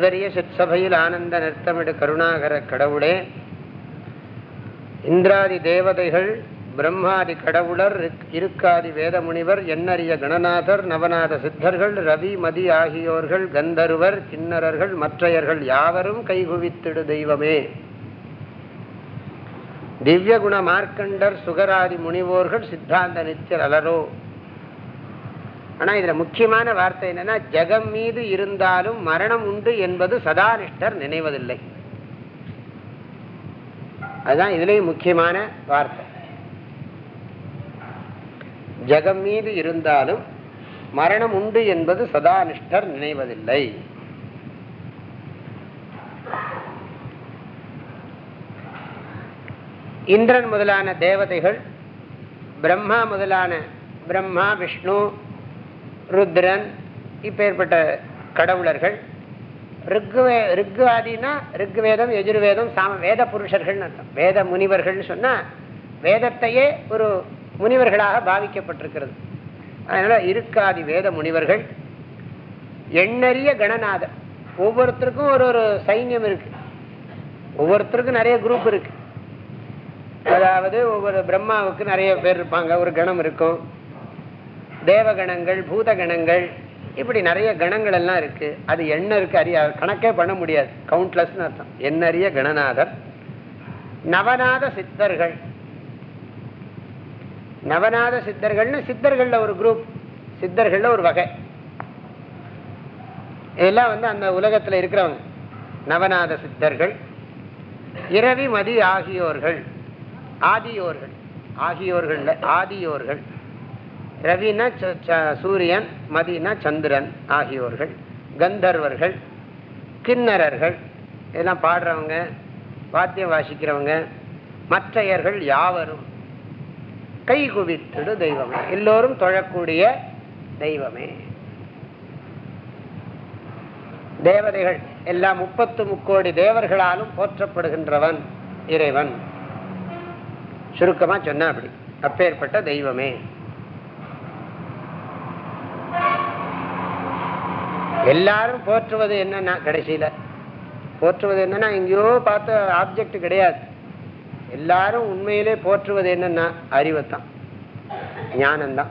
S2: சௌந்தரிய சிற்சபையில் ஆனந்த நிறுத்தமிடு கருணாகர கடவுளே இந்திராதி தேவதைகள் பிரம்மாதி கடவுளர் இருக்காதி வேதமுனிவர் எண்ணறிய கணநாதர் நவநாத சித்தர்கள் ரவி மதி ஆகியோர்கள் கந்தர்வர் கிண்ணறர்கள் மற்றையர்கள் யாவரும் கைகுவித்திடு தெய்வமே. திவ்ய குண மார்க்கண்டர் சுகராதி முனிவோர்கள் சித்தாந்த நித்தியர் அலரோ. ஆனா இதுல முக்கியமான வார்த்தை என்னன்னா ஜெகம் மீது இருந்தாலும் மரணம் உண்டு என்பது சதானிஷ்டர் நினைவதில்லை. அதுதான் இதுலயும் முக்கியமான வார்த்தை. ஜெகம் மீது இருந்தாலும் மரணம் உண்டு என்பது சதானிஷ்டர் நினைவதில்லை. இந்திரன் முதலான தேவதைகள் பிரம்மா முதலான பிரம்மா விஷ்ணு ருத்ரன் இப்பேற்பட்ட கடவுளர்கள். ரிக்வே ரிக்கு ஆதினா ரிக்வேதம் எஜுர்வேதம் சாம வேத புருஷர்கள்னு அர்த்தம். வேத முனிவர்கள்னு சொன்னால் வேதத்தையே ஒரு முனிவர்களாக பாவிக்கப்பட்டிருக்கிறது. அதனால் இருக்காதி வேத முனிவர்கள். எண்ணறிய கணநாதர். ஒவ்வொருத்தருக்கும் ஒரு ஒரு சைன்யம் இருக்கு. ஒவ்வொருத்தருக்கும் நிறைய குரூப் இருக்கு. அதாவது ஒவ்வொரு பிரம்மாவுக்கு நிறைய பேர் இருப்பாங்க. ஒரு கணம் இருக்கும். தேவகணங்கள் பூதகணங்கள் இப்படி நிறைய கணங்கள் எல்லாம் இருக்கு. அது என்ன இருக்கு அறிய கணக்கே பண்ண முடியாது. கவுண்ட்லெஸ்னு அர்த்தம். எண்ணறிய கணநாதர். நவநாத சித்தர்கள். நவநாத சித்தர்கள்னு சித்தர்கள்ல ஒரு குரூப் சித்தர்கள்ல ஒரு வகை. இதெல்லாம் வந்து அந்த உலகத்துல இருக்கிறவங்க. நவநாத சித்தர்கள் இரவி மதி ஆகியோர்கள் ஆதியோர்கள் ஆகியோர்கள் ஆதியோர்கள். ரவினா சூரியன் மதினா சந்திரன் ஆகியோர்கள் கந்தர்வர்கள் கிண்ணறர்கள் இதெல்லாம் பாடுறவங்க வாத்தியம் வாசிக்கிறவங்க மற்றையர்கள் யாவரும் கை குவித்திடு தெய்வமே. எல்லோரும் தொழக்கூடிய தெய்வமே. தேவதைகள் எல்லா முப்பத்து முக்கோடி தேவர்களாலும் போற்றப்படுகின்றவன் இறைவன். சுருக்கமா சொன்ன அப்படி. அப்பேற்பட்ட தெய்வமே. எல்லாரும் போற்றுவது என்னன்னா கடைசியில போற்றுவது என்னன்னா எங்கேயோ பார்த்த ஆப்ஜெக்ட் கிடையாது. எல்லாரும் உண்மையிலே போற்றுவது என்னன்னா அறிவைத்தான். ஞானம்தான்.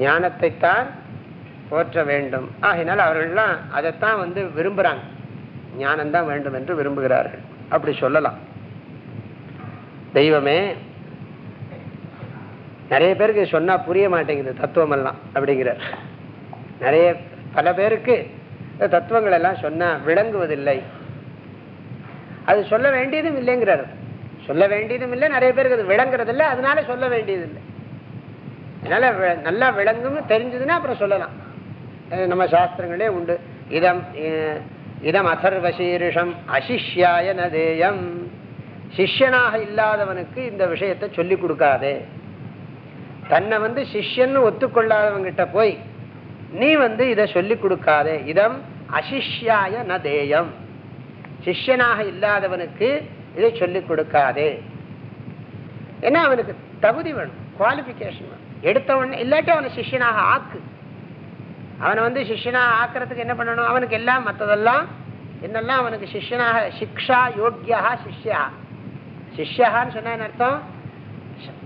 S2: ஞானத்தைத்தான் போற்ற வேண்டும். ஆகினால் அவர்கள்லாம் அதைத்தான் வந்து விரும்புறாங்க. ஞானம்தான் வேண்டும் என்று விரும்புகிறார்கள். அப்படி சொல்லலாம். தெய்வமே நிறைய பேருக்கு சொன்னா புரிய மாட்டேங்குது தத்துவம் எல்லாம் அப்படிங்கிறார். நிறைய பல பேருக்கு தத்துவங்கள் எல்லாம் சொன்னா விளங்குவதில்லை. அது சொல்ல வேண்டியதும் இல்லைங்கிறார். சொல்ல வேண்டியதும் இல்லை நிறைய பேருக்கு அது விளங்குறது இல்லை அதனால சொல்ல வேண்டியது இல்லை அதனால நல்லா விளங்கும்னு தெரிஞ்சதுன்னா அப்புறம் சொல்லலாம். நம்ம சாஸ்திரங்களே உண்டு. இதம் இதம் அசர்வசீரிஷம் அசிஷ்யாய நதேயம். சிஷ்யனாக இல்லாதவனுக்கு இந்த விஷயத்தை சொல்லி கொடுக்காதே. தன்னை வந்து சிஷ்யன்னு ஒத்துக்கொள்ளாதவங்கிட்ட போய் நீ வந்து இதை சொல்லி கொடுக்காதே. இதம் அசிஷ்யாய ந தேயம். சிஷ்யனாக இல்லாதவனுக்கு இதை சொல்லிக் கொடுக்காதே. ஏன்னா அவனுக்கு? தகுதி வேணும் குவாலிபிகேஷன் வேணும். உடனே இல்லாட்டி அவனை சிஷ்யனாக ஆக்கு. அவனை வந்து சிஷ்யனாக ஆக்குறதுக்கு என்ன பண்ணணும்? அவனுக்கு எல்லாம் மற்றதெல்லாம் என்னெல்லாம் அவனுக்கு சிஷ்யனாக சிக்ஷா யோக்கியா சிஷ்யா. சிஷ்யான்னு சொன்ன அர்த்தம்?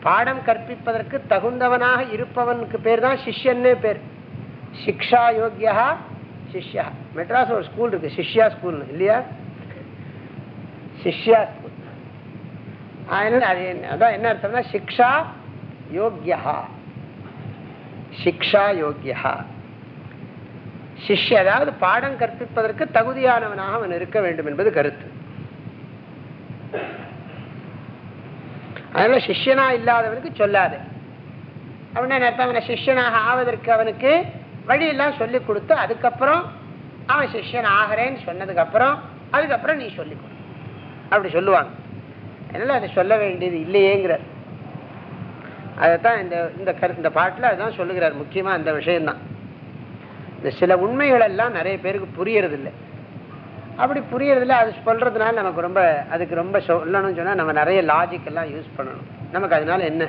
S2: பாடம் கற்பிப்பதற்கு தகுந்தவனாக இருப்பவனுக்கு பேர் தான் சிஷ்யன்னு பேர். சிக்ஷா யோக்கியா சிஷ்யா மெட்ராஸ் ஒரு ஸ்கூல் இருக்கு சிஷ்யா ஸ்கூல் இல்லையா சிஷ்யா ஸ்கூல் அதான் என்ன அர்த்தம்னா சிக்ஷா யோக்கியா சிக்ஷா யோக்கியா சிஷ்ய அதாவது பாடம் கற்பிப்பதற்கு தகுதியானவனாக அவன் இருக்க வேண்டும் என்பது கருத்து அதனால சிஷ்யனா இல்லாதவனுக்கு சொல்லாது அப்படின்னா அர்த்தம் அவனை சிஷ்யனாக ஆவதற்கு அவனுக்கு வழியெல்லாம் சொல்லி கொடுத்து அதுக்கப்புறம் அவன் சிஷ்யன் ஆகிறேன்னு சொன்னதுக்கப்புறம் அதுக்கப்புறம் நீ சொல்லி கொடு. அப்படி சொல்லுவாங்க. என்னால் அதை சொல்ல வேண்டியது இல்லையேங்கிற அதைத்தான் இந்த இந்த கரு இந்த பாட்டில் அதுதான் சொல்லுகிறார். முக்கியமாக அந்த விஷயந்தான் இந்த சில உண்மைகள் எல்லாம் நிறைய பேருக்கு புரியறதில்லை. அப்படி புரியறதில்ல அது சொல்கிறதுனால நமக்கு ரொம்ப அதுக்கு ரொம்ப சொல்லணும்னு சொன்னால் நம்ம நிறைய லாஜிக்கெல்லாம் யூஸ் பண்ணணும். நமக்கு அதனால என்ன?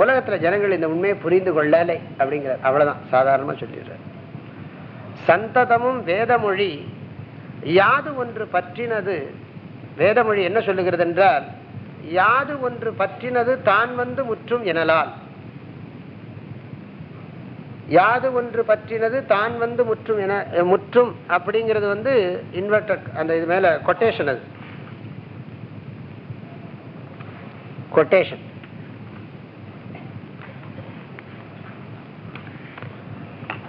S2: உலகத்தில் ஜனங்கள் இந்த உண்மையை புரிந்து கொள்ளலை அப்படிங்கிறார். அவ்வளோதான் சாதாரணமாக சொல்லிடுறார். சந்ததமும் வேதமொழி யாது ஒன்று பற்றினது வேதமொழி என்ன சொல்லுகிறது என்றால் யாது ஒன்று பற்றினது தான் வந்து முற்றும் எனலால். யாது ஒன்று பற்றினது தான் வந்து முற்றும் என முற்றும் அப்படிங்கிறது வந்து இன்வெர்டர் அந்த இது மேலே கொட்டேஷன் அது. கொட்டேஷன்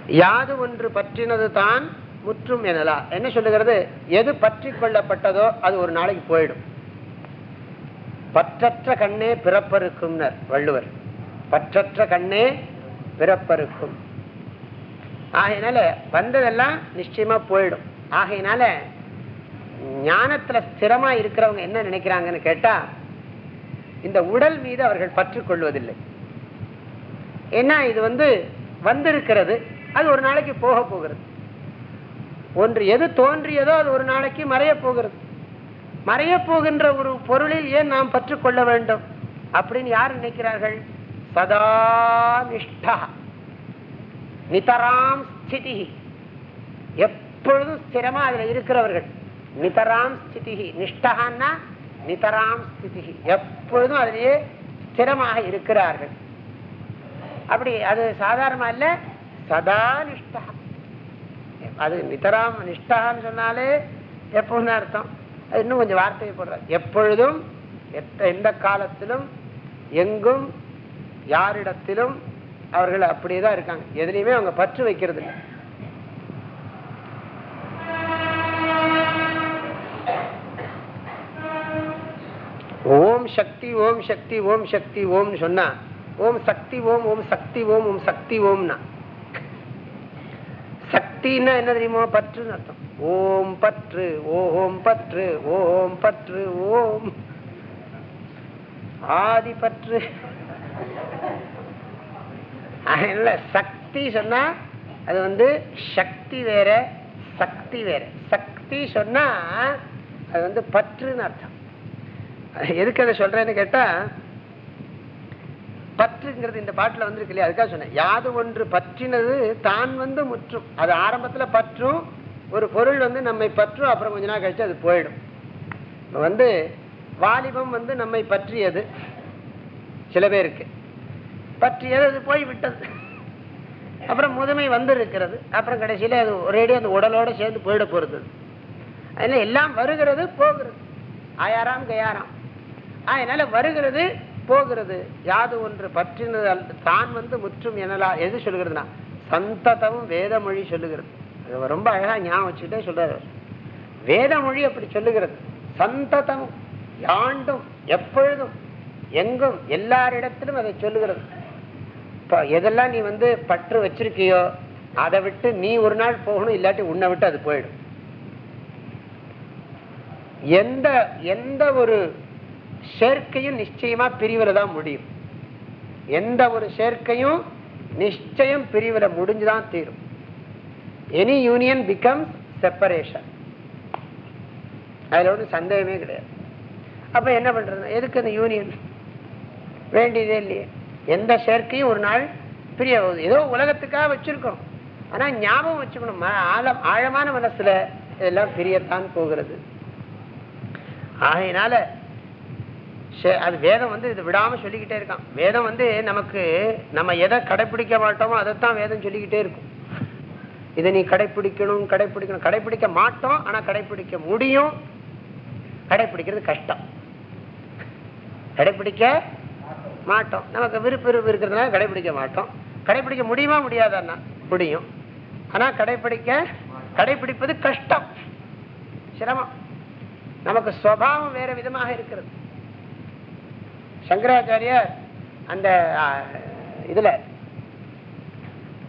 S2: யாது ஒன்று பற்றினது தான் முற்றும் எனலாம் என்ன சொல்லுகிறது? எது பற்றி கொள்ளப்பட்டதோ அது ஒரு நாளைக்கு போயிடும். பற்றற்ற கண்ணே பிறப்பருக்கும் வள்ளுவர். பற்றற்ற கண்ணே பிறப்பருக்கும் ஆகையினால வந்ததெல்லாம் நிச்சயமா போயிடும். ஆகையினால ஞானத்துல ஸ்திரமா இருக்கிறவங்க என்ன நினைக்கிறாங்கன்னு கேட்டா இந்த உடல் மீது அவர்கள் பற்று கொள்வதில்லை. ஏன்னா இது வந்து வந்திருக்கிறது. அது ஒரு நாளைக்கு போக போகிறது. ஒன்று எது தோன்றியதோ அது ஒரு நாளைக்கு மறைய போகிறது. மறைய போகின்ற ஒரு பொருளில் ஏன் நாம் பற்று கொள்ள வேண்டும்? அப்படின்னு யார் நினைக்கிறார்கள்? சதா நிஷ்டா. நிதராம் ஸ்திதி. எப்பொழுதும் ஸ்திரமா அதுல இருக்கிறவர்கள்? நிதராம் ஸ்திதி. நிஷ்டகான்னா நிதராம் ஸ்திதி. எப்பொழுதும் அதிலேயே ஸ்திரமாக இருக்கிறார்கள். அப்படி அது சாதாரணமா இல்லை. சதா நிஷ்டா. அது நிதராம் நிஷ்டான்னு சொன்னாலே எப்போதும் அர்த்தம். அது இன்னும் கொஞ்சம் வார்த்தையை போடுற எப்பொழுதும் எத்த- எந்த காலத்திலும் எங்கும் யாரிடத்திலும் அவர்கள் அப்படியே தான் இருக்காங்க. எதுலையுமே அவங்க பற்று வைக்கிறது இல்லை ஓம் சக்தி ஓம் சக்தி ஓம் சக்தி ஓம்னு சொன்னா ஓம் சக்தி ஓம் ஓம் சக்தி ஓம் ஓம் சக்தி ஓம்னா பக்தின்னா என்ன தெரியுமோ? பற்றுன்னு அர்த்தம். ஓம் பற்று ஓம் பற்று ஓம் பற்று ஓம். ஆதி பற்று. இல்ல சக்தி சொன்னா அது வந்து சக்தி வேற சக்தி வேற. சக்தி சொன்னா அது வந்து பற்றுன்னு அர்த்தம். எதுக்கு அதை சொல்றேன்னு கேட்டா பற்றுங்கிறது இந்த பாட்டில் வந்திருக்கு இல்லையா? அதுக்காக சொன்னேன். யாது ஒன்று பற்றினது தான் வந்து முற்றும். அது ஆரம்பத்தில் பற்றும் ஒரு பொருள் வந்து நம்மை பற்றும் அப்புறம் கொஞ்ச நாள் கழிச்சு அது போயிடும். இப்போ வந்து வாலிபம் வந்து நம்மை பற்றியது. சில பேருக்கு பற்றியது அது போய் விட்டது அப்புறம் முதுமை வந்து இருக்கிறது அப்புறம் கடைசியில் அது ஒரேடி அந்த உடலோடு சேர்ந்து போயிட போகிறது அதனால எல்லாம் வருகிறது போகிறது. ஆயாராம் கயாராம். அதனால் வருகிறது போகிறது யாது ஒன்று பற்றினது தான் வந்து முற்றும் எனலா எது சொல்லுகிறதுனா சந்ததமும் வேதமொழி சொல்லுகிறது. அது ரொம்ப அழகா ஞாபகம் வச்சுக்கிட்டே சொல்றாரு வேதமொழி அப்படி சொல்லுகிறது. சந்ததமும் யாண்டும் எப்பொழுதும் எங்கும் எல்லாரிடத்திலும் அதை சொல்லுகிறது. இப்போ எதெல்லாம் நீ வந்து பற்று வச்சிருக்கியோ அதை விட்டு நீ ஒரு நாள் போகணும் இல்லாட்டி உன்னை விட்டு அது போயிடும். எந்த எந்த ஒரு சேர்க்கையும் நிச்சயமா பிரிவுல தான் முடியும். எந்த ஒரு சேர்க்கையும் நிச்சயம் பிரிவுல முடிஞ்சுதான் தீரும். எனி யூனியன் பிகம்ஸ் செப்பரேஷன் அதுல ஒன்றும் சந்தேகமே கிடையாது. அப்ப என்ன பண்றது? எதுக்கு அந்த யூனியன் வேண்டியதே இல்லையே. எந்த சேர்க்கையும் ஒரு நாள் பிரிய போகுது ஏதோ உலகத்துக்காக வச்சிருக்கோம் ஆனா ஞாபகம் வச்சுக்கணும். ஆழம் ஆழமான மனசுல இதெல்லாம் பிரியத்தான் போகிறது. ஆகையினால அது வேதம் வந்து இது விடாம சொல்லிக்கிட்டே இருக்கான். வேதம் வந்து நமக்கு நம்ம எதை கடைபிடிக்க மாட்டோமோ அதைத்தான் வேதம் சொல்லிக்கிட்டே இருக்கும். இதை நீ கடைபிடிக்கணும் கடைபிடிக்கணும் கடைபிடிக்க மாட்டோம் ஆனா கடைபிடிக்க முடியும். கடைபிடிக்கிறது கஷ்டம். கடைபிடிக்க மாட்டோம். நமக்கு விருப்ப விருப்பம் இருக்கிறதுனால கடைபிடிக்க மாட்டோம். கடைபிடிக்க முடியுமா முடியாதான்னா? முடியும். ஆனா கடைபிடிக்க கடைபிடிப்பது கஷ்டம். சிரமம். நமக்கு சுவாவம் வேற விதமாக இருக்கிறது. சங்கராச்சாரியார் அந்த இதுல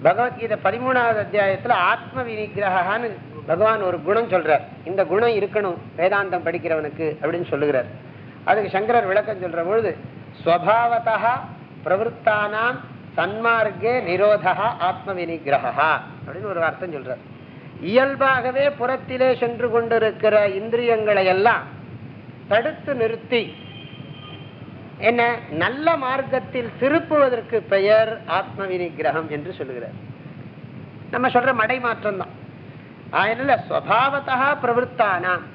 S2: பகவத்கீதை பதிமூணாவது அத்தியாயத்துல ஆத்ம வினிகிரகான்னு பகவான் ஒரு குணம் சொல்றார். இந்த குணம் இருக்கணும் வேதாந்தம் படிக்கிறவனுக்கு அப்படின்னு சொல்லுகிறார். அதுக்கு சங்கரர் விளக்கம் சொல்ற பொழுது ஸ்வபாவத்தா பிரவருத்தானாம் சன்மார்க்கே நிரோதா ஆத்ம வினிகிரகா அப்படின்னு ஒரு அர்த்தம் சொல்றார். இயல்பாகவே புறத்திலே சென்று கொண்டிருக்கிற இந்திரியங்களை எல்லாம் தடுத்து நிறுத்தி என்ன? நல்ல மார்க்கத்தில் திருப்புவதற்கு பெயர் ஆத்ம வினிகிரகம் என்று சொல்லுகிறார். நம்ம சொல்ற மடை மாற்றம் தான் அதனால ஸ்வபாவத்தா பிரவருத்தானாம்.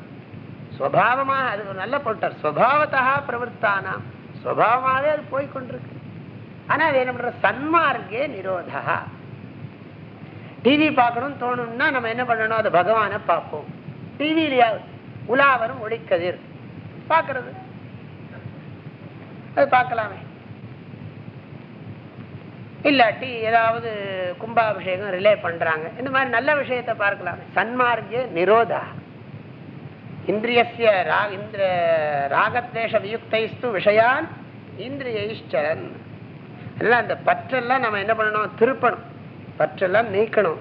S2: ஸ்வபாவமாக அது ஒரு நல்ல பொருட்டார். ஸ்வபாவத்தா பிரவருத்தானாம். ஸ்வபாவமாகவே அது போய்கொண்டிருக்கு ஆனா அது என்ன பண்ற? சன்மார்க்கே நிரோதா. டிவி பார்க்கணும்னு தோணும்னா நம்ம என்ன பண்ணணும்? அது பகவானை பார்ப்போம். டிவியிலேயா உலாவரும் ஒளிக்கதிர். பார்க்கறது. அது பார்க்கலாமே. இல்லாட்டி ஏதாவது கும்பாபிஷேகம் ரிலே பண்றாங்க. இந்த மாதிரி நல்ல விஷயத்தை பார்க்கலாமே. சன்மார்க்க நிரோதா. இந்திரியசிய ராக இந்திர ராகத்வேஷ வியுக்தைஸ்து விஷயான் இந்திரியைஷ்சரன். எல்லாம் அந்த பற்றெல்லாம் நம்ம என்ன பண்ணணும்? திருப்பணும். பற்றெல்லாம் நீக்கணும்.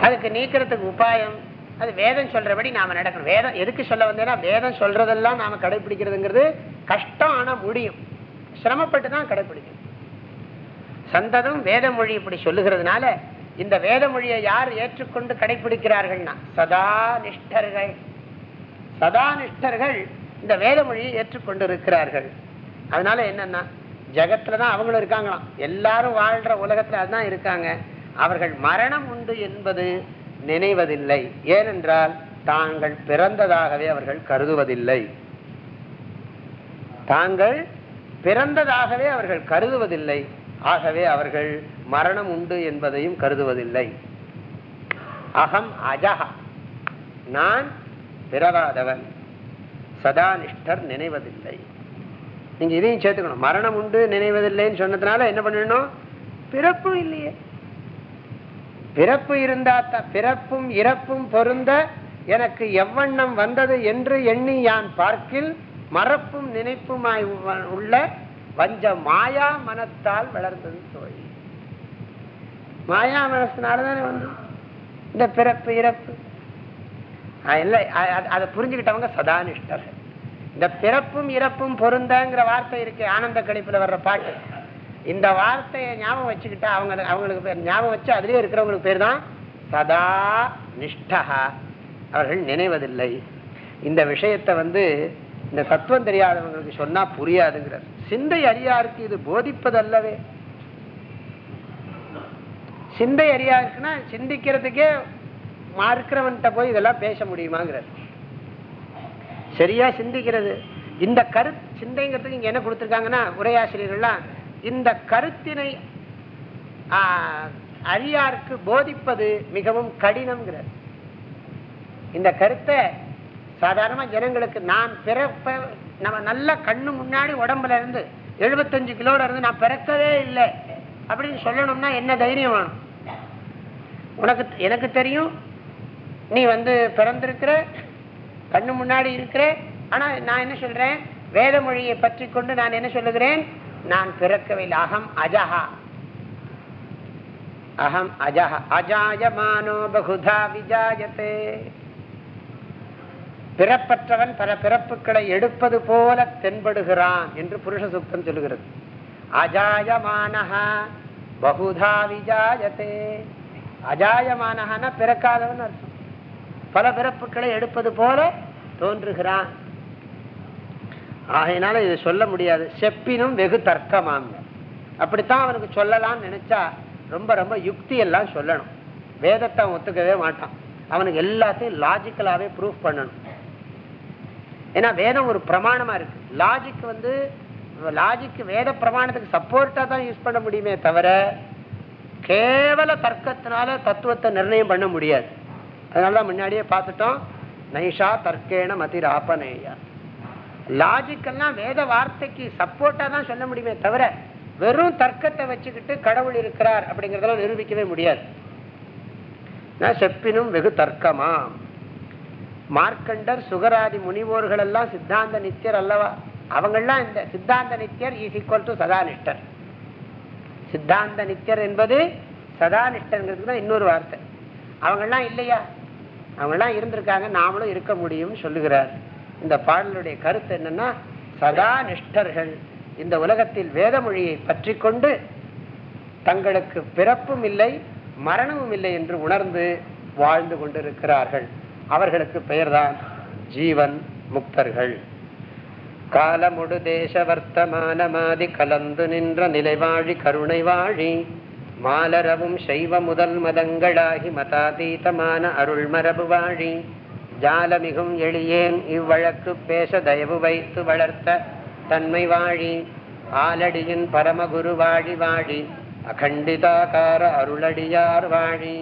S2: அதுக்கு நீக்கிறதுக்கு உபாயம். அது வேதம் சொல்றபடி நாம நடக்கணும். வேதம் எதுக்கு சொல்ல வந்தேன்னா வேதம் சொல்றதெல்லாம் நாம கடைபிடிக்கிறதுங்கிறது கஷ்டம் ஆனா முடியும். சிரமப்பட்டு தான் கடைபிடிக்கணும் சந்ததம் வேத மொழி இப்படி சொல்லுகிறதுனால இந்த வேத மொழியை யார் ஏற்றுக்கொண்டு கடைபிடிக்கிறார்கள்னா சதா நிஷ்டர்கள் சதா நிஷ்டர்கள் இந்த வேத மொழியை ஏற்றுக்கொண்டு இருக்கிறார்கள் அதனால என்னன்னா ஜகத்துல தான் அவங்களும் இருக்காங்களாம். எல்லாரும் வாழ்ற உலகத்துல அதுதான் இருக்காங்க. அவர்கள் மரணம் உண்டு என்பது நினைவதில்லை. ஏனென்றால் தாங்கள் பிறந்ததாகவே அவர்கள் கருதுவதில்லை. தாங்கள் பிறந்ததாகவே அவர்கள் கருதுவதில்லை. ஆகவே அவர்கள் மரணம் உண்டு என்பதையும் கருதுவதில்லை. அகம் அஜகா நான் பிறவாதவன். சதானிஷ்டர் நினைவதில்லை. நீங்க இதையும் சேர்த்துக்கணும். மரணம் உண்டு நினைவதில்லைன்னு சொன்னதுனால என்ன பண்ணணும் பிறப்பும் இல்லையே. பிறப்பு இருந்தா பிறப்பும் இறப்பும் பொருந்த எனக்கு எவ்வண்ணம் வந்தது என்று எண்ணி யான் பார்க்கில் மறப்பும் நினைப்புமாய் உள்ள வஞ்ச மாயா மனத்தால் வளர்ந்தது தோழி. மாயா மனசுனாலதானே வந்து இந்த பிறப்பு இறப்பு. அதை புரிஞ்சுக்கிட்டவங்க சதானிஷ்டர்கள். இந்த பிறப்பும் இறப்பும் பொருந்தங்கிற வார்த்தை இருக்கு ஆனந்த கழிப்புல வர்ற பாட்டு. இந்த வார்த்தையை ஞாபகம் வச்சுக்கிட்டா அவங்க அவங்களுக்கு பேர் ஞாபகம் வச்சு அதுலயே இருக்கிறவங்களுக்கு பேர் தான் சதா நிஷ்டகா அவர்கள் நினைவதில்லை. இந்த விஷயத்தை வந்து இந்த தத்துவம் தெரியாதவங்களுக்கு சொன்னா புரியாதுங்கிறார். சிந்தை அறியாருக்கு இது போதிப்பது அல்லவே சிந்தை அறியாருக்குன்னா சிந்திக்கிறதுக்கே மாறுக்கிறவன்கிட்ட போய் இதெல்லாம் பேச முடியுமாங்கிறார். சரியா சிந்திக்கிறது. இந்த கரு சிந்தைங்கிறதுக்கு இங்க என்ன கொடுத்துருக்காங்கன்னா உரையாசிரியர்கள்லாம் இந்த கருத்தினை அழியாருக்கு போதிப்பது மிகவும் கடினம்ங்கிறார். இந்த கருத்தை சாதாரணமா ஜனங்களுக்கு நான் பிறப்ப நம்ம நல்ல கண்ணு முன்னாடி உடம்புல இருந்து எழுபத்தஞ்சு கிலோல இருந்து நான் பிறக்கவே இல்லை அப்படின்னு சொல்லணும்னா என்ன தைரியம் வேணும்? உனக்கு எனக்கு தெரியும் நீ வந்து பிறந்திருக்கிற கண்ணு முன்னாடி இருக்கிற ஆனா நான் என்ன சொல்றேன்? வேத மொழியை பற்றி கொண்டு நான் என்ன சொல்லுகிறேன்? நான் பிறக்கவில்லை. அகம் அஜஹா. அகம் அஜஹ. அஜாயமானோ பகுதா விஜாயத்தே. பிறப்பற்றவன் பல பிறப்புகளை எடுப்பது போல தென்படுகிறான் என்று புருஷ சுத்தம் சொல்லுகிறது அஜாயமானஹா பகுதா விஜாயத்தே. அஜாயமானஹான பிறக்காதவன் அர்த்தம். பல பிறப்புகளை எடுப்பது போல தோன்றுகிறான். ஆகையினால இது சொல்ல முடியாது. செப்பினும் வெகு தர்க்கமாங்க அப்படித்தான் அவனுக்கு சொல்லலாம்னு நினைச்சா ரொம்ப ரொம்ப யுக்தி எல்லாம் சொல்லணும். வேதத்தை அவன் ஒத்துக்கவே மாட்டான். அவனுக்கு எல்லாத்தையும் லாஜிக்கலாவே ப்ரூஃப் பண்ணணும். ஏன்னா வேதம் ஒரு பிரமாணமா இருக்கு. லாஜிக் வந்து லாஜிக் வேத பிரமாணத்துக்கு சப்போர்ட்டா தான் யூஸ் பண்ண முடியுமே தவிர கேவல தர்க்கத்தினால தத்துவத்தை நிர்ணயம் பண்ண முடியாது. அதனாலதான் முன்னாடியே பார்த்துட்டோம் நைஷா தர்க்கேன மதிராப்பனேயா லாஜிக்கெல்லாம் வேத வார்த்தைக்கு சப்போர்ட்டா தான் சொல்ல முடியுமே தவிர வெறும் தர்க்கத்தை வச்சுக்கிட்டு கடவுள் இருக்கிறார் அப்படிங்கறதெல்லாம் நிரூபிக்கவே முடியாது. செப்பினும் வெகு தர்க்கமா. மார்க்கண்டர் சுகராதி முனிவோர்கள் எல்லாம் சித்தாந்த நித்தியர் அல்லவா? அவங்கெல்லாம் இந்த சித்தாந்த நித்தியர் இஸ் ஈக்குவல் டு சதானிஷ்டர். சித்தாந்த நித்தியர் என்பது சதாநிஷ்டங்கிறது தான் இன்னொரு வார்த்தை. அவங்கெல்லாம் இல்லையா? அவங்கெல்லாம் இருந்திருக்காங்க நாமளும் இருக்க முடியும்னு சொல்லுகிறார். இந்த பாடலுடைய கருத்து என்னன்னா சதா நிஷ்டர்கள். இந்த உலகத்தில் வேத மொழியை பற்றி கொண்டு தங்களுக்கு பிறப்பும் இல்லை மரணமும் இல்லை என்று உணர்ந்து வாழ்ந்து கொண்டிருக்கிறார்கள். அவர்களுக்கு பெயர்தான் ஜீவன் முக்தர்கள். காலமுடு தேச வர்த்தமானமாதி கலந்து நின்ற நிலை வாழி கருணை வாழி மாலரவும் செய்வ முதல் மதங்களாகி மதாதீதமான அருள்மரபு வாழி ஜாலமிகும் எளியேன் இவ்வழக்கு பேச தயவு வைத்து வளர்த்த தன்மை வாழி ஆலடியின் பரமகுரு வாழி வாழி அகண்டிதாகார அருளடியார் வாழி.